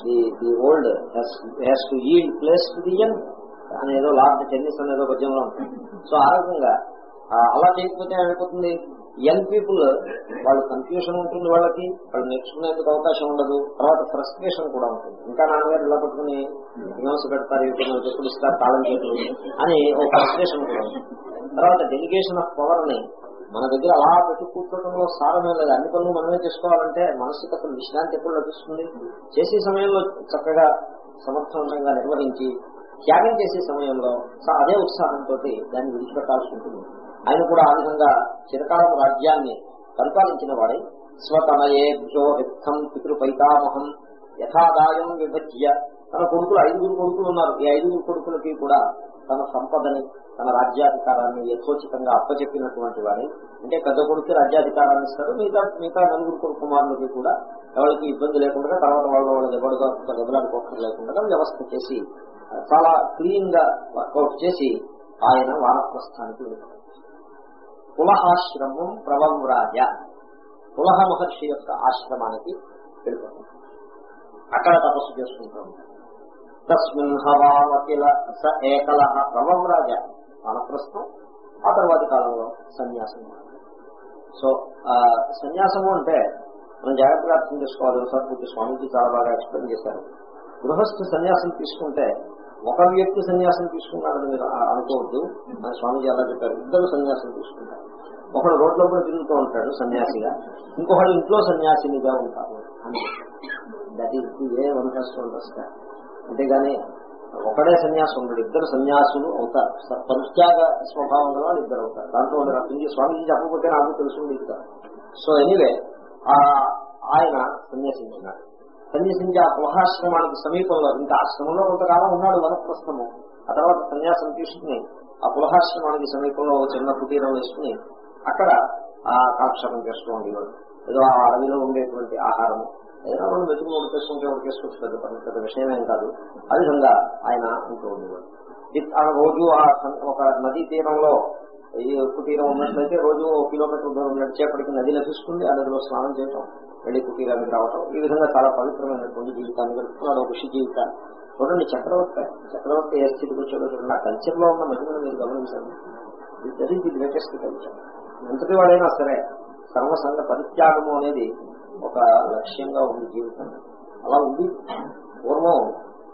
the the old has to yield place to the young అనేదో లాస్ట్ టెన్నిస్ అనేదో పద్యంలో ఉంటుంది. సో ఆ రకంగా అలా చేయకపోతే ఏమైపోతుంది? యంగ్ పీపుల్ వాళ్ళు కన్ఫ్యూషన్ ఉంటుంది వాళ్ళకి వాళ్ళు నేర్చుకునేందుకు అవకాశం ఉండదు. తర్వాత ఫ్రస్ట్రేషన్ కూడా ఉంటుంది. ఇంకా నాన్నగారు ఇలా పట్టుకుని విమర్శ పెడతారు ఎప్పుడు ఇస్తారు కాలం చేతులు అని ఒక ఫ్రస్ట్రేషన్ కూడా ఉంటుంది. తర్వాత డెలిగేషన్ ఆఫ్ పవర్ని మన దగ్గర అలా పెట్టి కూర్చోవడంలో సారమే లేదు. అన్ని పనులు మనమే చేసుకోవాలంటే మనసుకి అసలు విశ్రాంతి ఎప్పుడు లభిస్తుంది? చేసే సమయంలో చక్కగా సమర్థవంతంగా నిర్వహించి త్యాగం చేసే సమయంలో స- అదే ఉత్సాహంతో దాన్ని విడిచిపెట్టాల్సి ఉంటుంది. ఆయన కూడా ఆ విధంగా చిరకాలం రాజ్యాన్ని పరిపాలించిన వాడే స్వతనయేభ్యో హిత్తం పితృపైతామహం యథాదాయం విభజ్య. తన కొడుకులు ఐదుగురు కొడుకులు ఉన్నారు. ఈ ఐదుగురు కొడుకులకి కూడా తన సంపదని తన రాజ్యాధికారాన్ని యథోచితంగా అప్పచెప్పినటువంటి వాడే అంటే పెద్ద కొడుకు రాజ్యాధికారాన్ని ఇస్తాడు. మిగతా మిగతా నలుగురు కొడుకు కుమారులకి కూడా ఎవరికి ఇబ్బంది లేకుండా తర్వాత వాళ్ళ వాళ్ళ దెబ్బలుగా దెబ్బలాడుకోవడం లేకుండా వ్యవస్థ చేసి చాలా క్లీన్గా వర్కౌట్ చేసి ఆయన వానప్రస్థానికి కులహాశ్రమం పులహాశ్రమం ప్రవంరాజ కులహ మహర్షి యొక్క ఆశ్రమానికి వెళ్ళిపోతాం. అక్కడ తపస్సు చేసుకుంటాం. తస్మిన్ హవామకిల స ఏకలహ ప్రవంరాజ వానప్రస్థం ఆ తర్వాతి కాలంలో సన్యాసం. సో ఆ సన్యాసము అంటే మనం జాగ్రత్తగా అర్థం చేసుకోవాలి. ఒకసారి పూర్తి స్వామీజీ చాలా బాగా ఎక్స్ప్లెయిన్ చేశారు. గృహస్థ సన్యాసం తీసుకుంటే ఒక వ్యక్తి సన్యాసం తీసుకున్నాడని మీరు అనుకోవద్దు. స్వామిజీ స్వామీజీ అలా చెప్పారు. ఇద్దరు సన్యాసం తీసుకున్నారు. ఒకడు రోడ్లో కూడా తిరుగుతూ ఉంటాడు సన్యాసిగా. ఇంకొకడు ఇంట్లో సన్యాసినిగా ఉంటారు. అని that is the way one understand అంతేగాని ఒకడే సన్యాసం ఉండడు. ఇద్దరు సన్యాసులు అవుతారు. పరిత్యాగ స్వభావం గల వాళ్ళు ఇద్దరు అవుతారు. దాంట్లో వాళ్ళు రక్షించి స్వామీజీ చెప్పకపోతే నాకు తెలుసు సో ఎనీవే ఆయన సన్యాసించినాడు సన్యసించి ఆ పులహాశ్రమానికి సమీపంలో ఇంకా ఆశ్రమంలో కొంతకాలం ఉన్నాడు వనప్రస్థము. ఆ తర్వాత సన్యాసం తీసుకుని ఆ పులహాశ్రమానికి సమీపంలో చిన్న కుటీరం వేసుకుని అక్కడ ఆ కాక్షేపం చేస్తూ ఉండేవాడు. ఏదో ఆ అడవిలో ఉండేటువంటి ఆహారం ఏదైనా మనం వెతుకు ఉడికేసుకుంటే ఉడికేసుకోవచ్చు పెద్ద పని పెద్ద విషయమేం కాదు. ఆ విధంగా ఆయన ఉంటూ ఉండేవాడు. ఆ రోజు ఆ సం- ఒక నదీ తీరంలో ఈ కుటీరం ఉన్నట్లయితే రోజు ఒక కిలోమీటర్ దూరం నడిచేపటికి నది లభిస్తుంది. ఆ నదిలో స్నానం చేయటం వెళ్ళి కుటీరానికి రావటం. ఈ విధంగా చాలా పవిత్రమైనటువంటి జీవితాన్ని గడుపుతున్నాడు ఒక ఋషి జీవితాన్ని చూడండి చక్రవర్తి చక్రవర్తి ఏ స్థితికి వచ్చాడో చూడండి. ఆ కల్చర్లో ఉన్న మహిమను మీరు గమనించండి. That is the greatest culture ఎంతటి వాడైనా సరే సర్వసంగ పరిత్యాగము అనేది ఒక లక్ష్యంగా ఉంది జీవితం అలా ఉంది. పూర్వం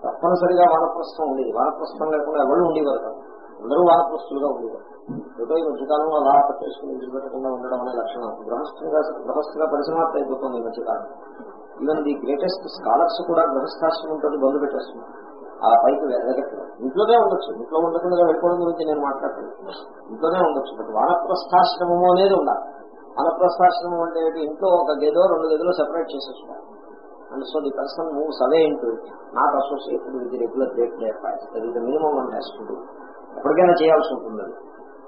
తప్పనిసరిగా వానప్రస్థం ఉండేది. వానప్రస్థం లేకుండా ఎవరు ఉండేవారు కాదు. అందరూ వానప్రస్తులుగా ఉండేవారు. ఏదో మధ్యకాలం అలా పట్టేసుకుని విడిచిపెట్టకుండా ఉండడం అనే లక్షణం. గృహస్థంగా గృహస్థగా పరిసమాప్తి అయిపోతుంది ఈ మధ్యకాలం. ఈవెన్ ది గ్రేటెస్ట్ స్కాలర్స్ కూడా గృహస్థాశ్రమంతో బంధు పెట్టేస్తున్నారు. ఆ పైకి వెళ్ళగట్టడం ఇంట్లోనే ఉండొచ్చు. ఇంట్లో ఉండకుండా వెళ్ళిపోవడం గురించి నేను మాట్లాడుతున్నాను ఇంట్లోనే ఉండొచ్చు. బట్ వానప్రస్థాశ్రమము అనేది ఉండాలి. వానప్రస్థాశ్రమం అంటే ఇంట్లో ఒక గదిలో రెండు గదిలో సెపరేట్ చేసేస్తున్నారు and so the person moves away into not associated with regular date day minimum one has to do ఎప్పటికైనా చేయాల్సి ఉంటుంది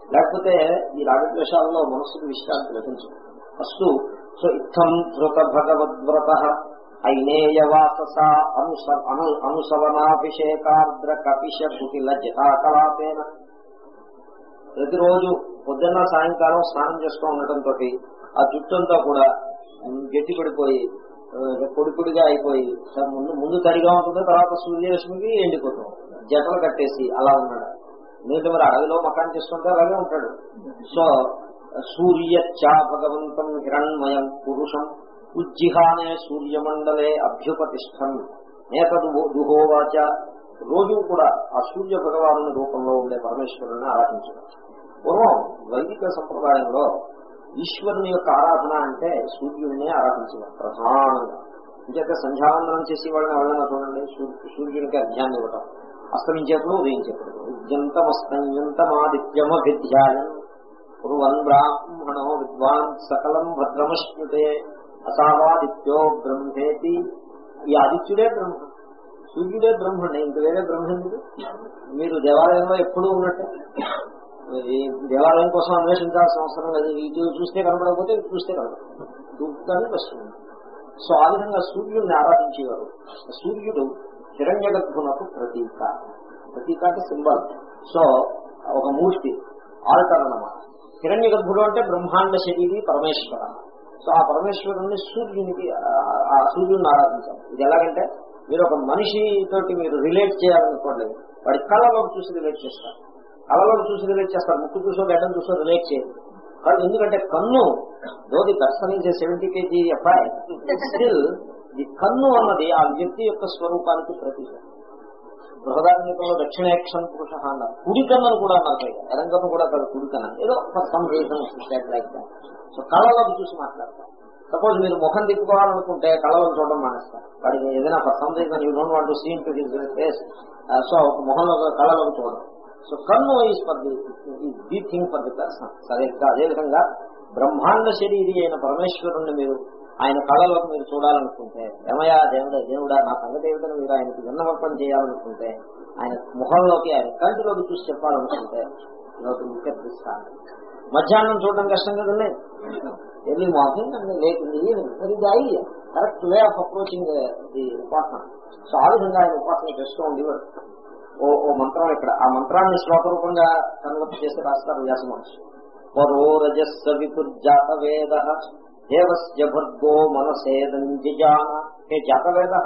లేకపోతే ఈ రాగద్వేషాలలో మనస్సుకు విశ్రాంతి లభించదు. ఫస్ట్ సో ఇత్థం ధృత భగవద్వ్రత ఐనేయవాసస అనుస అను అనుసవనాభిషేకార్ద్ర కపిష కుటిల జటాకలాపేన ప్రతిరోజు పొద్దున్న సాయంకాలం స్నానం చేస్తూ ఉండటంతో ఆ జుట్టంతా కూడా గట్టి పడిపోయి పొడి పొడిగా అయిపోయి ముందు ముందు తడిగా ఉంటుంది తర్వాత సూర్యరశ్మికి ఎండిపోతుంది జటలు కట్టేసి అలా ఉన్నాడు ఎందుకంటే మరి అడవిలో మకాన్ చేసుకుంటే అలాగే ఉంటాడు. సో సూర్యచ్చా భగవంతం హిరణ్మయం పురుషం ఉజ్జిహానే సూర్యమండలే అభ్యుపతిష్టం. నేతదు దుహోవాచ. రోజు కూడా ఆ సూర్య భగవాను రూపంలో ఉండే పరమేశ్వరుని ఆరాధించడం. పూర్వం వైదిక సంప్రదాయంలో ఈశ్వరుని యొక్క ఆరాధన అంటే సూర్యుడినే ఆరాధించడం ప్రధానంగా. ఇంకేత సంధ్యావందనం చేసి వాళ్ళని ఎవరైనా చూడండి. సూర్యునికి అధ్యాన్ని ఇవ్వటం. అస్తమించేప్పుడు ఉదయించేప్పుడు ఉద్యంతమస్తంతంతమాదిత్యమభిధ్యాయం కురువన్ బ్రాహ్మణో విద్వాన్ సకలం భద్రమశ్నుతే అసావాదిత్యో బ్రహ్మేతి. ఈ ఆదిత్యుడే బ్రహ్మ. సూర్యుడే బ్రహ్మణి. ఇంక వేరే బ్రహ్మ మీరు దేవాలయంలో ఎప్పుడూ ఉన్నట్టే. ఈ దేవాలయం కోసం అన్వేషించాల్సిన అవసరం లేదు. ఇటు చూస్తే కనపడకపోతే ఇటు చూస్తే కనపడదు దూపుతానికి వస్తుంది. సో ఆ విధంగా సూర్యుడిని ఆరాధించేవారు. సూర్యుడు హిరణ్య గర్భునకు ప్రతీక. ప్రతీక అంటే సింబల్. సో ఒక మూర్తి ఆల్టర్ అన్నమాట హిరణ్య గర్భుడు అంటే బ్రహ్మాండ శరీరి పరమేశ్వర. సో ఆ పరమేశ్వరుణ్ణి సూర్యునికి ఆ- ఆ సూర్యుడిని ఆరాధించాలి. ఇది ఎలాగంటే మీరు ఒక మనిషి తోటి మీరు రిలేట్ చేయాలనుకోండి వాడి కళలోకి చూసి రిలేట్ చేస్తారు. కళలోకి చూసి రిలేట్ చేస్తారు. ముక్కు చూసో గడ్డం చూసో రిలేట్ చేయదు కానీ ఎందుకంటే కన్ను దోది దర్శనం చేసే సెవెంటీ కేజీ అబ్బాయి స్టిల్ ఈ కన్ను అన్నది ఆ వ్యక్తి యొక్క స్వరూపానికి ప్రతీక. బృహదార్మికంలో దక్షిణేక్షన్ పురుష అన్నారు కుడి కూడా అన్నారు పైగా ఎరంగను కూడా కాదు కుడి ఏదో ఫర్ సమ్ రీజన్ సో కళలను చూసి మాట్లాడతారు సపోజ్ మీరు ముఖం తిప్పుకోవాలనుకుంటే కళలను చూడడం మానేస్తారు వాడికి ఏదైనా for some reason you don't want seen to his face so ముఖంలో కళలను చూడడం. సో కన్ను is for the thing for the person సరే అదేవిధంగా బ్రహ్మాండ శరీరి అయిన పరమేశ్వరుణ్ణి మీరు ఆయన కళలోకి మీరు చూడాలనుకుంటే ఏమయ్యా దేవుడా దేవుడా నా సంగతి ఏమిటని మీరు ఆయనకి విన్నవర్పణ చేయాలనుకుంటే ఆయన ముఖంలోకి ఆయన కంటిలోకి చూసి చెప్పాలనుకుంటే ముఖ్యస్తాను మధ్యాహ్నం చూడడం కష్టం కదండి? Early morning and late in the evening. Idea. Correct way of approaching the ఉపాసన. సో ఆ విధంగా ఆయన ఉపాసన చేస్తూ ఉండేవాడు. ఓ ఓ మంత్రం ఇక్కడ. ఆ మంత్రాన్ని శ్లోక రూపంగా కన్వర్ట్ చేసి రాస్తారు వ్యాస మహర్షి. పరో రజస్స విపుర్జాత వేద దేవస్య భర్గో మనసేదంజిజాన హే జాతవేద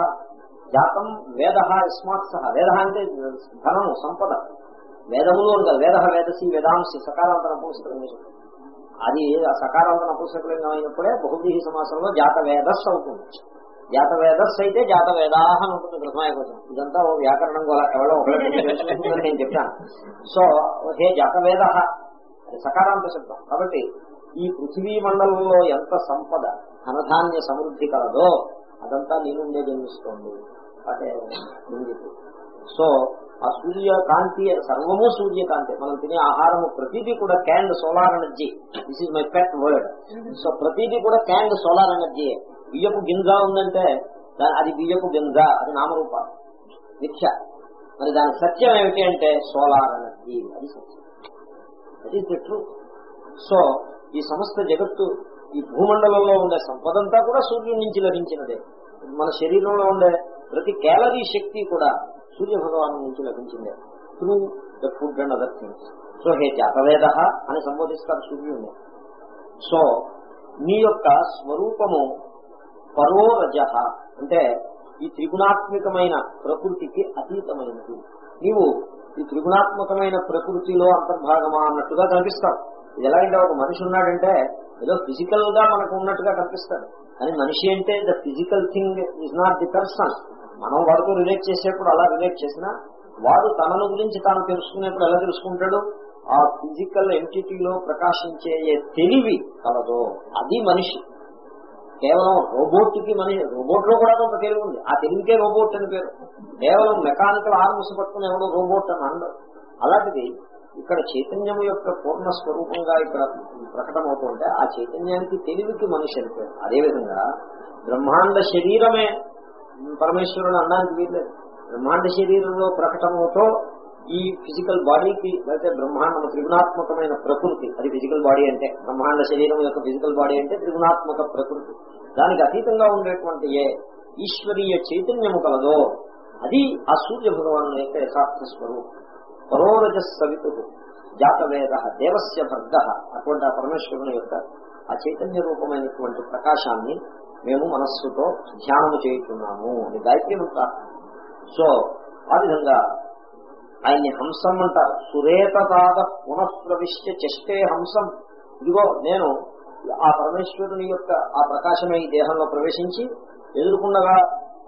జాతం వేద యస్మాత్ సహ వేద అంటే ధనము సంపద వేదములు ఉండదు వేద వేదసి వేదాంసి సకారాంతర పుస్తకం అది ఆ సకారాంతర పుస్తకలింగం అయినప్పుడే బహువ్రీహి సమాసంలో జాత వేదస్ అవుతుంది। జాత వేదస్ అయితే జాత వేదాహ అని ఉంటుంది బ్రహ్మాయ కోసం ఇదంతా ఓ వ్యాకరణం కూడా ఎవరో ఒకటి నేను చెప్తాను సో హే జాత వేద అది సకారాంత శబ్దం. కాబట్టి ఈ పృథివీ మండలంలో ఎంత సంపద ధనధాన్య సమృద్ధి కలదో అదంతా నేనుండే జన్మిస్తోంది. అదే సో ఆ సూర్య కాంతి సర్వము సూర్యకాంతి మనం తినే ఆహారము ప్రతిదీ కూడా canned solar energy this is my pet word so ప్రతిదీ కూడా క్యాండ్ సోలార్ ఎనర్జీ బియ్యపు గింజ ఉందంటే అది బియ్యపు గింజ అది నామరూప. మిథ్య. మరి దాని సత్యం ఏమిటి అంటే సోలార్ ఎనర్జీ అది సత్యం. That is the truth so ఈ సమస్త జగత్తు ఈ భూమండలంలో ఉండే సంపదంతా కూడా సూర్యుడి నుంచి లభించినదే. మన శరీరంలో ఉండే ప్రతి క్యాలరీ శక్తి కూడా సూర్య భగవాను నుంచి లభించిందే. Through the food and other things. So హే జాతవేద అని సంబోధిస్తారు సూర్యుడిని. సో నీ యొక్క స్వరూపము పరోరజ అంటే ఈ త్రిగుణాత్మకమైన ప్రకృతికి అతీతమైనది. నీవు ఈ త్రిగుణాత్మకమైన ప్రకృతిలో అంతర్భాగమా అన్నట్టుగా కనిపిస్తావు. ఇది ఎలాగంటే ఒక మనిషి ఉన్నాడంటే ఏదో ఫిజికల్గా మనకు ఉన్నట్టుగా కనిపిస్తాడు. కానీ మనిషి అంటే the physical thing is not the person మనం వాడితో రిలేట్ చేసేప్పుడు అలా రిలేట్ చేసినా వాడు తనను గురించి తాను తెలుసుకునేప్పుడు ఎలా తెలుసుకుంటాడు? ఆ ఫిజికల్ ఎంటిటీలో ప్రకాశించే తెలివి కలదో అది మనిషి. కేవలం రోబోట్కి మనిషి రోబోట్లో కూడా కొంత తెలివి ఉంది. ఆ తెలివికే రోబోట్ అని పేరు. కేవలం మెకానికల్ ఆర్మ్స్ పట్టుకుని ఎవడో రోబోట్ అని అందరు అలాంటిది ఇక్కడ చైతన్యం యొక్క పూర్ణ స్వరూపంగా ఇక్కడ ప్రకటమవుతుంటే ఆ చైతన్యానికి తెలివికి మనిషి అనిపారు అదేవిధంగా బ్రహ్మాండ శరీరమే పరమేశ్వరుడు అనడానికి వీల్లేదు. బ్రహ్మాండ శరీరంలో ప్రకటమవుతో ఈ ఫిజికల్ బాడీకి లేకపోతే బ్రహ్మాండ త్రిగుణాత్మకమైన ప్రకృతి అది ఫిజికల్ బాడీ అంటే బ్రహ్మాండ శరీరం యొక్క ఫిజికల్ బాడీ అంటే త్రిగుణాత్మక ప్రకృతి. దానికి అతీతంగా ఉండేటువంటి ఏ ఈశ్వరీయ చైతన్యము కలదో అది ఆ సూర్య భగవాను యొక్క యథార్థ స్వరూపం. పరోరజ సవితు జాతవేద దేవస్య భర్గ అటువంటి ఆ పరమేశ్వరుని యొక్క ఆ చైతన్య రూపమైనటువంటి ప్రకాశాన్ని మేము మనస్సుతో ధ్యానము చేయుతున్నాము అని గాయత్రి సో ఆ విధంగా ఆయన్ని హంసం అంటారు. సురేతపాద పునఃప్రవిశ్య చెష్టే హంసం. ఇదిగో నేను ఆ పరమేశ్వరుని యొక్క ఆ ప్రకాశమే ఈ దేహంలో ప్రవేశించి ఎదుర్కొండగా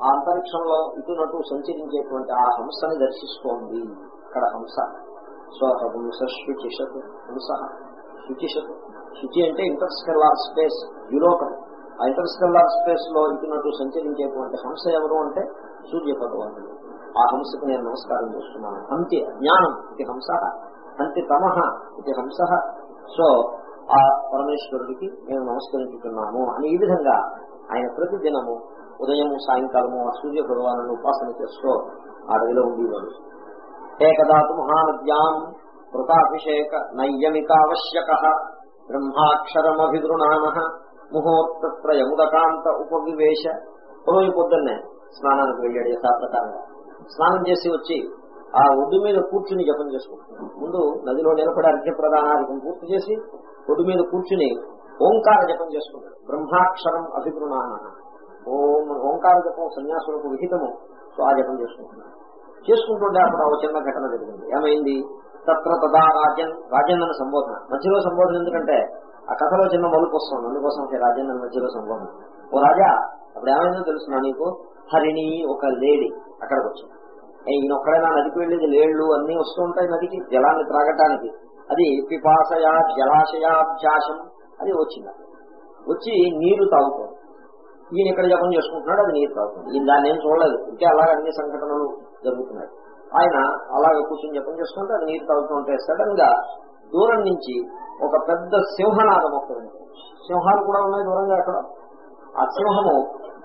ఆ అంతరిక్షంలో ఇటునటు సంచరించేటువంటి ఆ హంసని దర్శిస్తోంది. అక్కడ హంస. సో హంస శుచిషత్ హంస. శుచిషత్ శుచి అంటే ఇంటర్స్టెల్లార్ స్పేస్ యూరోపన్ ఆ ఇంటర్స్టెల్లార్ స్పేస్లో ఇటునటు సంచరించేటువంటి హంస ఎవరు అంటే సూర్య భగవానుడు ఆ హంసకు నేను నమస్కారం చేస్తున్నాను. అంతే జ్ఞానం ఇది హంస. హంతి తమహ ఇది హంస. సో ఆ పరమేశ్వరుడికి మేము నమస్కరించుతున్నాము అని ఈ విధంగా ఆయన ప్రతి దినము ఉదయము సాయంకాలము ఆ సూర్య భగవాను ఉపాసన చేస్తూ అడవిలో ఉండేవాడు. ఏకదాతు మహానద్యాం కృతాభిషేక నైయమికావశ్యక బ్రహ్మాక్షరమభిదృణామ ముహూర్తత్రయముదకాంత ఉపవివేశ. రోజు పొద్దున్నే స్నానానికి వెళ్ళాడు యథాప్రకారంగా స్నానం చేసి వచ్చి ఆ ఒడ్డు మీద కూర్చుని జపం చేసుకుంటున్నాడు. ముందు నదిలో నిలబడి అర్ఘ్య ప్రదానాధికం పూర్తి చేసి ఒడ్డు మీద కూర్చుని ఓంకార జపం చేసుకుంటాడు. బ్రహ్మాక్షరం అభిగృణాన ఓం ఓంకార జపం సన్యాసులకు విహితము. సో ఆ జపం చేసుకుంటున్నాడు. చేసుకుంటుంటే అప్పుడు ఒక చిన్న ఘటన జరిగింది. ఏమైంది? తత్ర తదా రాజన్ రాజన్ సంబోధన. మధ్యలో సంబోధన ఎందుకంటే ఆ కథలో చిన్న మలుపు వస్తుంది. అందుకోసం రాజన్ అని మధ్యలో సంబోధన. ఓ రాజా అప్పుడు ఏమైందో తెలుసున్నా నీకు? హరిణి ఒక లేడీ అక్కడికి వచ్చింది. ఈయన ఒక్కడైనా నదికి వెళ్ళేది లేళ్ళు అన్ని వస్తూ ఉంటాయి నదికి జలాన్ని త్రాగటానికి. అది పిపాసయా జలాశయాభ్యాసం అది వచ్చింది వచ్చి నీరు తాగుతుంది. ఈయన ఇక్కడ జపం చేసుకుంటున్నాడు అది నీరు తాగుతుంది. ఈయన దాన్ని ఏం చూడలేదు. ఇంకే అలా అన్ని సంఘటనలు జరుగుతున్నాయి ఆయన అలాగే కూర్చొని జపం చేసుకుంటే అది నీరు తాగుతూ ఉంటే సడన్గా దూరం నుంచి ఒక పెద్ద సింహనాదం వస్తుంది. సింహాలు కూడా ఉన్నాయి దూరంగా అక్కడ ఆ సింహము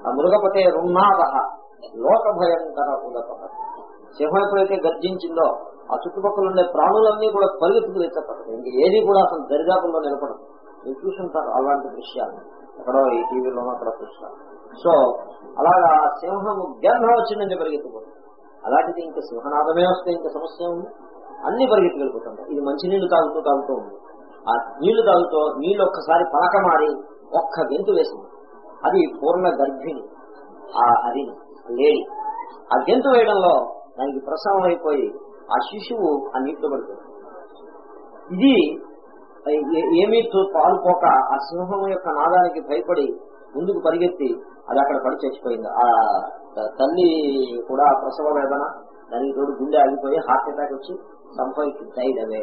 ఆ మృగపతే రున్నాద లోక భయంకర సింహం ఎప్పుడైతే గర్జించిందో ఆ చుట్టుపక్కల ఉండే ప్రాణులన్నీ కూడా పరిగెత్తుకు తెచ్చపడదు ఇంక ఏది కూడా అసలు దరిదాపుల్లో నిలబడదు. మీరు చూసుంటారు అలాంటి దృశ్యాలు. ఎక్కడో ఈ టీవీలోనో అక్కడ చూస్తారు. సో అలాగా సింహము గర్భం వచ్చిందంటే పరిగెత్తుకోదు అలాంటిది ఇంకా సింహనాదమే వస్తే ఇంకా సమస్య ఉంది. అన్ని పరిగెత్తి వెళ్ళిపోతుంటాయి ఇది మంచినీళ్ళు తాగుతూ తాగుతూ ఉంది. ఆ నీళ్ళు తాగుతూ నీళ్ళు ఒక్కసారి పలక మారి ఒక్క గెంతు వేసింది. అది పూర్ణ గర్భిణి. ఆ హరిని లేడి ఆ గెంతు వేయడంలో దానికి ప్రసవం అయిపోయి ఆ శిశువు ఆ నీటిలో పడిపోయింది. ఇది ఏమీ తో- పాలుపోక ఆ సింహం యొక్క నాదానికి భయపడి ముందుకు పరిగెత్తి అది అక్కడ పడి చచ్చిపోయింది. ఆ తల్లి కూడా ప్రసవ వేదన దానికి తోడు గుండె ఆగిపోయి హార్ట్ అటాక్ వచ్చి సంభవించి డైడ్ అవే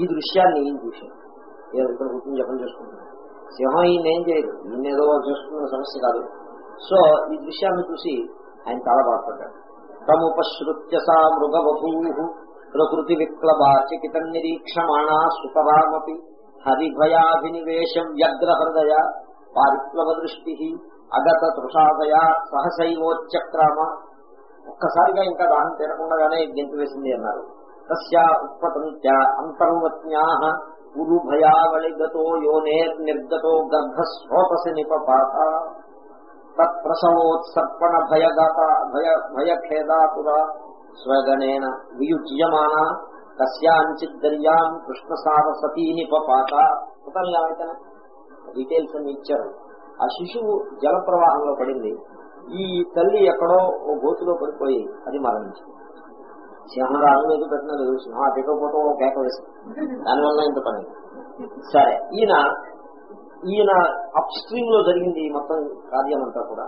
ఈ దృశ్యాన్ని ఈయన చూశాను. ఇక్కడ కూర్చొని జపం చేసుకుంటున్నాను. సింహం ఈయన ఏం చేయదు ఈయన ఏదో చేసుకున్న సమస్య కాదు. సో ఈ దృశ్యాన్ని చూసి ఆయన చాలా బాధపడ్డాడు. తముపశ్రుత్య సా మృగ మృగవభూ ప్రకృతి విప్లవాచికిత నిరీక్షమాణా సుతరామపి హరిభయాభినివేశం వ్యగ్రహృదయ పారిప్లవ దృష్టి అగత తృషాదయ సహసైవోచ్చక్రామ ఒక్కసారిగా ఇంకా దాహం తీరకుండానే గెంతు వేసింది అన్నారు. తస్యా ఉత్పతంత్య అంతర్వత్న్యా గురు భయావళిగతో యోనేర్ నిర్గతో గర్భస్రోతసి నిపపాత. తత్ప్రసవోత్సర్పణ భయగాత భయ భయఖేదాతుర స్వగణేన వియుజ్యమాన. కస్యాంచిత్ దర్యాం కృష్ణసార సతీ నిపపాత. అయితేనే డీటెయిల్స్ అన్ని ఇచ్చారు. ఆ శిశువు జల ప్రవాహంలో పడింది. ఈ తల్లి ఎక్కడో ఓ గోతులో పడిపోయి అది మరణించింది. సింహరాజు ఏదో పెట్టినది సింహం అటుకపోతే ఓ కేక వేసింది. దానివల్ల ఇంత పని. సరే ఈయన ఈయన అప్ స్ట్రీమ్లో జరిగింది మొత్తం కార్యం అంతా కూడా.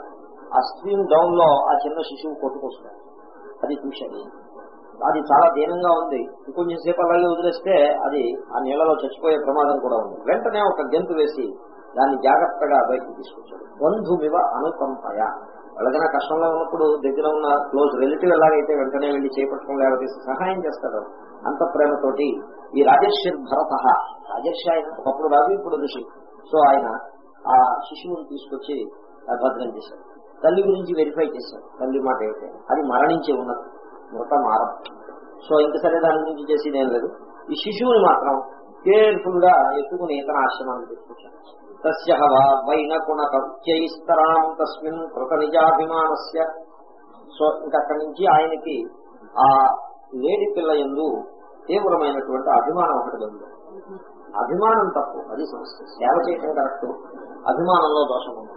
ఆ స్ట్రీమ్ డౌన్లో ఆ చిన్న శిశువు కొట్టుకొస్తున్నాడు. అది చూశాడు. అది చాలా దీనంగా ఉంది. ఇంకొంచెం సేపు అలాగే వదిలేస్తే అది ఆ నీళ్ళలో చచ్చిపోయే ప్రమాదం కూడా ఉంది. వెంటనే ఒక గెంతు వేసి దాన్ని జాగ్రత్తగా బయటకు తీసుకొచ్చాడు. బంధుమివ అనుకంపయ. వాళ్ళకైనా కష్టంలో ఉన్నప్పుడు దగ్గర ఉన్న క్లోజ్ రిలేటివ్ ఎలాగైతే వెంటనే వెళ్ళి చేపట్టుకుని లేకపోతే సహాయం చేస్తాడు. అంత ప్రేమతోటి ఈ రాజర్షి భరత. రాజర్షి ఆయన ఒకప్పుడు రాజు ఇప్పుడు ఋషి. సో ఆయన ఆ శిశువుని తీసుకొచ్చి భద్రం చేశాడు. తల్లి గురించి వెరిఫై చేశాడు. తల్లి మాట ఏమిటి? అది మరణించి ఉన్నది. మృత మారం. సో ఇంక సరే దాని గురించి చేసేది ఏం లేదు. ఈ శిశువుని మాత్రం కేర్ఫుల్గా ఎత్తుకుని ఇతర ఆశ్రమాన్ని తీసుకొచ్చాడు. తస్య వైనకుణకైస్తరాం తస్మిన్ కృత నిజాభిమానస్య సో ఇంకా అక్కడి నుంచి ఆయనకి ఆ లేడి పిల్ల ఎందు తీవ్రమైనటువంటి అభిమానం ఒకటి ఉంది. అభిమానం తప్పు అది సమస్య. సేవ చేయటం కరెక్ట్ అభిమానంలో దోషం ఉంది.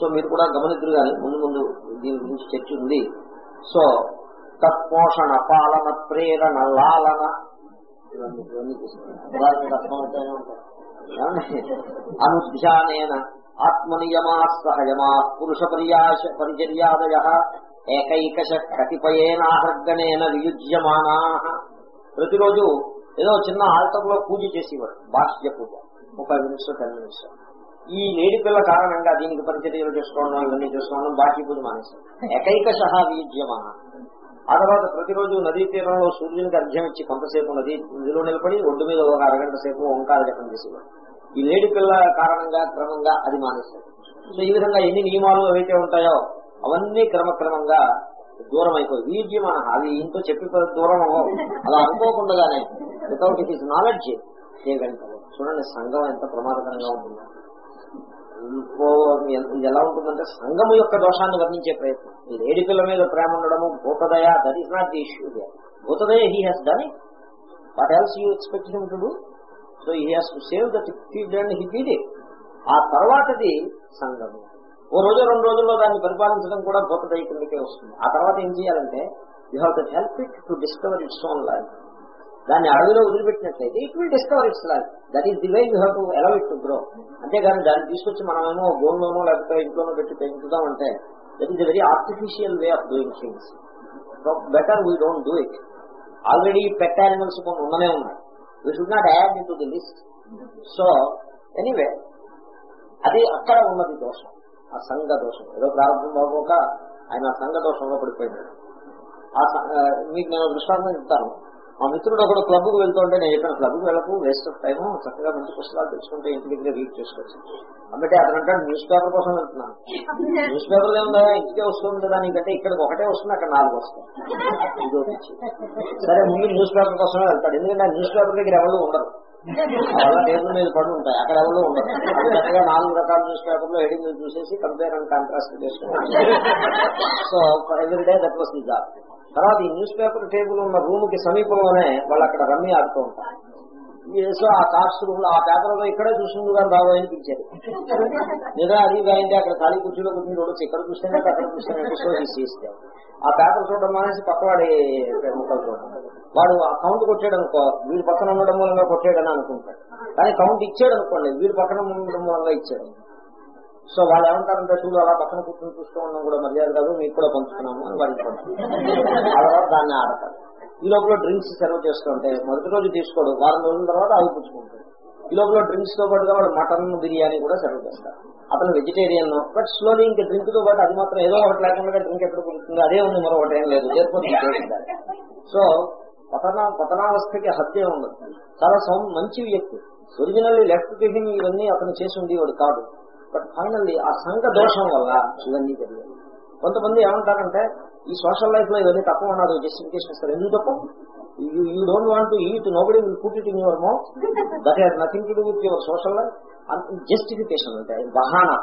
సో మీరు కూడా గమనిద్దరు కానీ ముందు ముందు దీని గురించి చర్చ ఉంది. సో తత్పోషణ పాలన ప్రేరణ లాలన ఇవన్నీ ఇవన్నీ చూస్తున్నాం. ఉదాహరణకు అర్థమవుతానే అనుధ్యానేన ఆత్మనియమా సహయమా పురుష పర్యాశ పరిచర్యాదయ ఏకైకశ కతిపయేనాహర్గణేన వియుజ్యమానా ప్రతిరోజు ఏదో చిన్న ఆల్టర్లో పూజ చేసేవాడు బాహ్య పూజ ముప్పై నిమిషం టెన్ నిమిషం. ఈ నేడి పిల్ల కారణంగా దీనికి పరిచర్యలు చేసుకోవడం ఇవన్నీ చేసుకోవడం బాహ్య పూజ మానేశాడు ఏకైక వియుజ్యమాన. ఆ తర్వాత ప్రతిరోజు నదీ తీరంలో సూర్యునికి అర్ఘ్యం ఇచ్చి కొంతసేపు నది నదిలో నిలబడి ఒడ్డు మీద ఒక అరగంట సేపు ఓంకార జపం చేసేవాడు. ఈ లేడి పిల్ల కారణంగా క్రమంగా అది మానేశాడు సో ఈ విధంగా ఎన్ని నియమాలు ఏవైతే ఉంటాయో అవన్నీ క్రమక్రమంగా దూరం అయిపోయి వీర్యమాన అవి ఇంతో చెప్పి దూరం అవ్వవు. అలా అనుకోకుండానే వితౌట్ హిస్ నాలెడ్జ్ చూడండి సంఘం ఎంత ప్రమాదకరంగా ఉంటుంది ఇది ఎలా ఉంటుందంటే సంఘము యొక్క దోషాన్ని వర్ణించే ప్రయత్నం. ఈ లేడి పిల్ల మీద ప్రేమ ఉండడము భూతదయ that is not the issue భూతదయ he has done it what else you expect him to do so he has to save that kid and he did ఆ తర్వాతది సంఘము. ఓ రోజు రెండు రోజుల్లో దాన్ని పరిపాలించడం కూడా భూతదయ కిందకే వస్తుంది. ఆ తర్వాత ఏం చేయాలంటే you have to help it to discover its own life దాన్ని అడవిలో వదిలిపెట్టినట్లయితే it will discover its life that is the way you have to allow it to grow అంతేగాని దాన్ని తీసుకొచ్చి మనమేమో గోల్లోనో లేకపోతే ఇంట్లోనో పెట్టి పెంచుదామంటే that is a very artificial way of doing things better we don't do it already pet animals కొన్ని ఉన్ననే ఉన్నాయి. We should not add in to the list so anyway అది అక్కడ ఉన్నది దోషం. ఆ సంఘ దోషం. ఏదో ప్రారంభం బాగోక ఆయన సంఘ దోషంలో పడిపోయినాడు. ఆ మీకు నేను దృష్టాంతం చెప్తాను. మా మిత్రుడు ఒకడు క్లబ్కు వెళ్తుంటే నేను చెప్పాను క్లబ్కి వెళ్ళకు వేస్ట్ ఆఫ్ టైం చక్కగా మంచి పుస్తకాలు తెచ్చుకుంటే ఇంటి దగ్గర రీడ్ చేసుకోవచ్చు. అందుకే అతను అంటాడు న్యూస్ పేపర్ కోసం వెళ్తున్నాను. న్యూస్ పేపర్ ఏముందా? ఇంటికే వస్తుంది కదా నీకంటే ఇక్కడికి ఒకటే వస్తుంది అక్కడ నాలుగు వస్తాయి. సరే ముందు న్యూస్ పేపర్ కోసమే వెళ్తాడు. ఎందుకంటే ఆ న్యూస్ పేపర్ దగ్గర ఎవరు ఉండరు. టేబుల్ మీద పడి ఉంటాయి. అక్కడ ఎవరో ఉండదు చక్కగా నాలుగు రకాల న్యూస్ పేపర్లో ఎడింగ్ చూసేసి కంపేర్ అండ్ కాంట్రాస్ట్ చేసుకుని so every day that was the job తర్వాత ఈ న్యూస్ పేపర్ టేబుల్ ఉన్న రూమ్కి సమీపంలోనే వాళ్ళు అక్కడ రమ్మి ఆడుతూ ఉంటారు. ఈ- సో ఆ కార్డ్స్ రూమ్లో ఆ పేపర్లో ఇక్కడే చూసుకుంటూ కానీ బాగా అనిపించారు లేదా అది గాయంటే అక్కడ ఖాళీ కుర్చీలో కూర్చుని చూడొచ్చు. ఇక్కడ చూస్తే అక్కడ చూస్తేనే సో తీసేస్తే ఆ పేపర్ చూడడం మానేసి పక్కవాడి ముక్కలు చూడడం. వాడు ఆ కౌంట్ కొట్టాడు అనుకో వీడి పక్కన ఉండడం మూలంగా కొట్టాడని అనుకుంటాడు. కానీ కౌంట్ ఇచ్చాడు అనుకోండి వీడి పక్కన ఉండడం మూలంగా ఇచ్చాడు. సో వాళ్ళు ఏమంటారంటే చూడు అలా పక్కన కూర్చొని చూస్తూ ఉండడం కూడా మర్యాద కాదు మీకు కూడా పంచుకున్నాము అని వాడికి తర్వాత దాన్ని ఆడతారు ఈ లోపల డ్రింక్స్ సర్వ్ చేస్తుంటే మొదటి రోజు తీసుకోడు వారం రోజుల తర్వాత అవి పుచ్చుకుంటాడు. ఈ లోపల డ్రింక్స్తో పాటుగా వాడు మటన్ బిర్యానీ కూడా సర్వ్ చేస్తారు అతను వెజిటేరియన్ బట్ స్లోలీ ఇంకా డ్రింక్తో పాటు అది మాత్రం ఏదో ఒకటి లేకుండా డ్రింక్ ఎక్కడ కుదురుతుంది అదే ఉంది మరొకటి ఏం లేదు. చేరుకుంటుంది సో పతన పతనావస్థకి హత్య ఉండదు చాలా సౌ మంచి వ్యక్తి. ఒరిజినల్లీ లెఫ్ట్ టిఫిన్ ఇవన్నీ అతను చేసి ఉండేవాడు కాదు. బట్ ఫైనల్లీ ఆ సంఘ దోషం వల్ల ఇవన్నీ జరిగాయి. కొంతమంది ఏమంటారంటే ఈ సోషల్ లైఫ్లో ఇవన్నీ తక్కువ ఉన్నారు జస్టిఫికేషన్ ఇస్తారు. ఎందుకు తప్ప you don't want eat no nobody will put it in your mouth. That has nothing to do with your social life. Justification అంటే బహానా.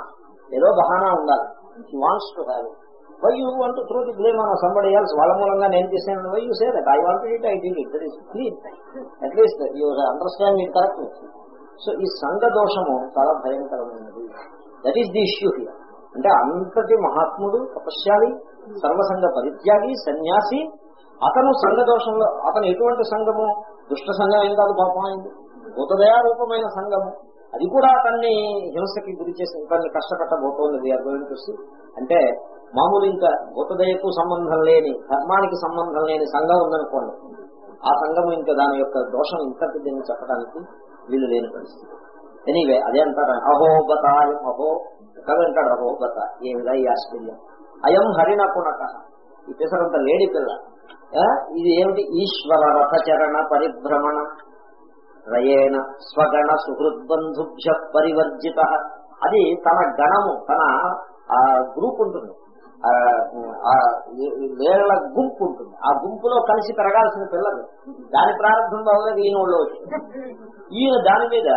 ఏదో బహానా ఉండాలి. Wants to have why you want through the blame on somebody else వాళ్ళ మూలంగా నేను చేశాను. Why you say that I want it I did it that is clean at least you understand it correct so ఈ సంఘ దోషము చాలా భయంకరమైనది. That is the issue here అంటే అంతటి మహాత్ముడు తపస్యాలి సర్వసంగ పరిత్యాగి సన్యాసి అతను సంఘ దోషంలో అతను ఎటువంటి సంఘము? దుష్ట సంఘం ఏం కాదు పాపం అయింది భూతదయారూపమైన సంఘము. అది కూడా అతన్ని హింసకి గురి చేసి ఇతన్ని కష్టపెట్టబోతోంది అర్థం చూసి. అంటే మామూలు ఇంకా భూతదయకు సంబంధం లేని ధర్మానికి సంబంధం లేని సంఘం ఉందనుకోండి. ఆ సంఘం ఇంకా దాని యొక్క దోషం ఇంతటి దీన్ని చెప్పడానికి వీలు లేని పరిస్థితి. ఎనీవే అదే అంటారు అహోబతాయం అహో కవి అంటాడు అహోబత ఏమిలా ఈ ఆశ్చర్యం? అయం హరిణ పునక. ఈ పిసరంత లేడి పిల్ల. ఇది ఏమిటి? ఈశ్వర రథచరణ పరిభ్రమణ. రయేణ స్వగణ సుహృద్బంధుభ్య పరివర్జిత. అది తన గణము తన ఆ గ్రూప్ ఉంటుంది. వేళ్ళ గుంపు ఉంటుంది. ఆ గుంపులో కలిసి పెరగాల్సిన పిల్లలు. దాని ప్రారంభం బాగోలేదు ఈయన వాళ్ళు ఈయన దాని మీద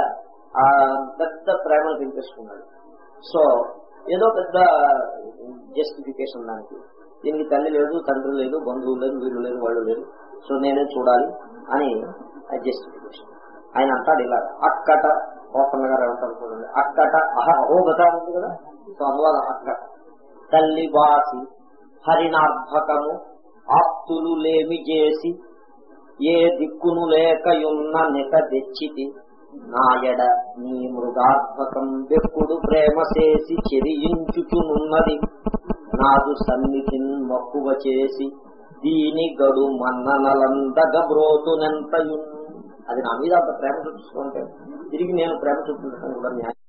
ఆ పెద్ద ప్రేమను పెంచేసుకున్నాడు సో ఏదో పెద్ద జస్టిఫికేషన్ దానికి. దీనికి తల్లి లేదు తండ్రి లేదు బంధువులు లేదు వీళ్ళు లేదు వాళ్ళు లేదు సో నేనే చూడాలి అని జస్టిఫికేషన్ ఆయన అంటాడు ఇలా అక్కట గోపన్న గారు ఏమంటారు చూడండి. అక్కట అహ అహోగత ఉంది కదా? సో అందువల్ల అక్కట. తల్లి బాసి హరినార్భకము ఆప్తులు లేమి చేసి ఏ దిక్కును లేకయున్న నిక తెచ్చితి నాయడ నీ మృగాత్మకం బెక్కుడు ప్రేమ చేసి చెరియించుచునున్నది. నాదు సన్నిధిన్ మక్కువ చేసి దీని గడు మన్ననలందగబ్రోతునెంతయు అది నా మీద అంత ప్రేమ చూపిస్తుంటే తిరిగి నేను ప్రేమ చూపించడం కూడా న్యాయం